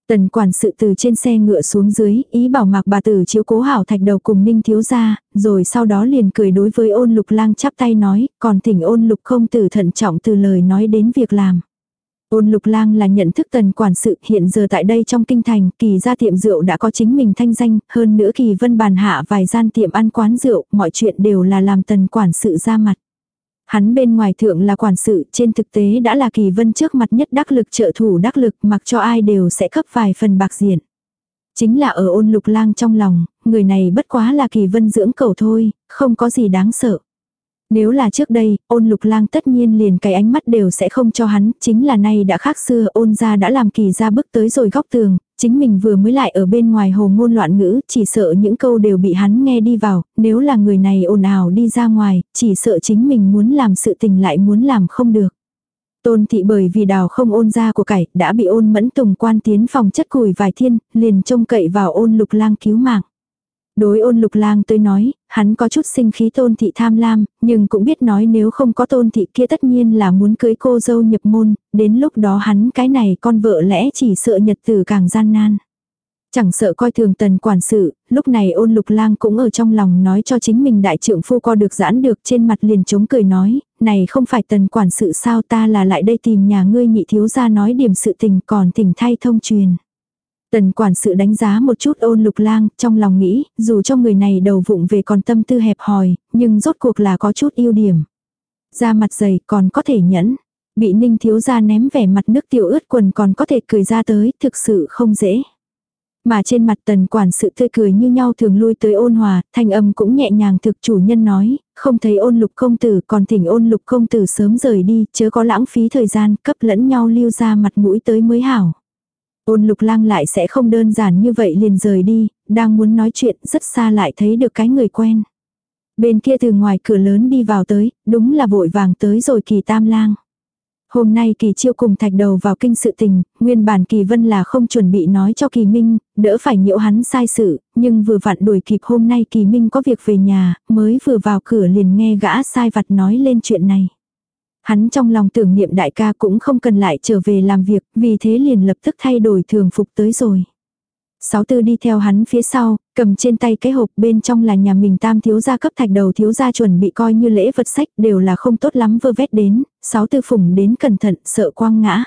Tần quản sự từ trên xe ngựa xuống dưới, ý bảo mạc bà tử chiếu cố hảo thạch đầu cùng ninh thiếu ra, rồi sau đó liền cười đối với ôn lục lang chắp tay nói, còn thỉnh ôn lục không tử thận trọng từ lời nói đến việc làm. Ôn lục lang là nhận thức tần quản sự hiện giờ tại đây trong kinh thành, kỳ ra tiệm rượu đã có chính mình thanh danh, hơn nữa kỳ vân bàn hạ vài gian tiệm ăn quán rượu, mọi chuyện đều là làm tần quản sự ra mặt. Hắn bên ngoài thượng là quản sự, trên thực tế đã là kỳ vân trước mặt nhất đắc lực trợ thủ đắc lực mặc cho ai đều sẽ cấp vài phần bạc diện. Chính là ở ôn lục lang trong lòng, người này bất quá là kỳ vân dưỡng cầu thôi, không có gì đáng sợ. Nếu là trước đây, ôn lục lang tất nhiên liền cái ánh mắt đều sẽ không cho hắn, chính là nay đã khác xưa ôn ra đã làm kỳ ra bước tới rồi góc tường, chính mình vừa mới lại ở bên ngoài hồ ngôn loạn ngữ, chỉ sợ những câu đều bị hắn nghe đi vào, nếu là người này ồn ào đi ra ngoài, chỉ sợ chính mình muốn làm sự tình lại muốn làm không được. Tôn thị bởi vì đào không ôn ra của cải, đã bị ôn mẫn tùng quan tiến phòng chất củi vài thiên, liền trông cậy vào ôn lục lang cứu mạng. Đối ôn lục lang tới nói, hắn có chút sinh khí tôn thị tham lam, nhưng cũng biết nói nếu không có tôn thị kia tất nhiên là muốn cưới cô dâu nhập môn, đến lúc đó hắn cái này con vợ lẽ chỉ sợ nhật tử càng gian nan. Chẳng sợ coi thường tần quản sự, lúc này ôn lục lang cũng ở trong lòng nói cho chính mình đại trưởng phu co được giãn được trên mặt liền chống cười nói, này không phải tần quản sự sao ta là lại đây tìm nhà ngươi nhị thiếu ra nói điểm sự tình còn thỉnh thay thông truyền. Tần quản sự đánh giá một chút ôn lục lang, trong lòng nghĩ, dù cho người này đầu vụng về còn tâm tư hẹp hòi, nhưng rốt cuộc là có chút ưu điểm. Da mặt dày còn có thể nhẫn. Bị ninh thiếu ra ném vẻ mặt nước tiểu ướt quần còn có thể cười ra tới, thực sự không dễ. Mà trên mặt tần quản sự tươi cười như nhau thường lui tới ôn hòa, thanh âm cũng nhẹ nhàng thực chủ nhân nói, không thấy ôn lục công tử còn thỉnh ôn lục công tử sớm rời đi, chớ có lãng phí thời gian cấp lẫn nhau lưu ra mặt mũi tới mới hảo. Ôn lục lang lại sẽ không đơn giản như vậy liền rời đi, đang muốn nói chuyện rất xa lại thấy được cái người quen. Bên kia từ ngoài cửa lớn đi vào tới, đúng là vội vàng tới rồi kỳ tam lang. Hôm nay kỳ chiêu cùng thạch đầu vào kinh sự tình, nguyên bản kỳ vân là không chuẩn bị nói cho kỳ minh, đỡ phải nhiễu hắn sai sự, nhưng vừa vặn đuổi kịp hôm nay kỳ minh có việc về nhà, mới vừa vào cửa liền nghe gã sai vặt nói lên chuyện này. Hắn trong lòng tưởng niệm đại ca cũng không cần lại trở về làm việc, vì thế liền lập tức thay đổi thường phục tới rồi. Sáu tư đi theo hắn phía sau, cầm trên tay cái hộp bên trong là nhà mình tam thiếu gia cấp thạch đầu thiếu gia chuẩn bị coi như lễ vật sách đều là không tốt lắm vơ vét đến, sáu tư phủng đến cẩn thận sợ quang ngã.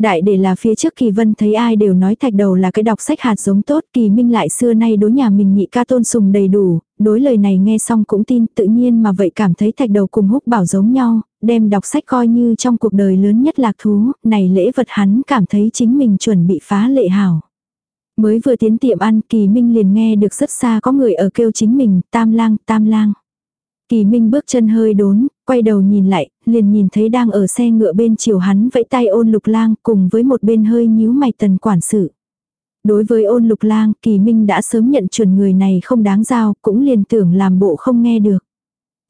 Đại để là phía trước kỳ vân thấy ai đều nói thạch đầu là cái đọc sách hạt giống tốt kỳ minh lại xưa nay đối nhà mình nhị ca tôn sùng đầy đủ, đối lời này nghe xong cũng tin tự nhiên mà vậy cảm thấy thạch đầu cùng húc bảo giống nhau, đem đọc sách coi như trong cuộc đời lớn nhất lạc thú, này lễ vật hắn cảm thấy chính mình chuẩn bị phá lệ hảo. Mới vừa tiến tiệm ăn kỳ minh liền nghe được rất xa có người ở kêu chính mình, tam lang, tam lang. Kỳ Minh bước chân hơi đốn, quay đầu nhìn lại, liền nhìn thấy đang ở xe ngựa bên chiều hắn vẫy tay ôn lục lang cùng với một bên hơi nhíu mày tần quản sự. Đối với ôn lục lang, kỳ minh đã sớm nhận chuẩn người này không đáng giao, cũng liền tưởng làm bộ không nghe được.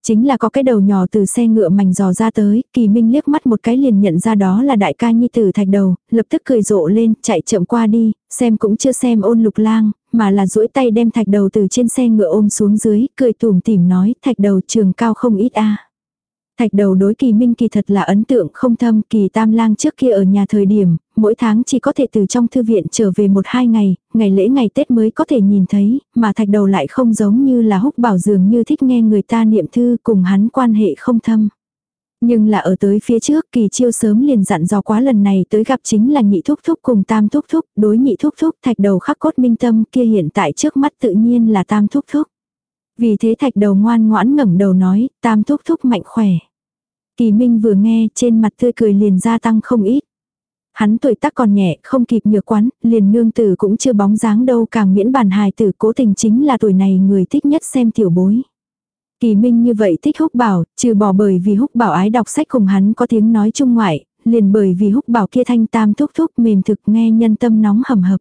Chính là có cái đầu nhỏ từ xe ngựa mảnh dò ra tới, kỳ minh liếc mắt một cái liền nhận ra đó là đại ca nhi tử thạch đầu, lập tức cười rộ lên, chạy chậm qua đi, xem cũng chưa xem ôn lục lang, mà là duỗi tay đem thạch đầu từ trên xe ngựa ôm xuống dưới, cười tủm tỉm nói, thạch đầu trường cao không ít a Thạch đầu đối kỳ minh kỳ thật là ấn tượng không thâm, kỳ tam lang trước kia ở nhà thời điểm, mỗi tháng chỉ có thể từ trong thư viện trở về một hai ngày, ngày lễ ngày Tết mới có thể nhìn thấy, mà thạch đầu lại không giống như là húc bảo dường như thích nghe người ta niệm thư cùng hắn quan hệ không thâm. Nhưng là ở tới phía trước kỳ chiêu sớm liền dặn dò quá lần này tới gặp chính là nhị thúc thúc cùng tam thúc thúc, đối nhị thúc thúc thạch đầu khắc cốt minh tâm kia hiện tại trước mắt tự nhiên là tam thúc thúc. Vì thế thạch đầu ngoan ngoãn ngẩng đầu nói, tam thúc thúc mạnh khỏe. Kỳ Minh vừa nghe trên mặt tươi cười liền gia tăng không ít. Hắn tuổi tác còn nhẹ, không kịp nhược quán, liền nương tử cũng chưa bóng dáng đâu càng miễn bàn hài tử cố tình chính là tuổi này người thích nhất xem tiểu bối. Kỳ Minh như vậy thích húc bảo, trừ bỏ bởi vì húc bảo ái đọc sách cùng hắn có tiếng nói chung ngoại, liền bởi vì húc bảo kia thanh tam thúc thúc mềm thực nghe nhân tâm nóng hầm hập.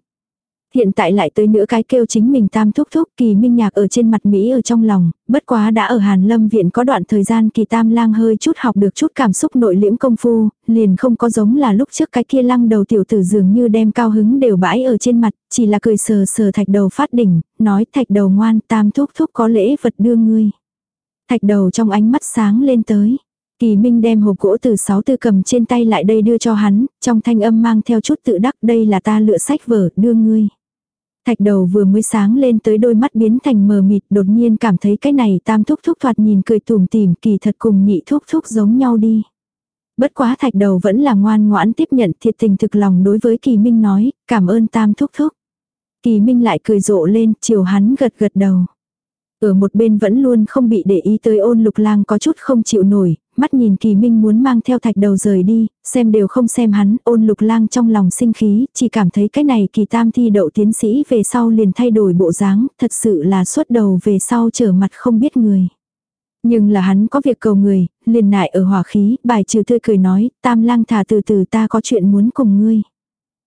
Hiện tại lại tới nữa cái kêu chính mình tam thúc thúc kỳ minh nhạc ở trên mặt Mỹ ở trong lòng, bất quá đã ở Hàn Lâm viện có đoạn thời gian kỳ tam lang hơi chút học được chút cảm xúc nội liễm công phu, liền không có giống là lúc trước cái kia lăng đầu tiểu tử dường như đem cao hứng đều bãi ở trên mặt, chỉ là cười sờ sờ thạch đầu phát đỉnh, nói thạch đầu ngoan tam thúc thúc có lễ vật đưa ngươi. Thạch đầu trong ánh mắt sáng lên tới. Kỳ Minh đem hộp gỗ từ sáu tư cầm trên tay lại đây đưa cho hắn, trong thanh âm mang theo chút tự đắc đây là ta lựa sách vở, đưa ngươi. Thạch đầu vừa mới sáng lên tới đôi mắt biến thành mờ mịt đột nhiên cảm thấy cái này tam thúc thúc thoạt nhìn cười tùm tìm kỳ thật cùng nhị thúc thúc giống nhau đi. Bất quá thạch đầu vẫn là ngoan ngoãn tiếp nhận thiệt tình thực lòng đối với kỳ minh nói, cảm ơn tam thúc thúc. Kỳ minh lại cười rộ lên, chiều hắn gật gật đầu. Ở một bên vẫn luôn không bị để ý tới ôn lục lang có chút không chịu nổi, mắt nhìn kỳ minh muốn mang theo thạch đầu rời đi, xem đều không xem hắn, ôn lục lang trong lòng sinh khí, chỉ cảm thấy cái này kỳ tam thi đậu tiến sĩ về sau liền thay đổi bộ dáng, thật sự là suốt đầu về sau trở mặt không biết người. Nhưng là hắn có việc cầu người, liền nại ở hỏa khí, bài trừ tươi cười nói, tam lang thả từ từ ta có chuyện muốn cùng ngươi.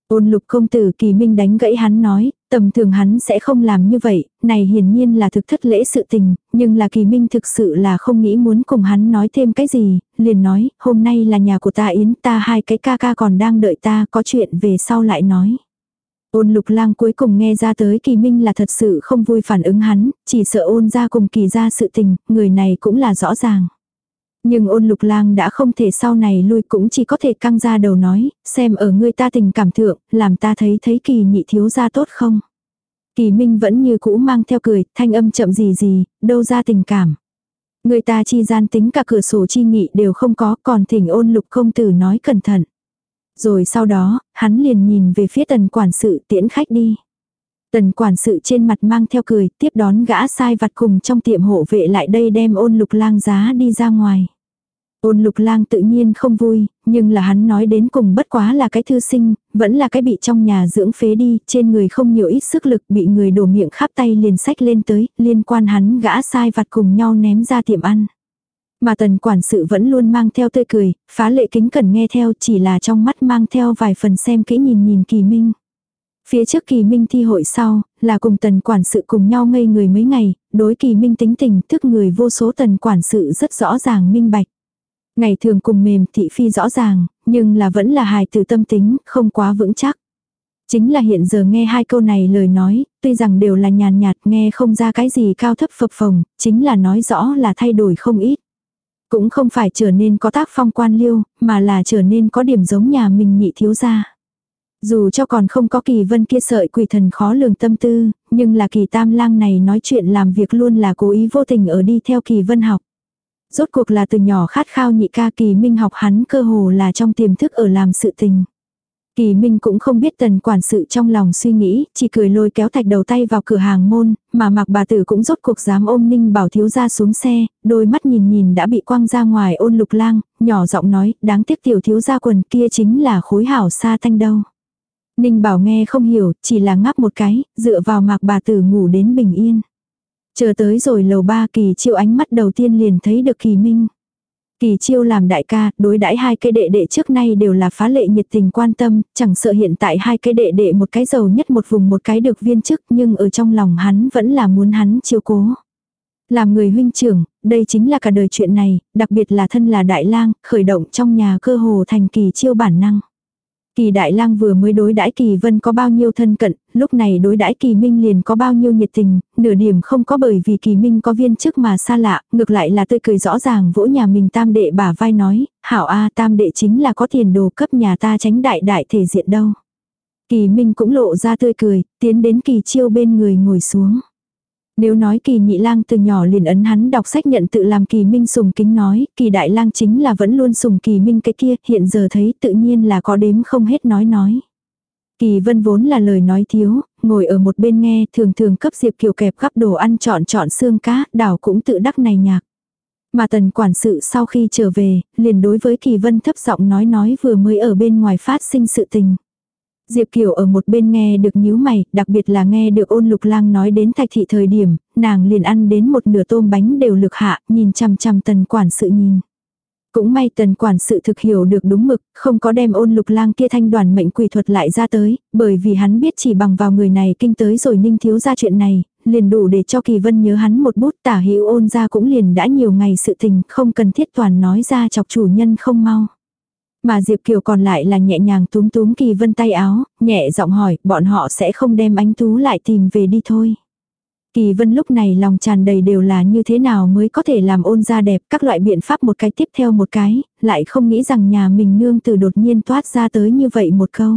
Ôn lục công tử kỳ minh đánh gãy hắn nói, tầm thường hắn sẽ không làm như vậy, này hiển nhiên là thực thất lễ sự tình, nhưng là kỳ minh thực sự là không nghĩ muốn cùng hắn nói thêm cái gì, liền nói, hôm nay là nhà của ta yến ta hai cái ca ca còn đang đợi ta có chuyện về sau lại nói. Ôn lục lang cuối cùng nghe ra tới kỳ minh là thật sự không vui phản ứng hắn, chỉ sợ ôn ra cùng kỳ ra sự tình, người này cũng là rõ ràng. Nhưng ôn lục lang đã không thể sau này lui cũng chỉ có thể căng ra đầu nói, xem ở ngươi ta tình cảm thượng, làm ta thấy thấy kỳ nhị thiếu ra tốt không. Kỳ minh vẫn như cũ mang theo cười, thanh âm chậm gì gì, đâu ra tình cảm. Người ta chi gian tính cả cửa sổ chi nghị đều không có, còn thỉnh ôn lục công tử nói cẩn thận. Rồi sau đó, hắn liền nhìn về phía tần quản sự tiễn khách đi. Tần quản sự trên mặt mang theo cười, tiếp đón gã sai vặt cùng trong tiệm hộ vệ lại đây đem ôn lục lang giá đi ra ngoài. Ôn lục lang tự nhiên không vui, nhưng là hắn nói đến cùng bất quá là cái thư sinh, vẫn là cái bị trong nhà dưỡng phế đi, trên người không nhiều ít sức lực bị người đổ miệng khắp tay liền sách lên tới, liên quan hắn gã sai vặt cùng nhau ném ra tiệm ăn. Mà tần quản sự vẫn luôn mang theo tươi cười, phá lệ kính cần nghe theo chỉ là trong mắt mang theo vài phần xem kỹ nhìn nhìn kỳ minh. Phía trước kỳ minh thi hội sau, là cùng tần quản sự cùng nhau ngây người mấy ngày, đối kỳ minh tính tình thức người vô số tần quản sự rất rõ ràng minh bạch. Ngày thường cùng mềm thị phi rõ ràng, nhưng là vẫn là hài tử tâm tính, không quá vững chắc. Chính là hiện giờ nghe hai câu này lời nói, tuy rằng đều là nhàn nhạt nghe không ra cái gì cao thấp phập phồng, chính là nói rõ là thay đổi không ít. Cũng không phải trở nên có tác phong quan liêu, mà là trở nên có điểm giống nhà mình nhị thiếu gia. Dù cho còn không có kỳ vân kia sợi quỷ thần khó lường tâm tư, nhưng là kỳ tam lang này nói chuyện làm việc luôn là cố ý vô tình ở đi theo kỳ vân học. Rốt cuộc là từ nhỏ khát khao nhị ca kỳ minh học hắn cơ hồ là trong tiềm thức ở làm sự tình. Kỳ Minh cũng không biết tần quản sự trong lòng suy nghĩ, chỉ cười lôi kéo thạch đầu tay vào cửa hàng môn, mà mặc bà tử cũng rốt cuộc dám ôm ninh bảo thiếu ra xuống xe, đôi mắt nhìn nhìn đã bị quăng ra ngoài ôn lục lang, nhỏ giọng nói, đáng tiếc tiểu thiếu ra quần kia chính là khối hảo xa thanh đâu. Ninh bảo nghe không hiểu, chỉ là ngáp một cái, dựa vào mạc bà tử ngủ đến bình yên. Chờ tới rồi lầu ba kỳ chiêu ánh mắt đầu tiên liền thấy được kỳ minh. Kỳ chiêu làm đại ca, đối đãi hai cái đệ đệ trước nay đều là phá lệ nhiệt tình quan tâm, chẳng sợ hiện tại hai cái đệ đệ một cái giàu nhất một vùng một cái được viên chức nhưng ở trong lòng hắn vẫn là muốn hắn chiêu cố. Làm người huynh trưởng, đây chính là cả đời chuyện này, đặc biệt là thân là đại lang, khởi động trong nhà cơ hồ thành kỳ chiêu bản năng. Kỳ đại lang vừa mới đối đãi kỳ vân có bao nhiêu thân cận, lúc này đối đãi kỳ minh liền có bao nhiêu nhiệt tình, nửa điểm không có bởi vì kỳ minh có viên chức mà xa lạ, ngược lại là tươi cười rõ ràng vỗ nhà mình tam đệ bả vai nói, hảo a tam đệ chính là có tiền đồ cấp nhà ta tránh đại đại thể diện đâu. Kỳ minh cũng lộ ra tươi cười, tiến đến kỳ chiêu bên người ngồi xuống. Nếu nói kỳ nhị lang từ nhỏ liền ấn hắn đọc sách nhận tự làm kỳ minh sùng kính nói, kỳ đại lang chính là vẫn luôn sùng kỳ minh cái kia, hiện giờ thấy tự nhiên là có đếm không hết nói nói. Kỳ vân vốn là lời nói thiếu, ngồi ở một bên nghe, thường thường cấp Diệp Kiều kẹp gắp đồ ăn chọn chọn xương cá, đảo cũng tự đắc này nhạc. Mà tần quản sự sau khi trở về, liền đối với Kỳ vân thấp giọng nói nói vừa mới ở bên ngoài phát sinh sự tình. Diệp Kiều ở một bên nghe được nhíu mày, đặc biệt là nghe được ôn lục lang nói đến thạch thị thời điểm, nàng liền ăn đến một nửa tôm bánh đều lực hạ, nhìn chằm chằm tần quản sự nhìn. Cũng may tần quản sự thực hiểu được đúng mực, không có đem ôn lục lang kia thanh đoàn mệnh quỷ thuật lại ra tới, bởi vì hắn biết chỉ bằng vào người này kinh tới rồi ninh thiếu ra chuyện này, liền đủ để cho kỳ vân nhớ hắn một bút tả hữu ôn ra cũng liền đã nhiều ngày sự tình, không cần thiết toàn nói ra chọc chủ nhân không mau. Mà Diệp Kiều còn lại là nhẹ nhàng túm túm Kỳ Vân tay áo, nhẹ giọng hỏi, bọn họ sẽ không đem ánh tú lại tìm về đi thôi. Kỳ Vân lúc này lòng tràn đầy đều là như thế nào mới có thể làm ôn ra đẹp, các loại biện pháp một cái tiếp theo một cái, lại không nghĩ rằng nhà mình nương từ đột nhiên toát ra tới như vậy một câu.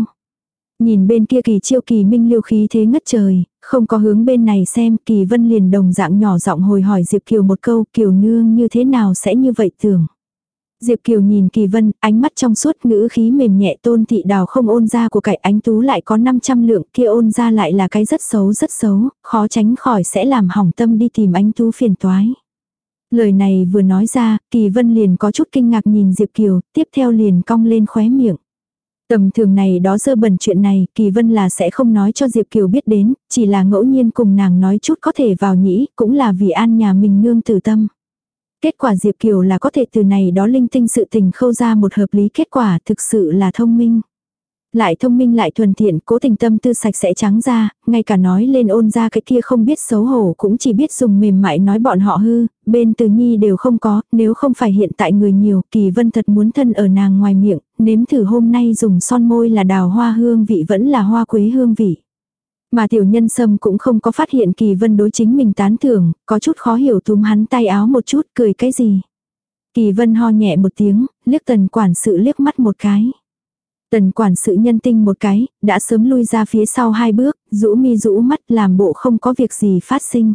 Nhìn bên kia kỳ chiêu kỳ minh liêu khí thế ngất trời, không có hướng bên này xem, kỳ vân liền đồng dạng nhỏ giọng hồi hỏi Diệp Kiều một câu, Kiều nương như thế nào sẽ như vậy tưởng. Diệp Kiều nhìn Kỳ Vân, ánh mắt trong suốt ngữ khí mềm nhẹ tôn thị đào không ôn ra của cải ánh tú lại có 500 lượng kia ôn ra lại là cái rất xấu rất xấu, khó tránh khỏi sẽ làm hỏng tâm đi tìm ánh tú phiền toái. Lời này vừa nói ra, Kỳ Vân liền có chút kinh ngạc nhìn Diệp Kiều, tiếp theo liền cong lên khóe miệng. Tầm thường này đó dơ bẩn chuyện này, Kỳ Vân là sẽ không nói cho Diệp Kiều biết đến, chỉ là ngẫu nhiên cùng nàng nói chút có thể vào nhĩ, cũng là vì an nhà mình nương tử tâm. Kết quả Diệp Kiều là có thể từ này đó linh tinh sự tình khâu ra một hợp lý kết quả thực sự là thông minh. Lại thông minh lại thuần thiện, cố tình tâm tư sạch sẽ trắng ra, ngay cả nói lên ôn ra cái kia không biết xấu hổ cũng chỉ biết dùng mềm mại nói bọn họ hư, bên từ nhi đều không có, nếu không phải hiện tại người nhiều, kỳ vân thật muốn thân ở nàng ngoài miệng, nếm thử hôm nay dùng son môi là đào hoa hương vị vẫn là hoa quế hương vị. Mà tiểu nhân sâm cũng không có phát hiện kỳ vân đối chính mình tán thưởng, có chút khó hiểu túm hắn tay áo một chút cười cái gì. Kỳ vân ho nhẹ một tiếng, liếc tần quản sự liếc mắt một cái. Tần quản sự nhân tinh một cái, đã sớm lui ra phía sau hai bước, rũ mi rũ mắt làm bộ không có việc gì phát sinh.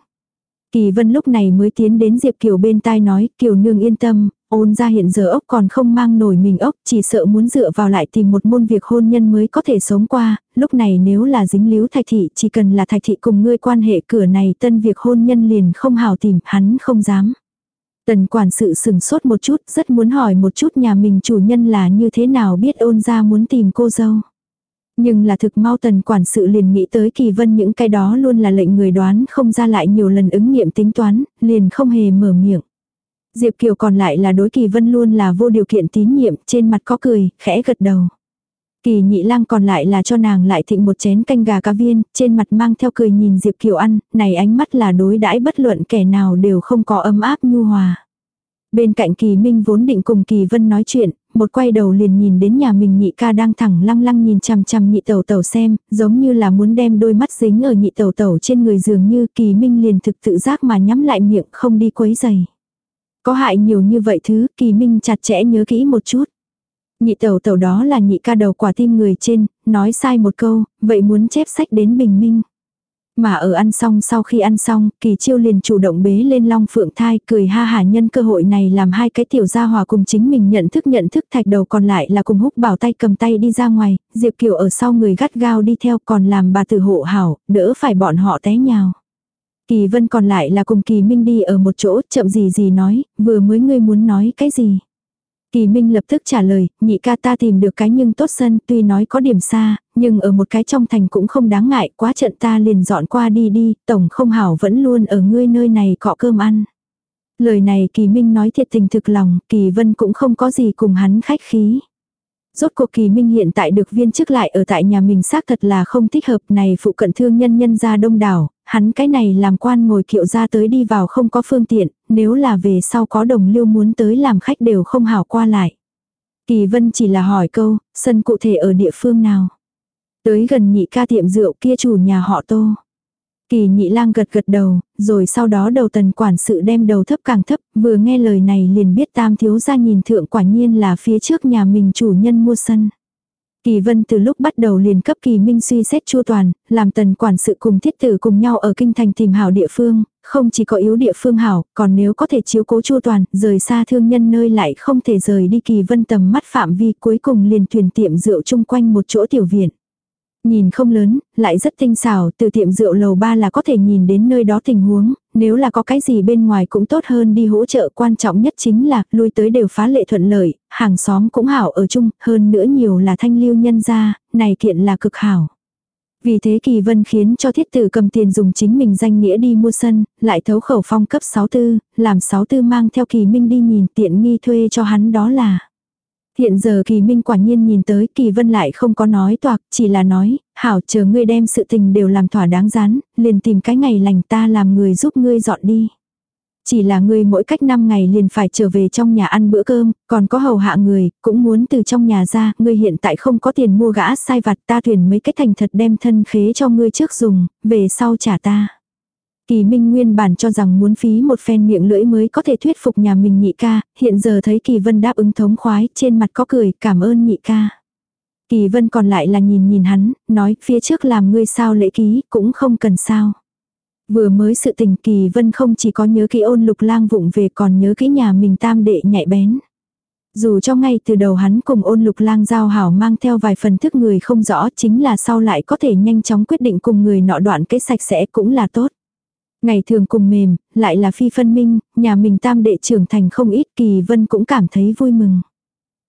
Kỳ vân lúc này mới tiến đến Diệp Kiều bên tai nói, Kiều nương yên tâm, ôn ra hiện giờ ốc còn không mang nổi mình ốc, chỉ sợ muốn dựa vào lại tìm một môn việc hôn nhân mới có thể sống qua, lúc này nếu là dính líu thạch thị chỉ cần là thạch thị cùng ngươi quan hệ cửa này tân việc hôn nhân liền không hào tìm, hắn không dám. Tần quản sự sừng sốt một chút, rất muốn hỏi một chút nhà mình chủ nhân là như thế nào biết ôn ra muốn tìm cô dâu. Nhưng là thực mau tần quản sự liền nghĩ tới kỳ vân những cái đó luôn là lệnh người đoán không ra lại nhiều lần ứng nghiệm tính toán, liền không hề mở miệng. Diệp Kiều còn lại là đối kỳ vân luôn là vô điều kiện tín nhiệm, trên mặt có cười, khẽ gật đầu. Kỳ nhị lang còn lại là cho nàng lại thịnh một chén canh gà cá viên, trên mặt mang theo cười nhìn Diệp Kiều ăn, này ánh mắt là đối đãi bất luận kẻ nào đều không có ấm áp nhu hòa. Bên cạnh kỳ minh vốn định cùng kỳ vân nói chuyện, một quay đầu liền nhìn đến nhà mình nhị ca đang thẳng lăng lăng nhìn chằm chằm nhị tẩu tẩu xem, giống như là muốn đem đôi mắt dính ở nhị tẩu tẩu trên người dường như kỳ minh liền thực tự giác mà nhắm lại miệng không đi quấy giày. Có hại nhiều như vậy thứ, kỳ minh chặt chẽ nhớ kỹ một chút. Nhị tẩu tẩu đó là nhị ca đầu quả tim người trên, nói sai một câu, vậy muốn chép sách đến bình minh. Mà ở ăn xong sau khi ăn xong, kỳ chiêu liền chủ động bế lên long phượng thai, cười ha hả nhân cơ hội này làm hai cái tiểu gia hòa cùng chính mình nhận thức nhận thức thạch đầu còn lại là cùng húc bảo tay cầm tay đi ra ngoài, Diệp Kiều ở sau người gắt gao đi theo còn làm bà tử hộ hảo, đỡ phải bọn họ té nhào. Kỳ vân còn lại là cùng kỳ minh đi ở một chỗ, chậm gì gì nói, vừa mới ngươi muốn nói cái gì. Kỳ Minh lập tức trả lời, nhị ca ta tìm được cái nhưng tốt sân tuy nói có điểm xa, nhưng ở một cái trong thành cũng không đáng ngại, quá trận ta liền dọn qua đi đi, tổng không hảo vẫn luôn ở ngươi nơi này cọ cơm ăn. Lời này Kỳ Minh nói thiệt tình thực lòng, Kỳ Vân cũng không có gì cùng hắn khách khí. Rốt cuộc Kỳ Minh hiện tại được viên chức lại ở tại nhà mình xác thật là không thích hợp này phụ cận thương nhân nhân ra đông đảo, hắn cái này làm quan ngồi kiệu ra tới đi vào không có phương tiện, nếu là về sau có đồng lưu muốn tới làm khách đều không hảo qua lại. Kỳ Vân chỉ là hỏi câu, sân cụ thể ở địa phương nào. Tới gần nhị ca tiệm rượu kia chủ nhà họ tô. Kỳ nhị lang gật gật đầu, rồi sau đó đầu tần quản sự đem đầu thấp càng thấp, vừa nghe lời này liền biết tam thiếu ra nhìn thượng quả nhiên là phía trước nhà mình chủ nhân mua sân. Kỳ vân từ lúc bắt đầu liền cấp kỳ minh suy xét chua toàn, làm tần quản sự cùng thiết tử cùng nhau ở kinh thành tìm hảo địa phương, không chỉ có yếu địa phương hảo, còn nếu có thể chiếu cố chua toàn, rời xa thương nhân nơi lại không thể rời đi kỳ vân tầm mắt phạm vi cuối cùng liền thuyền tiệm rượu chung quanh một chỗ tiểu viện. Nhìn không lớn, lại rất tinh xảo, từ tiệm rượu lầu ba là có thể nhìn đến nơi đó tình huống, nếu là có cái gì bên ngoài cũng tốt hơn đi hỗ trợ quan trọng nhất chính là lui tới đều phá lệ thuận lợi, hàng xóm cũng hảo ở chung, hơn nữa nhiều là thanh lưu nhân gia, này kiện là cực hảo. Vì thế Kỳ Vân khiến cho thiết tử cầm tiền dùng chính mình danh nghĩa đi mua sân, lại thấu khẩu phong cấp 64, làm 64 mang theo Kỳ Minh đi nhìn tiện nghi thuê cho hắn đó là. Hiện giờ kỳ minh quả nhiên nhìn tới kỳ vân lại không có nói toạc, chỉ là nói, hảo chờ ngươi đem sự tình đều làm thỏa đáng rán, liền tìm cái ngày lành ta làm người giúp ngươi dọn đi. Chỉ là ngươi mỗi cách 5 ngày liền phải trở về trong nhà ăn bữa cơm, còn có hầu hạ người, cũng muốn từ trong nhà ra, ngươi hiện tại không có tiền mua gã sai vặt ta tuyển mấy cách thành thật đem thân khế cho ngươi trước dùng, về sau trả ta. Kỳ Minh nguyên bản cho rằng muốn phí một phen miệng lưỡi mới có thể thuyết phục nhà mình nhị ca, hiện giờ thấy Kỳ Vân đáp ứng thống khoái, trên mặt có cười, cảm ơn nhị ca. Kỳ Vân còn lại là nhìn nhìn hắn, nói phía trước làm ngươi sao lễ ký, cũng không cần sao. Vừa mới sự tình Kỳ Vân không chỉ có nhớ kỹ ôn lục lang vụng về còn nhớ kỹ nhà mình tam đệ nhạy bén. Dù cho ngay từ đầu hắn cùng ôn lục lang giao hảo mang theo vài phần thức người không rõ chính là sau lại có thể nhanh chóng quyết định cùng người nọ đoạn cái sạch sẽ cũng là tốt. Ngày thường cùng mềm, lại là phi phân minh, nhà mình tam đệ trưởng thành không ít kỳ vân cũng cảm thấy vui mừng.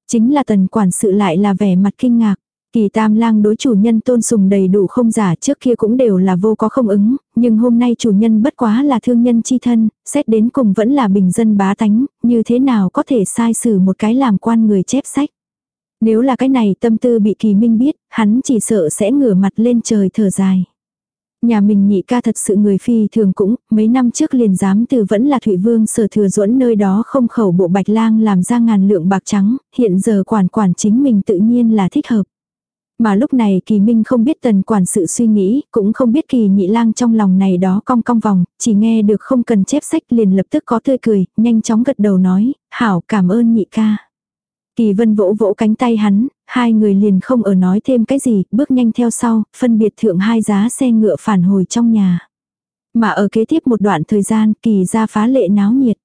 Chính là tần quản sự lại là vẻ mặt kinh ngạc. Kỳ tam lang đối chủ nhân tôn sùng đầy đủ không giả trước kia cũng đều là vô có không ứng, nhưng hôm nay chủ nhân bất quá là thương nhân chi thân, xét đến cùng vẫn là bình dân bá tánh, như thế nào có thể sai xử một cái làm quan người chép sách. Nếu là cái này tâm tư bị kỳ minh biết, hắn chỉ sợ sẽ ngửa mặt lên trời thở dài. Nhà mình nhị ca thật sự người phi thường cũng, mấy năm trước liền dám từ vẫn là Thụy Vương sở thừa duẫn nơi đó không khẩu bộ bạch lang làm ra ngàn lượng bạc trắng, hiện giờ quản quản chính mình tự nhiên là thích hợp. Mà lúc này kỳ minh không biết tần quản sự suy nghĩ, cũng không biết kỳ nhị lang trong lòng này đó cong cong vòng, chỉ nghe được không cần chép sách liền lập tức có tươi cười, nhanh chóng gật đầu nói, hảo cảm ơn nhị ca. Kỳ vân vỗ vỗ cánh tay hắn, hai người liền không ở nói thêm cái gì, bước nhanh theo sau, phân biệt thượng hai giá xe ngựa phản hồi trong nhà. Mà ở kế tiếp một đoạn thời gian, kỳ ra phá lệ náo nhiệt.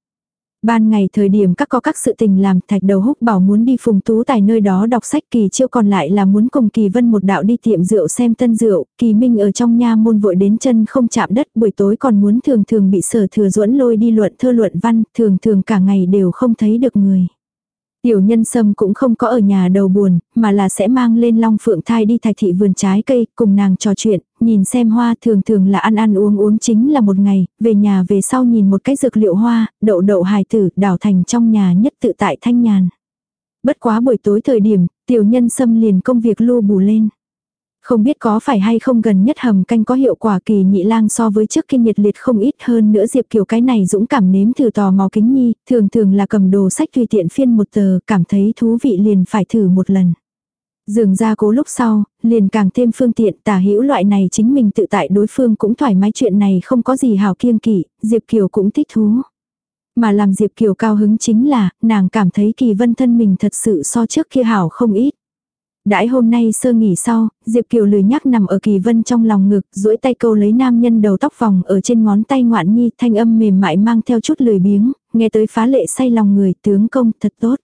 Ban ngày thời điểm các có các sự tình làm thạch đầu húc bảo muốn đi phùng tú tài nơi đó đọc sách kỳ chiêu còn lại là muốn cùng kỳ vân một đạo đi tiệm rượu xem tân rượu, kỳ minh ở trong nha môn vội đến chân không chạm đất buổi tối còn muốn thường thường bị sở thừa duẫn lôi đi luận thơ luận văn, thường thường cả ngày đều không thấy được người. Tiểu nhân sâm cũng không có ở nhà đầu buồn, mà là sẽ mang lên long phượng thai đi thạch thị vườn trái cây, cùng nàng trò chuyện, nhìn xem hoa thường thường là ăn ăn uống uống chính là một ngày, về nhà về sau nhìn một cái dược liệu hoa, đậu đậu hài tử, đảo thành trong nhà nhất tự tại thanh nhàn. Bất quá buổi tối thời điểm, tiểu nhân sâm liền công việc lô bù lên. Không biết có phải hay không gần nhất hầm canh có hiệu quả kỳ nhị lang so với trước kinh nhiệt liệt không ít hơn nữa Diệp Kiều cái này dũng cảm nếm thử tò mò kính nhi, thường thường là cầm đồ sách tùy tiện phiên một tờ, cảm thấy thú vị liền phải thử một lần. Dường ra cố lúc sau, liền càng thêm phương tiện tả hữu loại này chính mình tự tại đối phương cũng thoải mái chuyện này không có gì hào kiêng kỵ, Diệp Kiều cũng thích thú. Mà làm Diệp Kiều cao hứng chính là, nàng cảm thấy kỳ vân thân mình thật sự so trước kia hảo không ít. Đãi hôm nay sơ nghỉ sau, Diệp Kiều lười nhắc nằm ở kỳ vân trong lòng ngực, duỗi tay câu lấy nam nhân đầu tóc vòng ở trên ngón tay ngoạn nhi, thanh âm mềm mại mang theo chút lười biếng, nghe tới phá lệ say lòng người, tướng công thật tốt.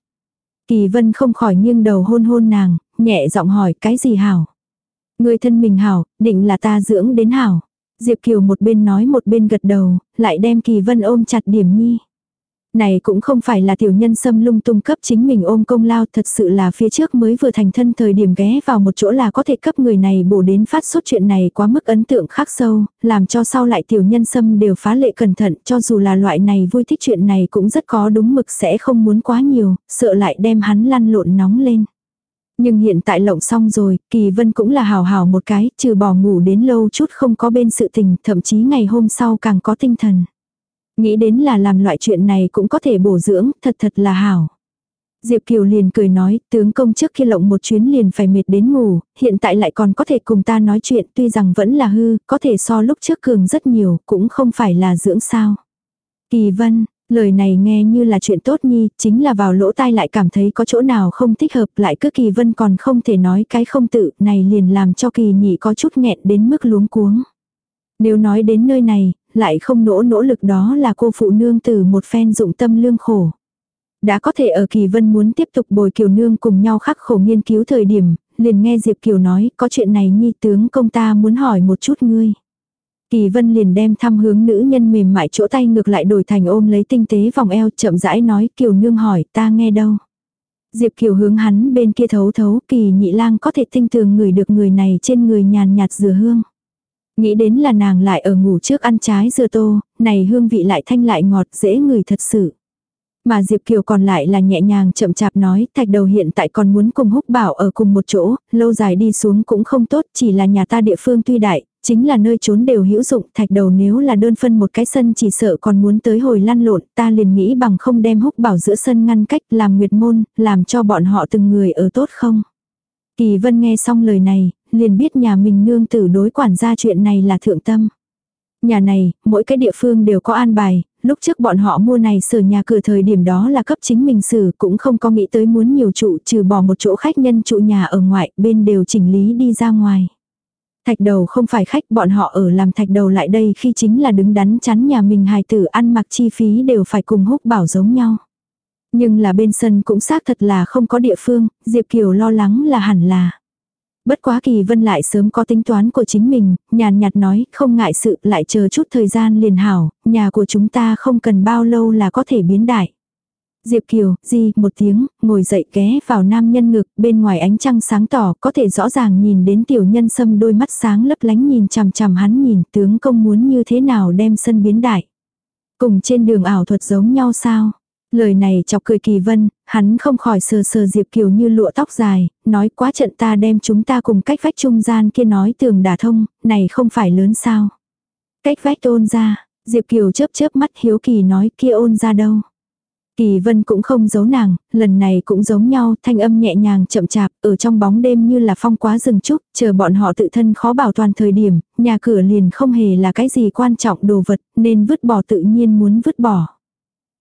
Kỳ vân không khỏi nghiêng đầu hôn hôn nàng, nhẹ giọng hỏi cái gì hảo. Người thân mình hảo, định là ta dưỡng đến hảo. Diệp Kiều một bên nói một bên gật đầu, lại đem kỳ vân ôm chặt điểm nhi. Này cũng không phải là tiểu nhân xâm lung tung cấp chính mình ôm công lao thật sự là phía trước mới vừa thành thân thời điểm ghé vào một chỗ là có thể cấp người này bổ đến phát sốt chuyện này quá mức ấn tượng khắc sâu, làm cho sau lại tiểu nhân xâm đều phá lệ cẩn thận cho dù là loại này vui thích chuyện này cũng rất có đúng mực sẽ không muốn quá nhiều, sợ lại đem hắn lăn lộn nóng lên. Nhưng hiện tại lộng xong rồi, Kỳ Vân cũng là hào hào một cái, trừ bỏ ngủ đến lâu chút không có bên sự tình, thậm chí ngày hôm sau càng có tinh thần. Nghĩ đến là làm loại chuyện này cũng có thể bổ dưỡng, thật thật là hảo. Diệp Kiều liền cười nói, tướng công trước khi lộng một chuyến liền phải mệt đến ngủ, hiện tại lại còn có thể cùng ta nói chuyện tuy rằng vẫn là hư, có thể so lúc trước cường rất nhiều, cũng không phải là dưỡng sao. Kỳ vân, lời này nghe như là chuyện tốt nhi, chính là vào lỗ tai lại cảm thấy có chỗ nào không thích hợp lại cứ kỳ vân còn không thể nói cái không tự này liền làm cho kỳ nhị có chút nghẹn đến mức luống cuống. Nếu nói đến nơi này, lại không nỗ nỗ lực đó là cô phụ nương từ một phen dụng tâm lương khổ. Đã có thể ở Kỳ Vân muốn tiếp tục bồi Kiều Nương cùng nhau khắc khổ nghiên cứu thời điểm, liền nghe Diệp Kiều nói, có chuyện này nhi tướng công ta muốn hỏi một chút ngươi. Kỳ Vân liền đem thăm hướng nữ nhân mềm mại chỗ tay ngược lại đổi thành ôm lấy tinh tế vòng eo chậm rãi nói Kiều Nương hỏi ta nghe đâu. Diệp Kiều hướng hắn bên kia thấu thấu kỳ nhị lang có thể tinh tường người được người này trên người nhàn nhạt dừa hương. Nghĩ đến là nàng lại ở ngủ trước ăn trái dưa tô, này hương vị lại thanh lại ngọt dễ người thật sự. Mà Diệp Kiều còn lại là nhẹ nhàng chậm chạp nói, thạch đầu hiện tại còn muốn cùng húc bảo ở cùng một chỗ, lâu dài đi xuống cũng không tốt, chỉ là nhà ta địa phương tuy đại, chính là nơi trốn đều hữu dụng, thạch đầu nếu là đơn phân một cái sân chỉ sợ còn muốn tới hồi lăn lộn, ta liền nghĩ bằng không đem húc bảo giữa sân ngăn cách làm nguyệt môn, làm cho bọn họ từng người ở tốt không. Kỳ vân nghe xong lời này, liền biết nhà mình nương tử đối quản gia chuyện này là thượng tâm. Nhà này, mỗi cái địa phương đều có an bài, lúc trước bọn họ mua này sửa nhà cửa thời điểm đó là cấp chính mình xử cũng không có nghĩ tới muốn nhiều trụ trừ bỏ một chỗ khách nhân trụ nhà ở ngoại, bên đều chỉnh lý đi ra ngoài. Thạch đầu không phải khách bọn họ ở làm thạch đầu lại đây khi chính là đứng đắn chắn nhà mình hài tử ăn mặc chi phí đều phải cùng húc bảo giống nhau. Nhưng là bên sân cũng xác thật là không có địa phương, Diệp Kiều lo lắng là hẳn là. Bất quá kỳ vân lại sớm có tính toán của chính mình, nhàn nhạt nói, không ngại sự, lại chờ chút thời gian liền hảo, nhà của chúng ta không cần bao lâu là có thể biến đại. Diệp Kiều, di, một tiếng, ngồi dậy ké vào nam nhân ngực, bên ngoài ánh trăng sáng tỏ, có thể rõ ràng nhìn đến tiểu nhân sâm đôi mắt sáng lấp lánh nhìn chằm chằm hắn nhìn tướng công muốn như thế nào đem sân biến đại. Cùng trên đường ảo thuật giống nhau sao? Lời này chọc cười kỳ vân, hắn không khỏi sờ sờ Diệp Kiều như lụa tóc dài, nói quá trận ta đem chúng ta cùng cách vách trung gian kia nói tường đả thông, này không phải lớn sao. Cách vách ôn ra, Diệp Kiều chớp chớp mắt hiếu kỳ nói kia ôn ra đâu. Kỳ vân cũng không giấu nàng, lần này cũng giống nhau, thanh âm nhẹ nhàng chậm chạp, ở trong bóng đêm như là phong quá rừng trúc, chờ bọn họ tự thân khó bảo toàn thời điểm, nhà cửa liền không hề là cái gì quan trọng đồ vật, nên vứt bỏ tự nhiên muốn vứt bỏ.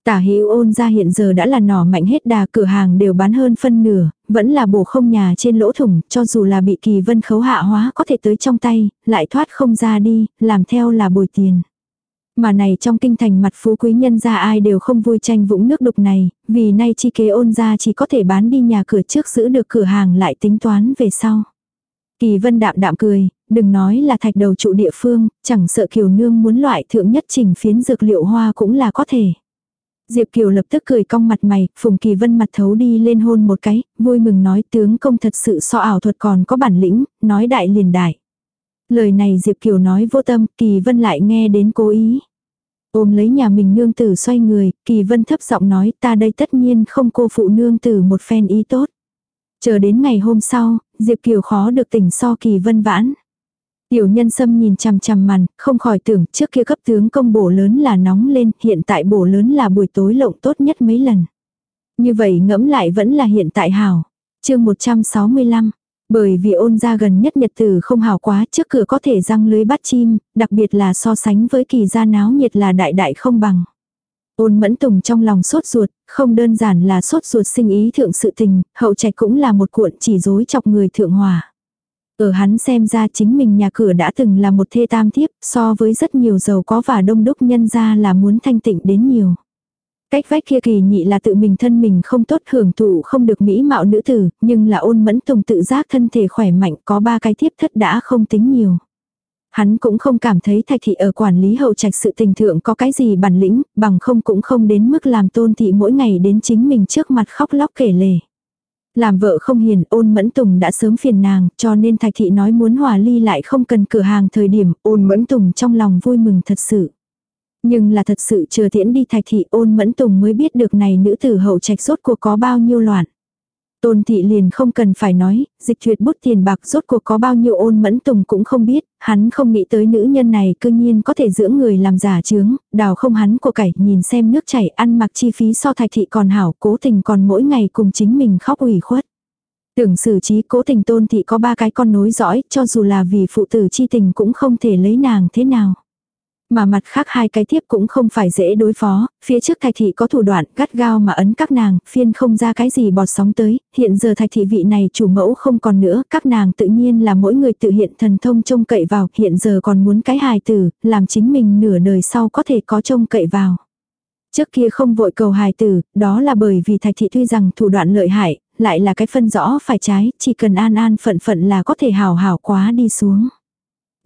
Tả hữu ôn ra hiện giờ đã là nỏ mạnh hết đà cửa hàng đều bán hơn phân nửa, vẫn là bổ không nhà trên lỗ thủng, cho dù là bị kỳ vân khấu hạ hóa có thể tới trong tay, lại thoát không ra đi, làm theo là bồi tiền. Mà này trong kinh thành mặt phú quý nhân ra ai đều không vui tranh vũng nước đục này, vì nay chi kế ôn ra chỉ có thể bán đi nhà cửa trước giữ được cửa hàng lại tính toán về sau. Kỳ vân đạm đạm cười, đừng nói là thạch đầu trụ địa phương, chẳng sợ kiều nương muốn loại thượng nhất trình phiến dược liệu hoa cũng là có thể. Diệp Kiều lập tức cười cong mặt mày, Phùng Kỳ Vân mặt thấu đi lên hôn một cái, vui mừng nói tướng công thật sự so ảo thuật còn có bản lĩnh, nói đại liền đại. Lời này Diệp Kiều nói vô tâm, Kỳ Vân lại nghe đến cố ý. Ôm lấy nhà mình nương tử xoay người, Kỳ Vân thấp giọng nói ta đây tất nhiên không cô phụ nương tử một phen ý tốt. Chờ đến ngày hôm sau, Diệp Kiều khó được tỉnh so Kỳ Vân vãn. Tiểu nhân sâm nhìn chằm chằm màn, không khỏi tưởng trước kia cấp tướng công bổ lớn là nóng lên, hiện tại bổ lớn là buổi tối lộng tốt nhất mấy lần. Như vậy ngẫm lại vẫn là hiện tại hảo. chương 165, bởi vì ôn ra gần nhất nhật tử không hảo quá trước cửa có thể răng lưới bắt chim, đặc biệt là so sánh với kỳ gia náo nhiệt là đại đại không bằng. Ôn mẫn tùng trong lòng sốt ruột, không đơn giản là sốt ruột sinh ý thượng sự tình, hậu trạch cũng là một cuộn chỉ dối chọc người thượng hòa. Ở hắn xem ra chính mình nhà cửa đã từng là một thê tam thiếp, so với rất nhiều giàu có và đông đúc nhân ra là muốn thanh tịnh đến nhiều. Cách vách kia kỳ nhị là tự mình thân mình không tốt hưởng thụ không được mỹ mạo nữ tử, nhưng là ôn mẫn tùng tự giác thân thể khỏe mạnh có ba cái thiếp thất đã không tính nhiều. Hắn cũng không cảm thấy thạch thị ở quản lý hậu trạch sự tình thượng có cái gì bản lĩnh, bằng không cũng không đến mức làm tôn thị mỗi ngày đến chính mình trước mặt khóc lóc kể lể. Làm vợ không hiền ôn mẫn tùng đã sớm phiền nàng, cho nên thạch thị nói muốn hòa ly lại không cần cửa hàng thời điểm ôn mẫn tùng trong lòng vui mừng thật sự. Nhưng là thật sự chờ tiễn đi thạch thị ôn mẫn tùng mới biết được này nữ tử hậu trạch rốt cuộc có bao nhiêu loạn. Tôn thị liền không cần phải nói, dịch tuyệt bút tiền bạc rốt cuộc có bao nhiêu ôn mẫn tùng cũng không biết, hắn không nghĩ tới nữ nhân này cư nhiên có thể dưỡng người làm giả chướng, đào không hắn của cải nhìn xem nước chảy ăn mặc chi phí so thạch thị còn hảo, cố tình còn mỗi ngày cùng chính mình khóc ủy khuất. Tưởng xử trí cố tình tôn thị có ba cái con nối dõi, cho dù là vì phụ tử chi tình cũng không thể lấy nàng thế nào. Mà mặt khác hai cái tiếp cũng không phải dễ đối phó, phía trước thạch thị có thủ đoạn gắt gao mà ấn các nàng, phiên không ra cái gì bọt sóng tới, hiện giờ thạch thị vị này chủ mẫu không còn nữa, các nàng tự nhiên là mỗi người tự hiện thần thông trông cậy vào, hiện giờ còn muốn cái hài tử, làm chính mình nửa đời sau có thể có trông cậy vào. Trước kia không vội cầu hài tử, đó là bởi vì thạch thị tuy rằng thủ đoạn lợi hại, lại là cái phân rõ phải trái, chỉ cần an an phận phận là có thể hào hào quá đi xuống.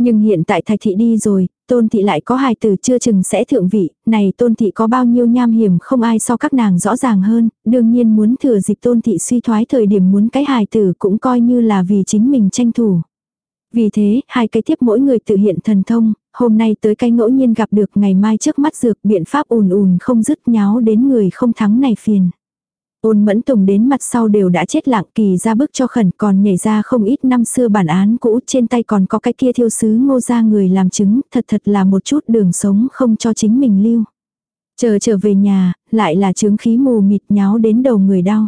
Nhưng hiện tại thạch thị đi rồi, tôn thị lại có hài tử chưa chừng sẽ thượng vị, này tôn thị có bao nhiêu nham hiểm không ai so các nàng rõ ràng hơn, đương nhiên muốn thừa dịp tôn thị suy thoái thời điểm muốn cái hài tử cũng coi như là vì chính mình tranh thủ. Vì thế, hai cái tiếp mỗi người tự hiện thần thông, hôm nay tới cái ngẫu nhiên gặp được ngày mai trước mắt dược biện pháp ùn ùn không dứt nháo đến người không thắng này phiền. Ôn mẫn tùng đến mặt sau đều đã chết lặng kỳ ra bức cho khẩn còn nhảy ra không ít năm xưa bản án cũ trên tay còn có cái kia thiêu sứ ngô ra người làm chứng thật thật là một chút đường sống không cho chính mình lưu. Chờ trở về nhà, lại là chứng khí mù mịt nháo đến đầu người đau.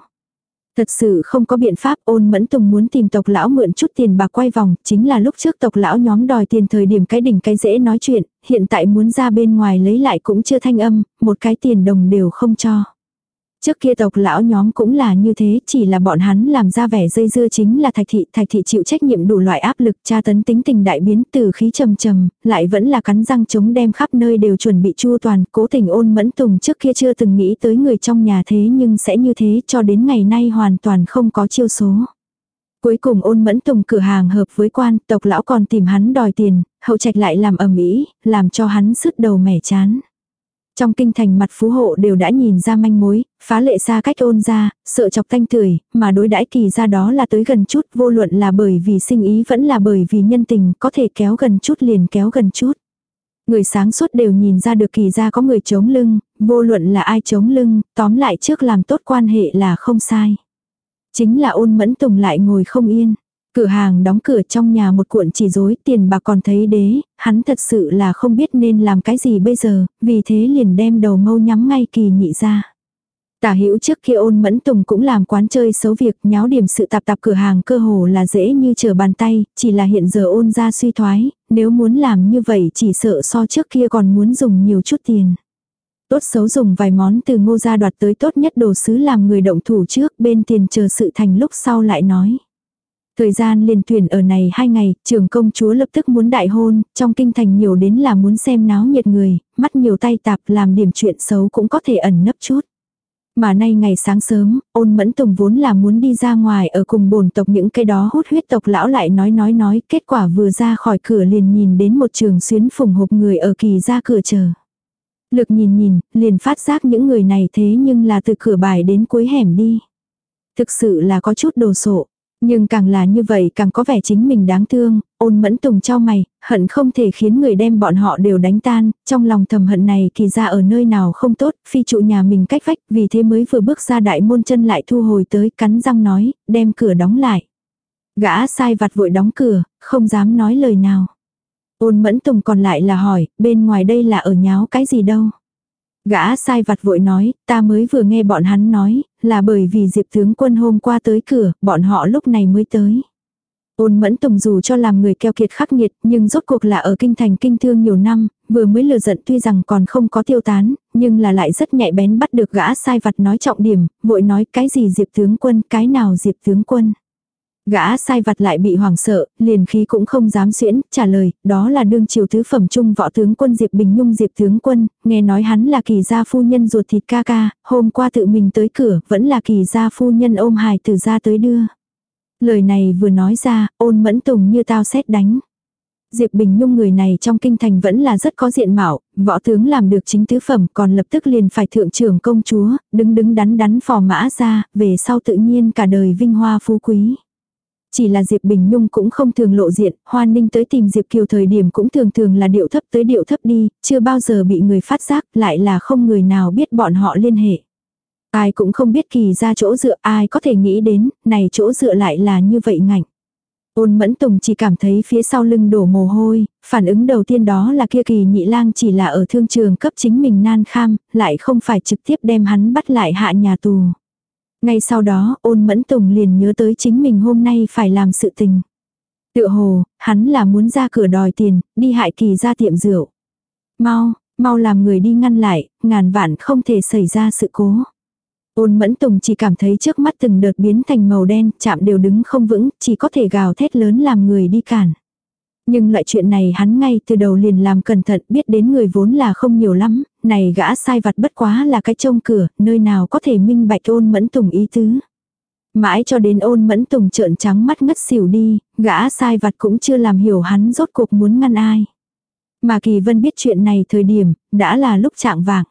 Thật sự không có biện pháp ôn mẫn tùng muốn tìm tộc lão mượn chút tiền bạc quay vòng, chính là lúc trước tộc lão nhóm đòi tiền thời điểm cái đỉnh cái dễ nói chuyện, hiện tại muốn ra bên ngoài lấy lại cũng chưa thanh âm, một cái tiền đồng đều không cho. Trước kia tộc lão nhóm cũng là như thế, chỉ là bọn hắn làm ra vẻ dây dưa chính là thạch thị, thạch thị chịu trách nhiệm đủ loại áp lực, tra tấn tính tình đại biến từ khí trầm trầm, lại vẫn là cắn răng chống đem khắp nơi đều chuẩn bị chua toàn, cố tình ôn mẫn tùng trước kia chưa từng nghĩ tới người trong nhà thế nhưng sẽ như thế cho đến ngày nay hoàn toàn không có chiêu số. Cuối cùng ôn mẫn tùng cửa hàng hợp với quan, tộc lão còn tìm hắn đòi tiền, hậu trạch lại làm ầm ĩ làm cho hắn sứt đầu mẻ chán. Trong kinh thành mặt phú hộ đều đã nhìn ra manh mối, phá lệ xa cách ôn ra, sợ chọc thanh tưởi, mà đối đãi kỳ ra đó là tới gần chút, vô luận là bởi vì sinh ý vẫn là bởi vì nhân tình, có thể kéo gần chút liền kéo gần chút. Người sáng suốt đều nhìn ra được kỳ ra có người chống lưng, vô luận là ai chống lưng, tóm lại trước làm tốt quan hệ là không sai. Chính là ôn mẫn tùng lại ngồi không yên. Cửa hàng đóng cửa trong nhà một cuộn chỉ rối tiền bạc còn thấy đế, hắn thật sự là không biết nên làm cái gì bây giờ, vì thế liền đem đầu mâu nhắm ngay kỳ nhị ra. Tả hữu trước kia ôn mẫn tùng cũng làm quán chơi xấu việc nháo điểm sự tạp tạp cửa hàng cơ hồ là dễ như trở bàn tay, chỉ là hiện giờ ôn ra suy thoái, nếu muốn làm như vậy chỉ sợ so trước kia còn muốn dùng nhiều chút tiền. Tốt xấu dùng vài món từ ngô gia đoạt tới tốt nhất đồ sứ làm người động thủ trước bên tiền chờ sự thành lúc sau lại nói. Thời gian liền tuyển ở này hai ngày, trưởng công chúa lập tức muốn đại hôn, trong kinh thành nhiều đến là muốn xem náo nhiệt người, mắt nhiều tay tạp làm điểm chuyện xấu cũng có thể ẩn nấp chút. Mà nay ngày sáng sớm, ôn mẫn tùng vốn là muốn đi ra ngoài ở cùng bồn tộc những cái đó hút huyết tộc lão lại nói nói nói, kết quả vừa ra khỏi cửa liền nhìn đến một trường xuyến phùng hộp người ở kỳ ra cửa chờ. Lực nhìn nhìn, liền phát giác những người này thế nhưng là từ cửa bài đến cuối hẻm đi. Thực sự là có chút đồ sộ. Nhưng càng là như vậy càng có vẻ chính mình đáng thương, ôn mẫn tùng cho mày, hận không thể khiến người đem bọn họ đều đánh tan, trong lòng thầm hận này kỳ ra ở nơi nào không tốt, phi trụ nhà mình cách vách, vì thế mới vừa bước ra đại môn chân lại thu hồi tới, cắn răng nói, đem cửa đóng lại. Gã sai vặt vội đóng cửa, không dám nói lời nào. Ôn mẫn tùng còn lại là hỏi, bên ngoài đây là ở nháo cái gì đâu. Gã sai vặt vội nói, ta mới vừa nghe bọn hắn nói, là bởi vì Diệp tướng quân hôm qua tới cửa, bọn họ lúc này mới tới. Ôn mẫn tùng dù cho làm người keo kiệt khắc nghiệt, nhưng rốt cuộc là ở kinh thành kinh thương nhiều năm, vừa mới lừa giận tuy rằng còn không có tiêu tán, nhưng là lại rất nhạy bén bắt được gã sai vặt nói trọng điểm, vội nói cái gì Diệp tướng quân, cái nào Diệp tướng quân. Gã sai vặt lại bị hoảng sợ, liền khí cũng không dám xuyễn, trả lời, đó là đương triều tứ phẩm trung võ tướng quân Diệp Bình Nhung Diệp tướng quân, nghe nói hắn là kỳ gia phu nhân ruột thịt ca ca, hôm qua tự mình tới cửa, vẫn là kỳ gia phu nhân ôm hài từ ra tới đưa. Lời này vừa nói ra, ôn mẫn tùng như tao xét đánh. Diệp Bình Nhung người này trong kinh thành vẫn là rất có diện mạo, võ tướng làm được chính tứ phẩm còn lập tức liền phải thượng trưởng công chúa, đứng đứng đắn đắn phò mã ra, về sau tự nhiên cả đời vinh hoa phú quý. Chỉ là Diệp Bình Nhung cũng không thường lộ diện, Hoan Ninh tới tìm Diệp Kiều thời điểm cũng thường thường là điệu thấp tới điệu thấp đi, chưa bao giờ bị người phát giác, lại là không người nào biết bọn họ liên hệ. Ai cũng không biết kỳ ra chỗ dựa ai có thể nghĩ đến, này chỗ dựa lại là như vậy ngạnh. Ôn mẫn tùng chỉ cảm thấy phía sau lưng đổ mồ hôi, phản ứng đầu tiên đó là kia kỳ nhị lang chỉ là ở thương trường cấp chính mình nan kham, lại không phải trực tiếp đem hắn bắt lại hạ nhà tù. Ngay sau đó ôn mẫn tùng liền nhớ tới chính mình hôm nay phải làm sự tình. Tựa hồ, hắn là muốn ra cửa đòi tiền, đi hại kỳ ra tiệm rượu. Mau, mau làm người đi ngăn lại, ngàn vạn không thể xảy ra sự cố. Ôn mẫn tùng chỉ cảm thấy trước mắt từng đợt biến thành màu đen, chạm đều đứng không vững, chỉ có thể gào thét lớn làm người đi cản. Nhưng loại chuyện này hắn ngay từ đầu liền làm cẩn thận biết đến người vốn là không nhiều lắm, này gã sai vặt bất quá là cái trông cửa, nơi nào có thể minh bạch ôn mẫn tùng ý tứ. Mãi cho đến ôn mẫn tùng trợn trắng mắt ngất xỉu đi, gã sai vặt cũng chưa làm hiểu hắn rốt cuộc muốn ngăn ai. Mà Kỳ Vân biết chuyện này thời điểm, đã là lúc trạng vàng.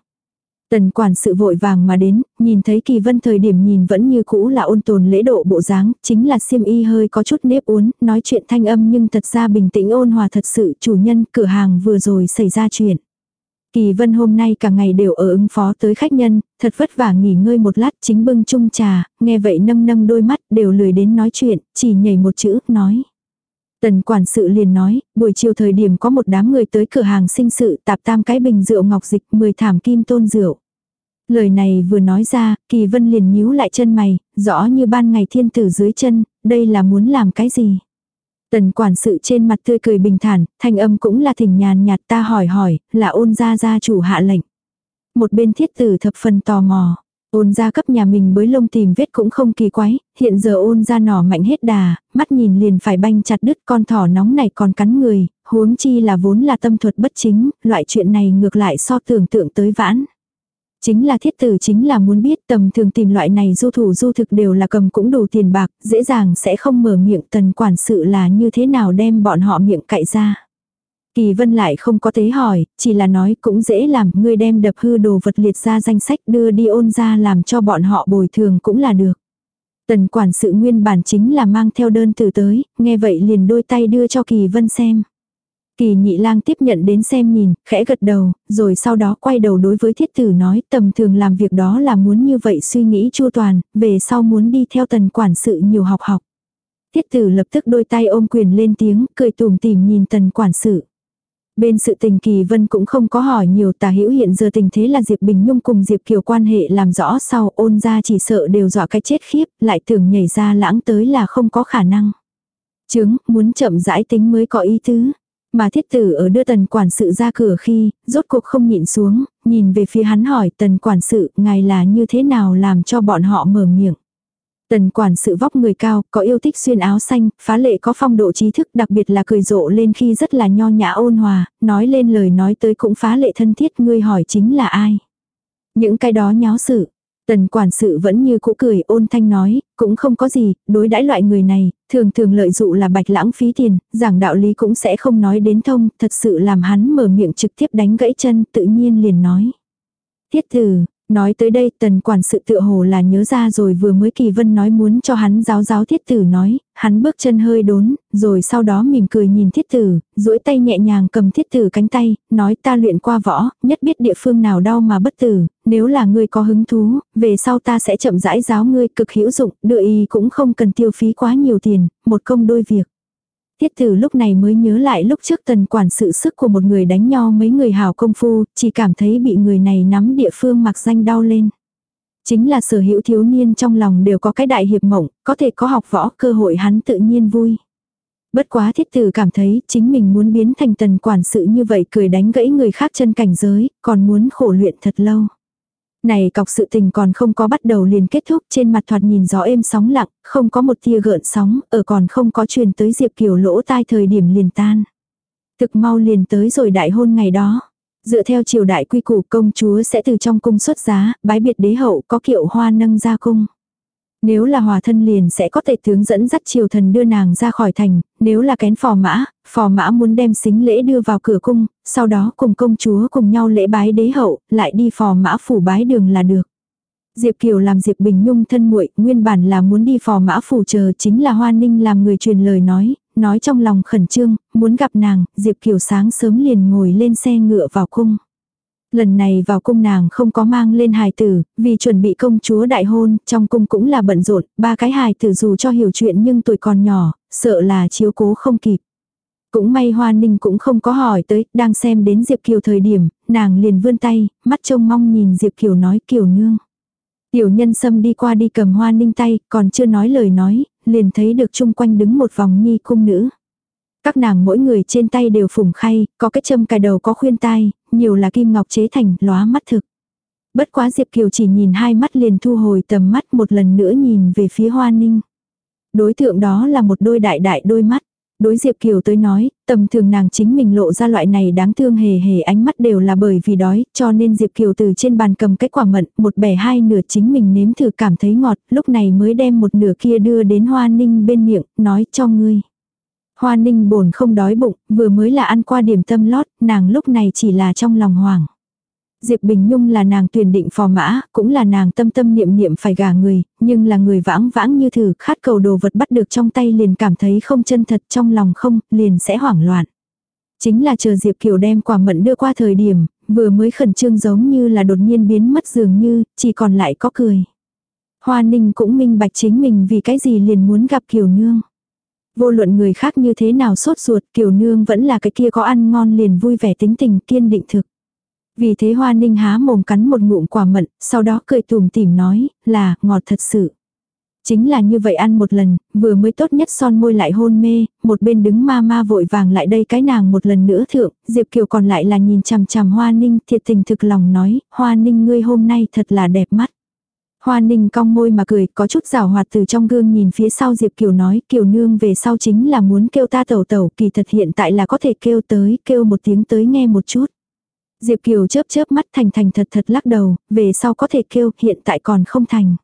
Tần quản sự vội vàng mà đến, nhìn thấy kỳ vân thời điểm nhìn vẫn như cũ là ôn tồn lễ độ bộ dáng, chính là xiêm y hơi có chút nếp uốn, nói chuyện thanh âm nhưng thật ra bình tĩnh ôn hòa thật sự chủ nhân cửa hàng vừa rồi xảy ra chuyện. Kỳ vân hôm nay cả ngày đều ở ứng phó tới khách nhân, thật vất vả nghỉ ngơi một lát chính bưng chung trà, nghe vậy nâng nâng đôi mắt đều lười đến nói chuyện, chỉ nhảy một chữ, nói. Tần quản sự liền nói, buổi chiều thời điểm có một đám người tới cửa hàng sinh sự tạp tam cái bình rượu ngọc dịch 10 thảm kim tôn rượu. Lời này vừa nói ra, kỳ vân liền nhíu lại chân mày, rõ như ban ngày thiên tử dưới chân, đây là muốn làm cái gì. Tần quản sự trên mặt tươi cười bình thản, thanh âm cũng là thỉnh nhàn nhạt ta hỏi hỏi, là ôn gia gia chủ hạ lệnh. Một bên thiết tử thập phần tò mò. Ôn gia cấp nhà mình bới lông tìm vết cũng không kỳ quái, hiện giờ ôn gia nỏ mạnh hết đà, mắt nhìn liền phải banh chặt đứt con thỏ nóng này còn cắn người, huống chi là vốn là tâm thuật bất chính, loại chuyện này ngược lại so tưởng tượng tới vãn. Chính là thiết tử chính là muốn biết tầm thường tìm loại này du thủ du thực đều là cầm cũng đủ tiền bạc, dễ dàng sẽ không mở miệng tần quản sự là như thế nào đem bọn họ miệng cậy ra. Kỳ vân lại không có tế hỏi, chỉ là nói cũng dễ làm, ngươi đem đập hư đồ vật liệt ra danh sách đưa đi ôn ra làm cho bọn họ bồi thường cũng là được. Tần quản sự nguyên bản chính là mang theo đơn từ tới, nghe vậy liền đôi tay đưa cho kỳ vân xem. Kỳ nhị lang tiếp nhận đến xem nhìn, khẽ gật đầu, rồi sau đó quay đầu đối với thiết tử nói tầm thường làm việc đó là muốn như vậy suy nghĩ chu toàn, về sau muốn đi theo tần quản sự nhiều học học. Thiết tử lập tức đôi tay ôm quyền lên tiếng, cười tùm tìm nhìn tần quản sự. Bên sự tình kỳ vân cũng không có hỏi nhiều tà hữu hiện giờ tình thế là Diệp Bình Nhung cùng Diệp Kiều quan hệ làm rõ sau ôn ra chỉ sợ đều dọa cái chết khiếp, lại tưởng nhảy ra lãng tới là không có khả năng. Chứng, muốn chậm rãi tính mới có ý tứ. Mà thiết tử ở đưa tần quản sự ra cửa khi, rốt cuộc không nhịn xuống, nhìn về phía hắn hỏi tần quản sự, ngài là như thế nào làm cho bọn họ mở miệng. Tần quản sự vóc người cao, có yêu thích xuyên áo xanh, phá lệ có phong độ trí thức đặc biệt là cười rộ lên khi rất là nho nhã ôn hòa, nói lên lời nói tới cũng phá lệ thân thiết ngươi hỏi chính là ai. Những cái đó nháo sự, Tần quản sự vẫn như cũ cười ôn thanh nói, cũng không có gì, đối đãi loại người này, thường thường lợi dụ là bạch lãng phí tiền, giảng đạo lý cũng sẽ không nói đến thông, thật sự làm hắn mở miệng trực tiếp đánh gãy chân, tự nhiên liền nói. Tiết thử, Nói tới đây tần quản sự tựa hồ là nhớ ra rồi vừa mới kỳ vân nói muốn cho hắn giáo giáo thiết tử nói, hắn bước chân hơi đốn, rồi sau đó mỉm cười nhìn thiết tử, duỗi tay nhẹ nhàng cầm thiết tử cánh tay, nói ta luyện qua võ, nhất biết địa phương nào đau mà bất tử, nếu là ngươi có hứng thú, về sau ta sẽ chậm rãi giáo ngươi cực hữu dụng, đưa y cũng không cần tiêu phí quá nhiều tiền, một công đôi việc. Tiết tử lúc này mới nhớ lại lúc trước tần quản sự sức của một người đánh nhau mấy người hào công phu, chỉ cảm thấy bị người này nắm địa phương mặc danh đau lên. Chính là sở hữu thiếu niên trong lòng đều có cái đại hiệp mộng, có thể có học võ cơ hội hắn tự nhiên vui. Bất quá thiết tử cảm thấy chính mình muốn biến thành tần quản sự như vậy cười đánh gãy người khác chân cảnh giới, còn muốn khổ luyện thật lâu. Này cọc sự tình còn không có bắt đầu liền kết thúc trên mặt thoạt nhìn gió êm sóng lặng, không có một tia gợn sóng, ở còn không có truyền tới Diệp Kiều lỗ tai thời điểm liền tan. Thực mau liền tới rồi đại hôn ngày đó. Dựa theo triều đại quy củ công chúa sẽ từ trong cung xuất giá, bái biệt đế hậu có kiệu hoa nâng ra cung. Nếu là hòa thân liền sẽ có thể tướng dẫn dắt triều thần đưa nàng ra khỏi thành, nếu là kén phò mã, phò mã muốn đem xính lễ đưa vào cửa cung, sau đó cùng công chúa cùng nhau lễ bái đế hậu, lại đi phò mã phủ bái đường là được. Diệp Kiều làm Diệp Bình Nhung thân muội, nguyên bản là muốn đi phò mã phủ chờ chính là Hoa Ninh làm người truyền lời nói, nói trong lòng khẩn trương, muốn gặp nàng, Diệp Kiều sáng sớm liền ngồi lên xe ngựa vào cung. Lần này vào cung nàng không có mang lên hài tử, vì chuẩn bị công chúa đại hôn, trong cung cũng là bận rộn, ba cái hài tử dù cho hiểu chuyện nhưng tuổi còn nhỏ, sợ là chiếu cố không kịp. Cũng may Hoa Ninh cũng không có hỏi tới, đang xem đến Diệp Kiều thời điểm, nàng liền vươn tay, mắt trông mong nhìn Diệp Kiều nói Kiều nương. Tiểu nhân xâm đi qua đi cầm Hoa Ninh tay, còn chưa nói lời nói, liền thấy được chung quanh đứng một vòng nhi cung nữ. Các nàng mỗi người trên tay đều phủng khay, có cái châm cài đầu có khuyên tai, nhiều là kim ngọc chế thành, lóa mắt thực. Bất quá Diệp Kiều chỉ nhìn hai mắt liền thu hồi tầm mắt một lần nữa nhìn về phía Hoa Ninh. Đối tượng đó là một đôi đại đại đôi mắt. Đối Diệp Kiều tới nói, tầm thường nàng chính mình lộ ra loại này đáng thương hề hề ánh mắt đều là bởi vì đói, cho nên Diệp Kiều từ trên bàn cầm cái quả mận, một bẻ hai nửa chính mình nếm thử cảm thấy ngọt, lúc này mới đem một nửa kia đưa đến Hoa Ninh bên miệng, nói cho ngươi. Hoa Ninh bồn không đói bụng, vừa mới là ăn qua điểm tâm lót, nàng lúc này chỉ là trong lòng hoảng. Diệp Bình Nhung là nàng tuyển định phò mã, cũng là nàng tâm tâm niệm niệm phải gả người, nhưng là người vãng vãng như thử, khát cầu đồ vật bắt được trong tay liền cảm thấy không chân thật trong lòng không, liền sẽ hoảng loạn. Chính là chờ Diệp Kiều đem quả mận đưa qua thời điểm, vừa mới khẩn trương giống như là đột nhiên biến mất dường như, chỉ còn lại có cười. Hoa Ninh cũng minh bạch chính mình vì cái gì liền muốn gặp Kiều Nương. Vô luận người khác như thế nào sốt ruột, Kiều Nương vẫn là cái kia có ăn ngon liền vui vẻ tính tình kiên định thực. Vì thế Hoa Ninh há mồm cắn một ngụm quả mận, sau đó cười tùm tìm nói, là, ngọt thật sự. Chính là như vậy ăn một lần, vừa mới tốt nhất son môi lại hôn mê, một bên đứng ma ma vội vàng lại đây cái nàng một lần nữa thượng, Diệp Kiều còn lại là nhìn chằm chằm Hoa Ninh thiệt tình thực lòng nói, Hoa Ninh ngươi hôm nay thật là đẹp mắt. Hoa Ninh cong môi mà cười, có chút rào hoạt từ trong gương nhìn phía sau Diệp Kiều nói, Kiều nương về sau chính là muốn kêu ta tẩu tẩu, kỳ thật hiện tại là có thể kêu tới, kêu một tiếng tới nghe một chút. Diệp Kiều chớp chớp mắt thành thành thật thật lắc đầu, về sau có thể kêu, hiện tại còn không thành.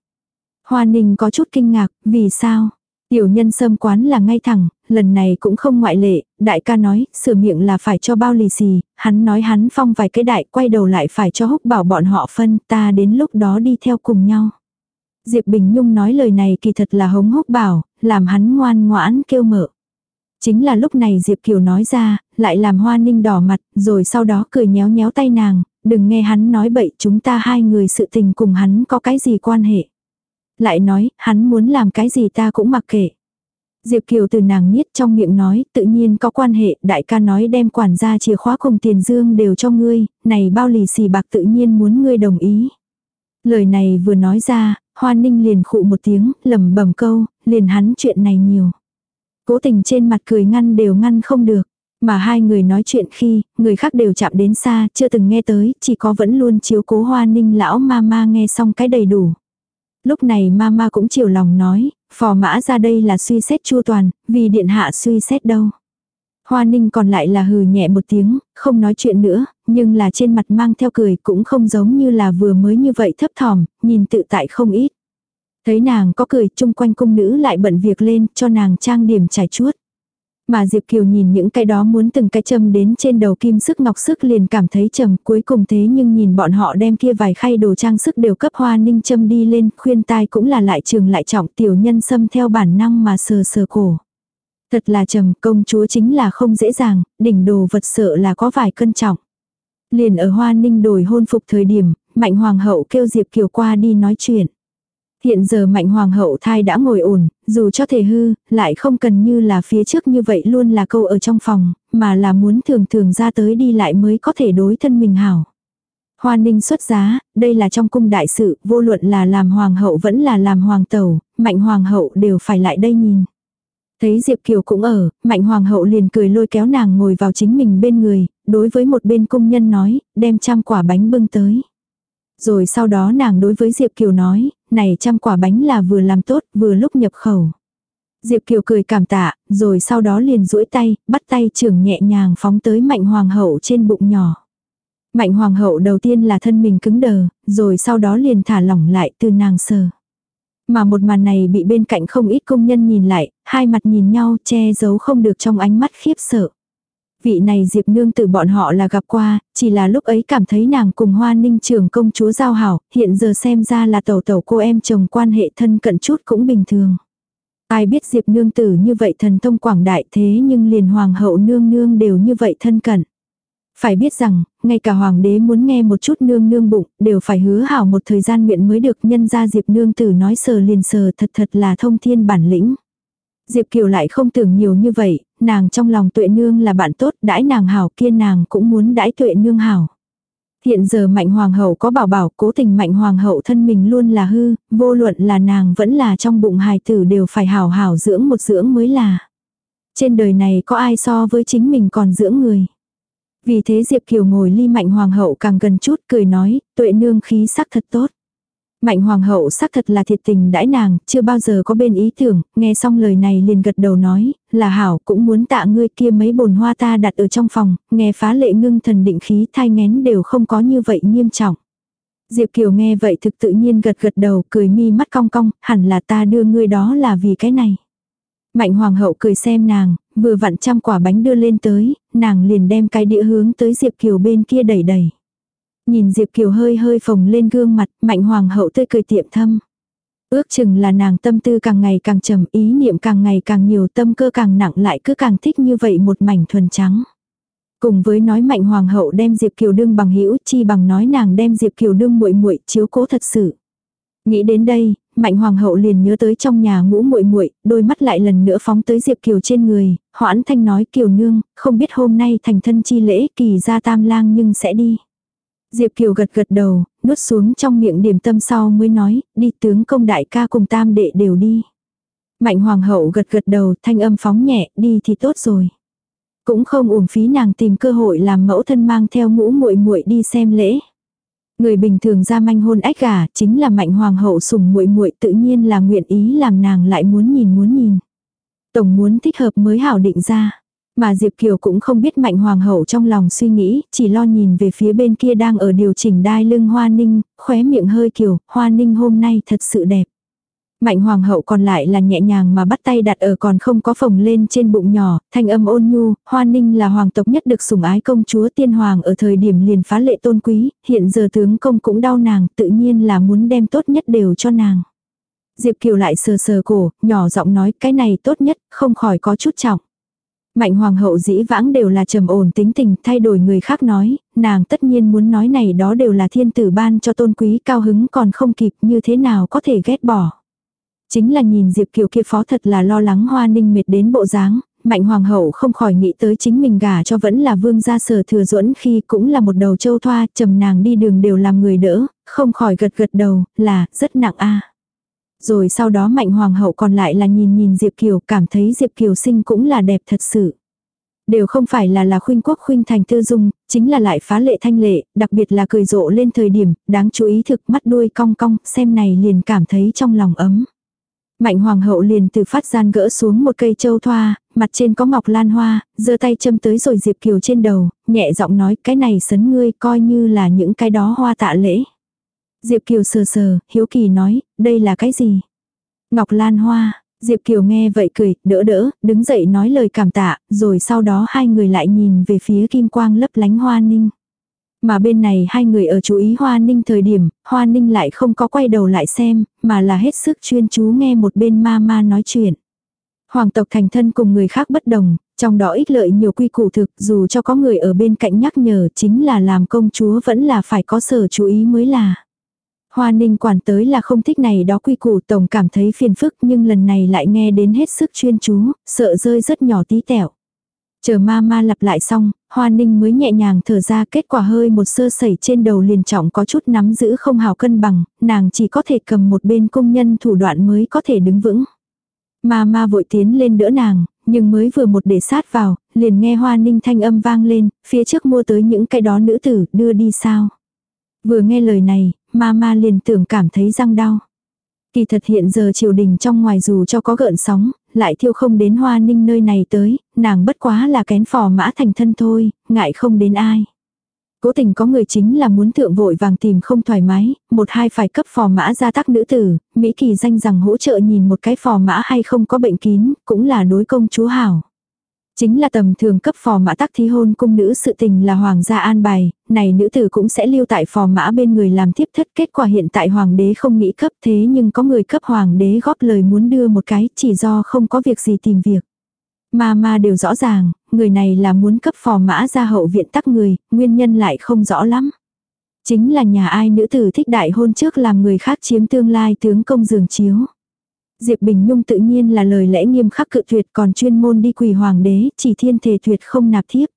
Hoa Ninh có chút kinh ngạc, vì sao? Tiểu nhân sâm quán là ngay thẳng, lần này cũng không ngoại lệ, đại ca nói, sửa miệng là phải cho bao lì xì, hắn nói hắn phong vài cái đại, quay đầu lại phải cho húc bảo bọn họ phân, ta đến lúc đó đi theo cùng nhau. Diệp Bình Nhung nói lời này kỳ thật là hống húc bảo, làm hắn ngoan ngoãn kêu mở. Chính là lúc này Diệp Kiều nói ra, lại làm hoa ninh đỏ mặt, rồi sau đó cười nhéo nhéo tay nàng, đừng nghe hắn nói bậy chúng ta hai người sự tình cùng hắn có cái gì quan hệ. Lại nói, hắn muốn làm cái gì ta cũng mặc kệ. Diệp Kiều từ nàng niết trong miệng nói, tự nhiên có quan hệ, đại ca nói đem quản gia chìa khóa cùng tiền dương đều cho ngươi, này bao lì xì bạc tự nhiên muốn ngươi đồng ý. Lời này vừa nói ra, Hoa Ninh liền khụ một tiếng, lẩm bẩm câu, liền hắn chuyện này nhiều. Cố tình trên mặt cười ngăn đều ngăn không được. Mà hai người nói chuyện khi, người khác đều chạm đến xa, chưa từng nghe tới, chỉ có vẫn luôn chiếu cố hoa ninh lão ma ma nghe xong cái đầy đủ. Lúc này mama cũng chiều lòng nói, phò mã ra đây là suy xét chua toàn, vì điện hạ suy xét đâu. Hoa ninh còn lại là hừ nhẹ một tiếng, không nói chuyện nữa, nhưng là trên mặt mang theo cười cũng không giống như là vừa mới như vậy thấp thỏm, nhìn tự tại không ít. Thấy nàng có cười chung quanh cung nữ lại bận việc lên cho nàng trang điểm trải chuốt. Mà Diệp Kiều nhìn những cái đó muốn từng cái châm đến trên đầu kim sức ngọc sức liền cảm thấy trầm cuối cùng thế nhưng nhìn bọn họ đem kia vài khay đồ trang sức đều cấp hoa ninh châm đi lên khuyên tai cũng là lại trường lại trọng tiểu nhân xâm theo bản năng mà sờ sờ cổ. Thật là trầm công chúa chính là không dễ dàng, đỉnh đồ vật sợ là có vài cân trọng. Liền ở hoa ninh đổi hôn phục thời điểm, mạnh hoàng hậu kêu Diệp Kiều qua đi nói chuyện. Hiện giờ mạnh hoàng hậu thai đã ngồi ổn, dù cho thể hư, lại không cần như là phía trước như vậy luôn là câu ở trong phòng, mà là muốn thường thường ra tới đi lại mới có thể đối thân mình hảo. Hoa ninh xuất giá, đây là trong cung đại sự, vô luận là làm hoàng hậu vẫn là làm hoàng tẩu, mạnh hoàng hậu đều phải lại đây nhìn. Thấy Diệp Kiều cũng ở, mạnh hoàng hậu liền cười lôi kéo nàng ngồi vào chính mình bên người, đối với một bên cung nhân nói, đem trăm quả bánh bưng tới. Rồi sau đó nàng đối với Diệp Kiều nói, này trăm quả bánh là vừa làm tốt, vừa lúc nhập khẩu. Diệp Kiều cười cảm tạ, rồi sau đó liền duỗi tay, bắt tay trưởng nhẹ nhàng phóng tới mạnh hoàng hậu trên bụng nhỏ. Mạnh hoàng hậu đầu tiên là thân mình cứng đờ, rồi sau đó liền thả lỏng lại từ nàng sờ. Mà một màn này bị bên cạnh không ít công nhân nhìn lại, hai mặt nhìn nhau che giấu không được trong ánh mắt khiếp sợ. Vị này Diệp Nương từ bọn họ là gặp qua, chỉ là lúc ấy cảm thấy nàng cùng hoa ninh trưởng công chúa giao hảo, hiện giờ xem ra là tẩu tẩu cô em chồng quan hệ thân cận chút cũng bình thường. Ai biết Diệp Nương tử như vậy thần thông quảng đại thế nhưng liền hoàng hậu nương nương đều như vậy thân cận. Phải biết rằng, ngay cả hoàng đế muốn nghe một chút nương nương bụng, đều phải hứa hảo một thời gian nguyện mới được nhân ra Diệp nương tử nói sờ liền sờ thật thật là thông thiên bản lĩnh. Diệp Kiều lại không tưởng nhiều như vậy, nàng trong lòng tuệ nương là bạn tốt, đãi nàng hảo kia nàng cũng muốn đãi tuệ nương hảo. Hiện giờ mạnh hoàng hậu có bảo bảo cố tình mạnh hoàng hậu thân mình luôn là hư, vô luận là nàng vẫn là trong bụng hài tử đều phải hảo hảo dưỡng một dưỡng mới là. Trên đời này có ai so với chính mình còn dưỡng người. Vì thế Diệp Kiều ngồi ly mạnh hoàng hậu càng gần chút cười nói, tuệ nương khí sắc thật tốt. Mạnh hoàng hậu xác thật là thiệt tình đãi nàng, chưa bao giờ có bên ý tưởng, nghe xong lời này liền gật đầu nói, là hảo cũng muốn tạ ngươi kia mấy bồn hoa ta đặt ở trong phòng, nghe phá lệ ngưng thần định khí thai ngén đều không có như vậy nghiêm trọng. Diệp Kiều nghe vậy thực tự nhiên gật gật đầu cười mi mắt cong cong, hẳn là ta đưa ngươi đó là vì cái này. Mạnh hoàng hậu cười xem nàng, vừa vặn trăm quả bánh đưa lên tới, nàng liền đem cái đĩa hướng tới Diệp Kiều bên kia đẩy đẩy. Nhìn Diệp Kiều hơi hơi phồng lên gương mặt, mạnh hoàng hậu tươi cười tiệm thâm. Ước chừng là nàng tâm tư càng ngày càng trầm, ý niệm càng ngày càng nhiều, tâm cơ càng nặng lại cứ càng thích như vậy một mảnh thuần trắng. Cùng với nói mạnh hoàng hậu đem Diệp Kiều đương bằng hữu chi bằng nói nàng đem Diệp Kiều đương muội muội chiếu cố thật sự. Nghĩ đến đây, Mạnh Hoàng hậu liền nhớ tới trong nhà ngũ muội muội, đôi mắt lại lần nữa phóng tới Diệp Kiều trên người, Hoãn Thanh nói Kiều nương, không biết hôm nay thành thân chi lễ kỳ ra tam lang nhưng sẽ đi. Diệp Kiều gật gật đầu, nuốt xuống trong miệng điểm tâm sau mới nói, đi tướng công đại ca cùng tam đệ đều đi. Mạnh Hoàng hậu gật gật đầu, thanh âm phóng nhẹ, đi thì tốt rồi. Cũng không uổng phí nàng tìm cơ hội làm mẫu thân mang theo ngũ muội muội đi xem lễ. Người bình thường ra manh hôn ách gà, chính là mạnh hoàng hậu sủng muội muội tự nhiên là nguyện ý làm nàng lại muốn nhìn muốn nhìn. Tổng muốn thích hợp mới hảo định ra. Mà Diệp Kiều cũng không biết mạnh hoàng hậu trong lòng suy nghĩ, chỉ lo nhìn về phía bên kia đang ở điều chỉnh đai lưng hoa ninh, khóe miệng hơi kiều, hoa ninh hôm nay thật sự đẹp. Mạnh hoàng hậu còn lại là nhẹ nhàng mà bắt tay đặt ở còn không có phồng lên trên bụng nhỏ, thanh âm ôn nhu, hoa ninh là hoàng tộc nhất được sủng ái công chúa tiên hoàng ở thời điểm liền phá lệ tôn quý, hiện giờ tướng công cũng đau nàng, tự nhiên là muốn đem tốt nhất đều cho nàng. Diệp Kiều lại sờ sờ cổ, nhỏ giọng nói cái này tốt nhất, không khỏi có chút trọng. Mạnh hoàng hậu dĩ vãng đều là trầm ổn tính tình, thay đổi người khác nói, nàng tất nhiên muốn nói này đó đều là thiên tử ban cho tôn quý cao hứng còn không kịp như thế nào có thể ghét bỏ. Chính là nhìn Diệp Kiều kia phó thật là lo lắng hoa ninh mệt đến bộ dáng, mạnh hoàng hậu không khỏi nghĩ tới chính mình gả cho vẫn là vương gia sở thừa duẫn khi cũng là một đầu châu thoa, trầm nàng đi đường đều làm người đỡ, không khỏi gật gật đầu, là, rất nặng a rồi sau đó mạnh hoàng hậu còn lại là nhìn nhìn Diệp Kiều, cảm thấy Diệp Kiều sinh cũng là đẹp thật sự. Đều không phải là là khuynh quốc khuynh thành tư dung, chính là lại phá lệ thanh lệ, đặc biệt là cười rộ lên thời điểm, đáng chú ý thực mắt đuôi cong cong, xem này liền cảm thấy trong lòng ấm. Mạnh hoàng hậu liền từ phát gian gỡ xuống một cây châu thoa, mặt trên có ngọc lan hoa, giơ tay châm tới rồi Diệp Kiều trên đầu, nhẹ giọng nói cái này sấn ngươi coi như là những cái đó hoa tạ lễ. Diệp Kiều sờ sờ, hiếu kỳ nói, đây là cái gì? Ngọc lan hoa, Diệp Kiều nghe vậy cười, đỡ đỡ, đứng dậy nói lời cảm tạ, rồi sau đó hai người lại nhìn về phía kim quang lấp lánh hoa ninh. Mà bên này hai người ở chú ý Hoa Ninh thời điểm, Hoa Ninh lại không có quay đầu lại xem, mà là hết sức chuyên chú nghe một bên ma ma nói chuyện. Hoàng tộc thành thân cùng người khác bất đồng, trong đó ích lợi nhiều quy củ thực dù cho có người ở bên cạnh nhắc nhở chính là làm công chúa vẫn là phải có sở chú ý mới là. Hoa ninh quản tới là không thích này đó quy củ tổng cảm thấy phiền phức nhưng lần này lại nghe đến hết sức chuyên chú, sợ rơi rất nhỏ tí tẹo. Chờ ma ma lặp lại xong, hoa ninh mới nhẹ nhàng thở ra kết quả hơi một sơ sẩy trên đầu liền trọng có chút nắm giữ không hào cân bằng, nàng chỉ có thể cầm một bên công nhân thủ đoạn mới có thể đứng vững. Ma ma vội tiến lên đỡ nàng, nhưng mới vừa một để sát vào, liền nghe hoa ninh thanh âm vang lên, phía trước mua tới những cái đó nữ tử đưa đi sao. Vừa nghe lời này, ma ma liền tưởng cảm thấy răng đau. Kỳ thật hiện giờ triều đình trong ngoài dù cho có gợn sóng, lại thiêu không đến hoa ninh nơi này tới, nàng bất quá là kén phò mã thành thân thôi, ngại không đến ai. Cố tình có người chính là muốn thượng vội vàng tìm không thoải mái, một hai phải cấp phò mã gia tác nữ tử, Mỹ Kỳ danh rằng hỗ trợ nhìn một cái phò mã hay không có bệnh kín, cũng là đối công chúa hảo. Chính là tầm thường cấp phò mã tắc thi hôn cung nữ sự tình là hoàng gia an bài, này nữ tử cũng sẽ lưu tại phò mã bên người làm tiếp thất kết quả hiện tại hoàng đế không nghĩ cấp thế nhưng có người cấp hoàng đế góp lời muốn đưa một cái chỉ do không có việc gì tìm việc. mà mà đều rõ ràng, người này là muốn cấp phò mã ra hậu viện tắc người, nguyên nhân lại không rõ lắm. Chính là nhà ai nữ tử thích đại hôn trước làm người khác chiếm tương lai tướng công dường chiếu. Diệp Bình Nhung tự nhiên là lời lẽ nghiêm khắc cự tuyệt còn chuyên môn đi quỳ hoàng đế, chỉ thiên thể tuyệt không nạp thiếp.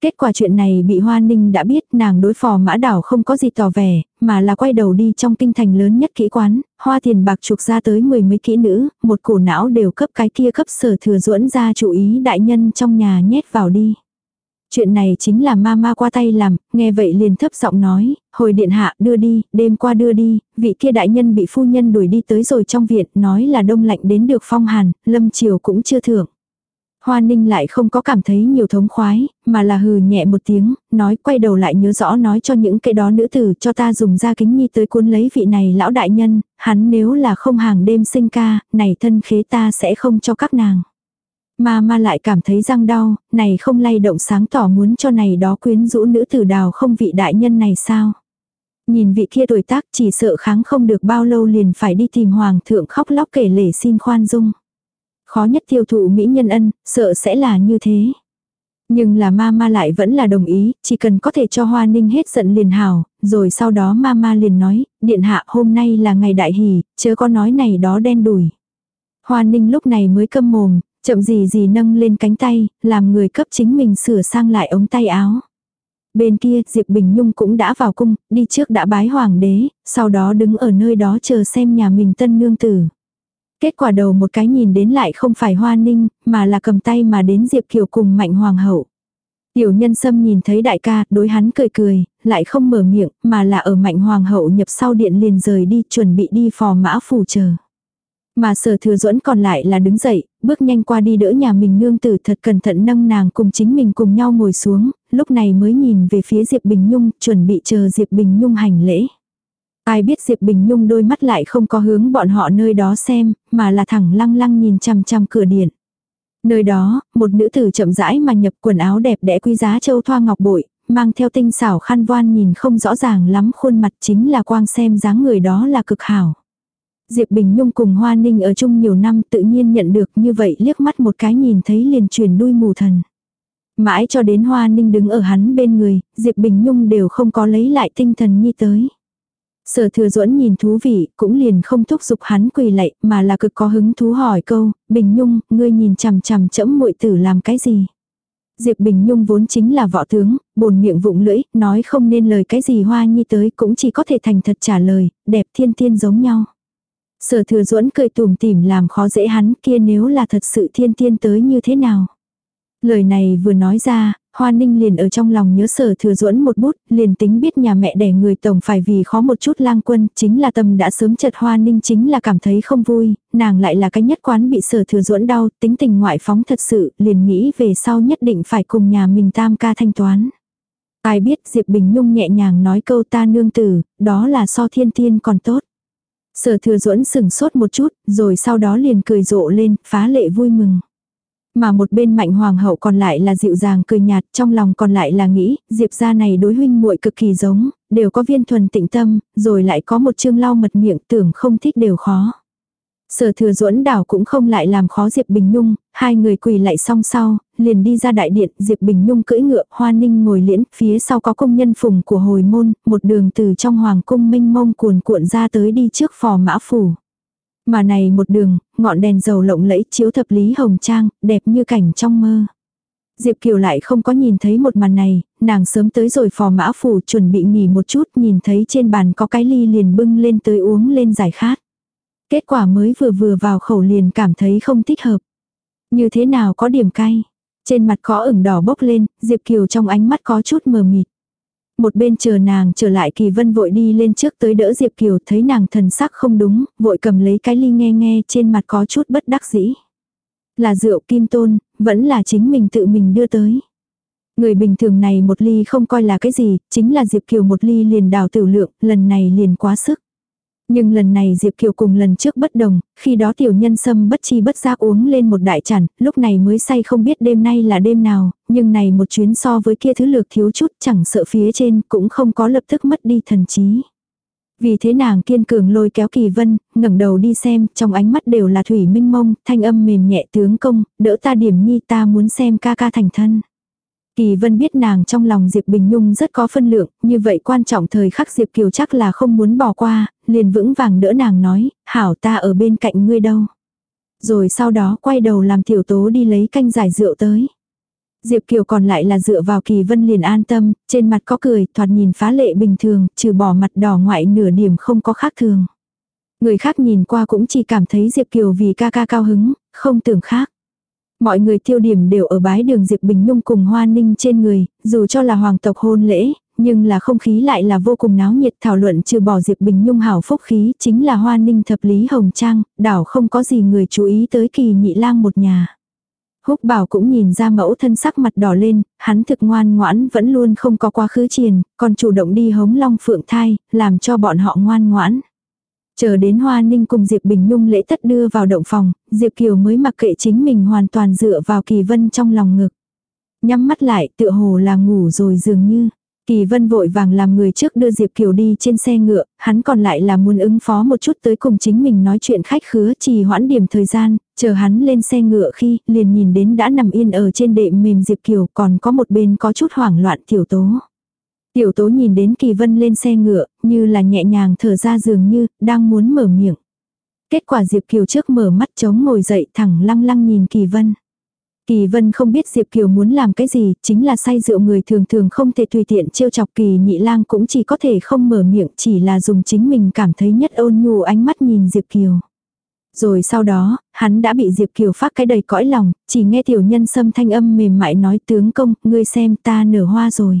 Kết quả chuyện này bị Hoa Ninh đã biết nàng đối phò mã đảo không có gì tỏ vẻ, mà là quay đầu đi trong kinh thành lớn nhất kỹ quán, hoa tiền bạc trục ra tới mười mấy kỹ nữ, một cổ não đều cấp cái kia cấp sở thừa duẫn ra chủ ý đại nhân trong nhà nhét vào đi. Chuyện này chính là ma ma qua tay làm, nghe vậy liền thấp giọng nói, hồi điện hạ đưa đi, đêm qua đưa đi, vị kia đại nhân bị phu nhân đuổi đi tới rồi trong viện, nói là đông lạnh đến được phong hàn, lâm chiều cũng chưa thưởng. Hoa ninh lại không có cảm thấy nhiều thống khoái, mà là hừ nhẹ một tiếng, nói quay đầu lại nhớ rõ nói cho những cái đó nữ tử cho ta dùng ra kính nhi tới cuốn lấy vị này lão đại nhân, hắn nếu là không hàng đêm sinh ca, này thân khế ta sẽ không cho các nàng. Ma ma lại cảm thấy răng đau, này không lay động sáng tỏ muốn cho này đó quyến rũ nữ tử đào không vị đại nhân này sao. Nhìn vị kia tuổi tác chỉ sợ kháng không được bao lâu liền phải đi tìm hoàng thượng khóc lóc kể lể xin khoan dung. Khó nhất tiêu thụ mỹ nhân ân, sợ sẽ là như thế. Nhưng là ma ma lại vẫn là đồng ý, chỉ cần có thể cho hoa ninh hết giận liền hào, rồi sau đó ma ma liền nói, điện hạ hôm nay là ngày đại hỷ, chớ có nói này đó đen đủi. Hoa ninh lúc này mới câm mồm, chậm gì gì nâng lên cánh tay, làm người cấp chính mình sửa sang lại ống tay áo. Bên kia Diệp Bình Nhung cũng đã vào cung, đi trước đã bái hoàng đế, sau đó đứng ở nơi đó chờ xem nhà mình tân nương tử. Kết quả đầu một cái nhìn đến lại không phải hoa ninh, mà là cầm tay mà đến Diệp Kiều cùng mạnh hoàng hậu. Tiểu nhân sâm nhìn thấy đại ca, đối hắn cười cười, lại không mở miệng, mà là ở mạnh hoàng hậu nhập sau điện liền rời đi, chuẩn bị đi phò mã phù chờ. Mà sở thừa duẫn còn lại là đứng dậy, bước nhanh qua đi đỡ nhà mình nương tử thật cẩn thận nâng nàng cùng chính mình cùng nhau ngồi xuống, lúc này mới nhìn về phía Diệp Bình Nhung, chuẩn bị chờ Diệp Bình Nhung hành lễ. Ai biết Diệp Bình Nhung đôi mắt lại không có hướng bọn họ nơi đó xem, mà là thẳng lăng lăng nhìn chằm chằm cửa điện. Nơi đó, một nữ tử chậm rãi mà nhập quần áo đẹp đẽ quý giá châu thoa ngọc bội, mang theo tinh xảo khăn voan nhìn không rõ ràng lắm khuôn mặt chính là quang xem dáng người đó là cực hảo. Diệp Bình Nhung cùng Hoa Ninh ở chung nhiều năm tự nhiên nhận được như vậy liếc mắt một cái nhìn thấy liền truyền đuôi mù thần. Mãi cho đến Hoa Ninh đứng ở hắn bên người, Diệp Bình Nhung đều không có lấy lại tinh thần như tới. Sở thừa duẫn nhìn thú vị, cũng liền không thúc giục hắn quỳ lạy, mà là cực có hứng thú hỏi câu, Bình Nhung, ngươi nhìn chằm chằm chẫm muội tử làm cái gì? Diệp Bình Nhung vốn chính là võ tướng, bồn miệng vụng lưỡi, nói không nên lời cái gì hoa nhi tới cũng chỉ có thể thành thật trả lời, đẹp thiên tiên giống nhau. Sở thừa duẫn cười tủm tỉm làm khó dễ hắn kia nếu là thật sự thiên tiên tới như thế nào. Lời này vừa nói ra, Hoa Ninh liền ở trong lòng nhớ sở thừa duẫn một bút, liền tính biết nhà mẹ đẻ người tổng phải vì khó một chút lang quân, chính là tâm đã sớm chật Hoa Ninh chính là cảm thấy không vui, nàng lại là cái nhất quán bị sở thừa duẫn đau, tính tình ngoại phóng thật sự, liền nghĩ về sau nhất định phải cùng nhà mình tam ca thanh toán. Ai biết Diệp Bình Nhung nhẹ nhàng nói câu ta nương tử, đó là so thiên tiên còn tốt. Sở thừa duẫn sừng sốt một chút, rồi sau đó liền cười rộ lên, phá lệ vui mừng. Mà một bên mạnh hoàng hậu còn lại là dịu dàng cười nhạt, trong lòng còn lại là nghĩ, diệp gia này đối huynh muội cực kỳ giống, đều có viên thuần tịnh tâm, rồi lại có một chương lau mật miệng tưởng không thích đều khó. Sở thừa duẫn đảo cũng không lại làm khó Diệp Bình Nhung, hai người quỳ lại song sau, liền đi ra đại điện, Diệp Bình Nhung cưỡi ngựa, Hoa Ninh ngồi liễn, phía sau có công nhân phùng của hồi môn, một đường từ trong hoàng cung minh mông cuồn cuộn ra tới đi trước phò mã phủ. Mà này một đường, ngọn đèn dầu lộng lẫy chiếu thập lý hồng trang, đẹp như cảnh trong mơ. Diệp Kiều lại không có nhìn thấy một màn này, nàng sớm tới rồi phò mã phủ chuẩn bị nghỉ một chút nhìn thấy trên bàn có cái ly liền bưng lên tới uống lên giải khát. Kết quả mới vừa vừa vào khẩu liền cảm thấy không thích hợp. Như thế nào có điểm cay. Trên mặt khó ửng đỏ bốc lên, Diệp Kiều trong ánh mắt có chút mờ mịt. Một bên chờ nàng trở lại Kỳ Vân vội đi lên trước tới đỡ Diệp Kiều thấy nàng thần sắc không đúng, vội cầm lấy cái ly nghe nghe trên mặt có chút bất đắc dĩ. Là rượu kim tôn, vẫn là chính mình tự mình đưa tới. Người bình thường này một ly không coi là cái gì, chính là Diệp Kiều một ly liền đào tiểu lượng, lần này liền quá sức. Nhưng lần này Diệp Kiều cùng lần trước bất đồng, khi đó tiểu nhân sâm bất chi bất giác uống lên một đại chản, lúc này mới say không biết đêm nay là đêm nào, nhưng này một chuyến so với kia thứ lược thiếu chút chẳng sợ phía trên cũng không có lập tức mất đi thần trí. Vì thế nàng kiên cường lôi kéo kỳ vân, ngẩng đầu đi xem, trong ánh mắt đều là thủy minh mông, thanh âm mềm nhẹ tướng công, đỡ ta điểm nhi ta muốn xem ca ca thành thân. Kỳ vân biết nàng trong lòng Diệp Bình Nhung rất có phân lượng, như vậy quan trọng thời khắc Diệp Kiều chắc là không muốn bỏ qua, liền vững vàng đỡ nàng nói, hảo ta ở bên cạnh ngươi đâu. Rồi sau đó quay đầu làm tiểu tố đi lấy canh giải rượu tới. Diệp Kiều còn lại là dựa vào Kỳ Vân liền an tâm, trên mặt có cười, thoạt nhìn phá lệ bình thường, trừ bỏ mặt đỏ ngoại nửa điểm không có khác thường. Người khác nhìn qua cũng chỉ cảm thấy Diệp Kiều vì ca ca cao hứng, không tưởng khác. Mọi người tiêu điểm đều ở bái đường Diệp Bình Nhung cùng Hoa Ninh trên người, dù cho là hoàng tộc hôn lễ, nhưng là không khí lại là vô cùng náo nhiệt thảo luận trừ bỏ Diệp Bình Nhung hảo phúc khí chính là Hoa Ninh thập lý hồng trang, đảo không có gì người chú ý tới kỳ nhị lang một nhà. Húc bảo cũng nhìn ra mẫu thân sắc mặt đỏ lên, hắn thực ngoan ngoãn vẫn luôn không có quá khứ triền, còn chủ động đi hống long phượng thai, làm cho bọn họ ngoan ngoãn. Chờ đến Hoa Ninh cùng Diệp Bình Nhung lễ tất đưa vào động phòng, Diệp Kiều mới mặc kệ chính mình hoàn toàn dựa vào Kỳ Vân trong lòng ngực. Nhắm mắt lại tựa hồ là ngủ rồi dường như. Kỳ Vân vội vàng làm người trước đưa Diệp Kiều đi trên xe ngựa, hắn còn lại là muốn ứng phó một chút tới cùng chính mình nói chuyện khách khứa trì hoãn điểm thời gian, chờ hắn lên xe ngựa khi liền nhìn đến đã nằm yên ở trên đệm mềm Diệp Kiều còn có một bên có chút hoảng loạn tiểu tố. Tiểu tố nhìn đến Kỳ Vân lên xe ngựa, như là nhẹ nhàng thở ra dường như, đang muốn mở miệng. Kết quả Diệp Kiều trước mở mắt trống ngồi dậy thẳng lăng lăng nhìn Kỳ Vân. Kỳ Vân không biết Diệp Kiều muốn làm cái gì, chính là say rượu người thường thường không thể tùy tiện trêu chọc Kỳ Nhị Lang cũng chỉ có thể không mở miệng, chỉ là dùng chính mình cảm thấy nhất ôn nhu ánh mắt nhìn Diệp Kiều. Rồi sau đó, hắn đã bị Diệp Kiều phát cái đầy cõi lòng, chỉ nghe tiểu nhân sâm thanh âm mềm mại nói tướng công, ngươi xem ta nở hoa rồi.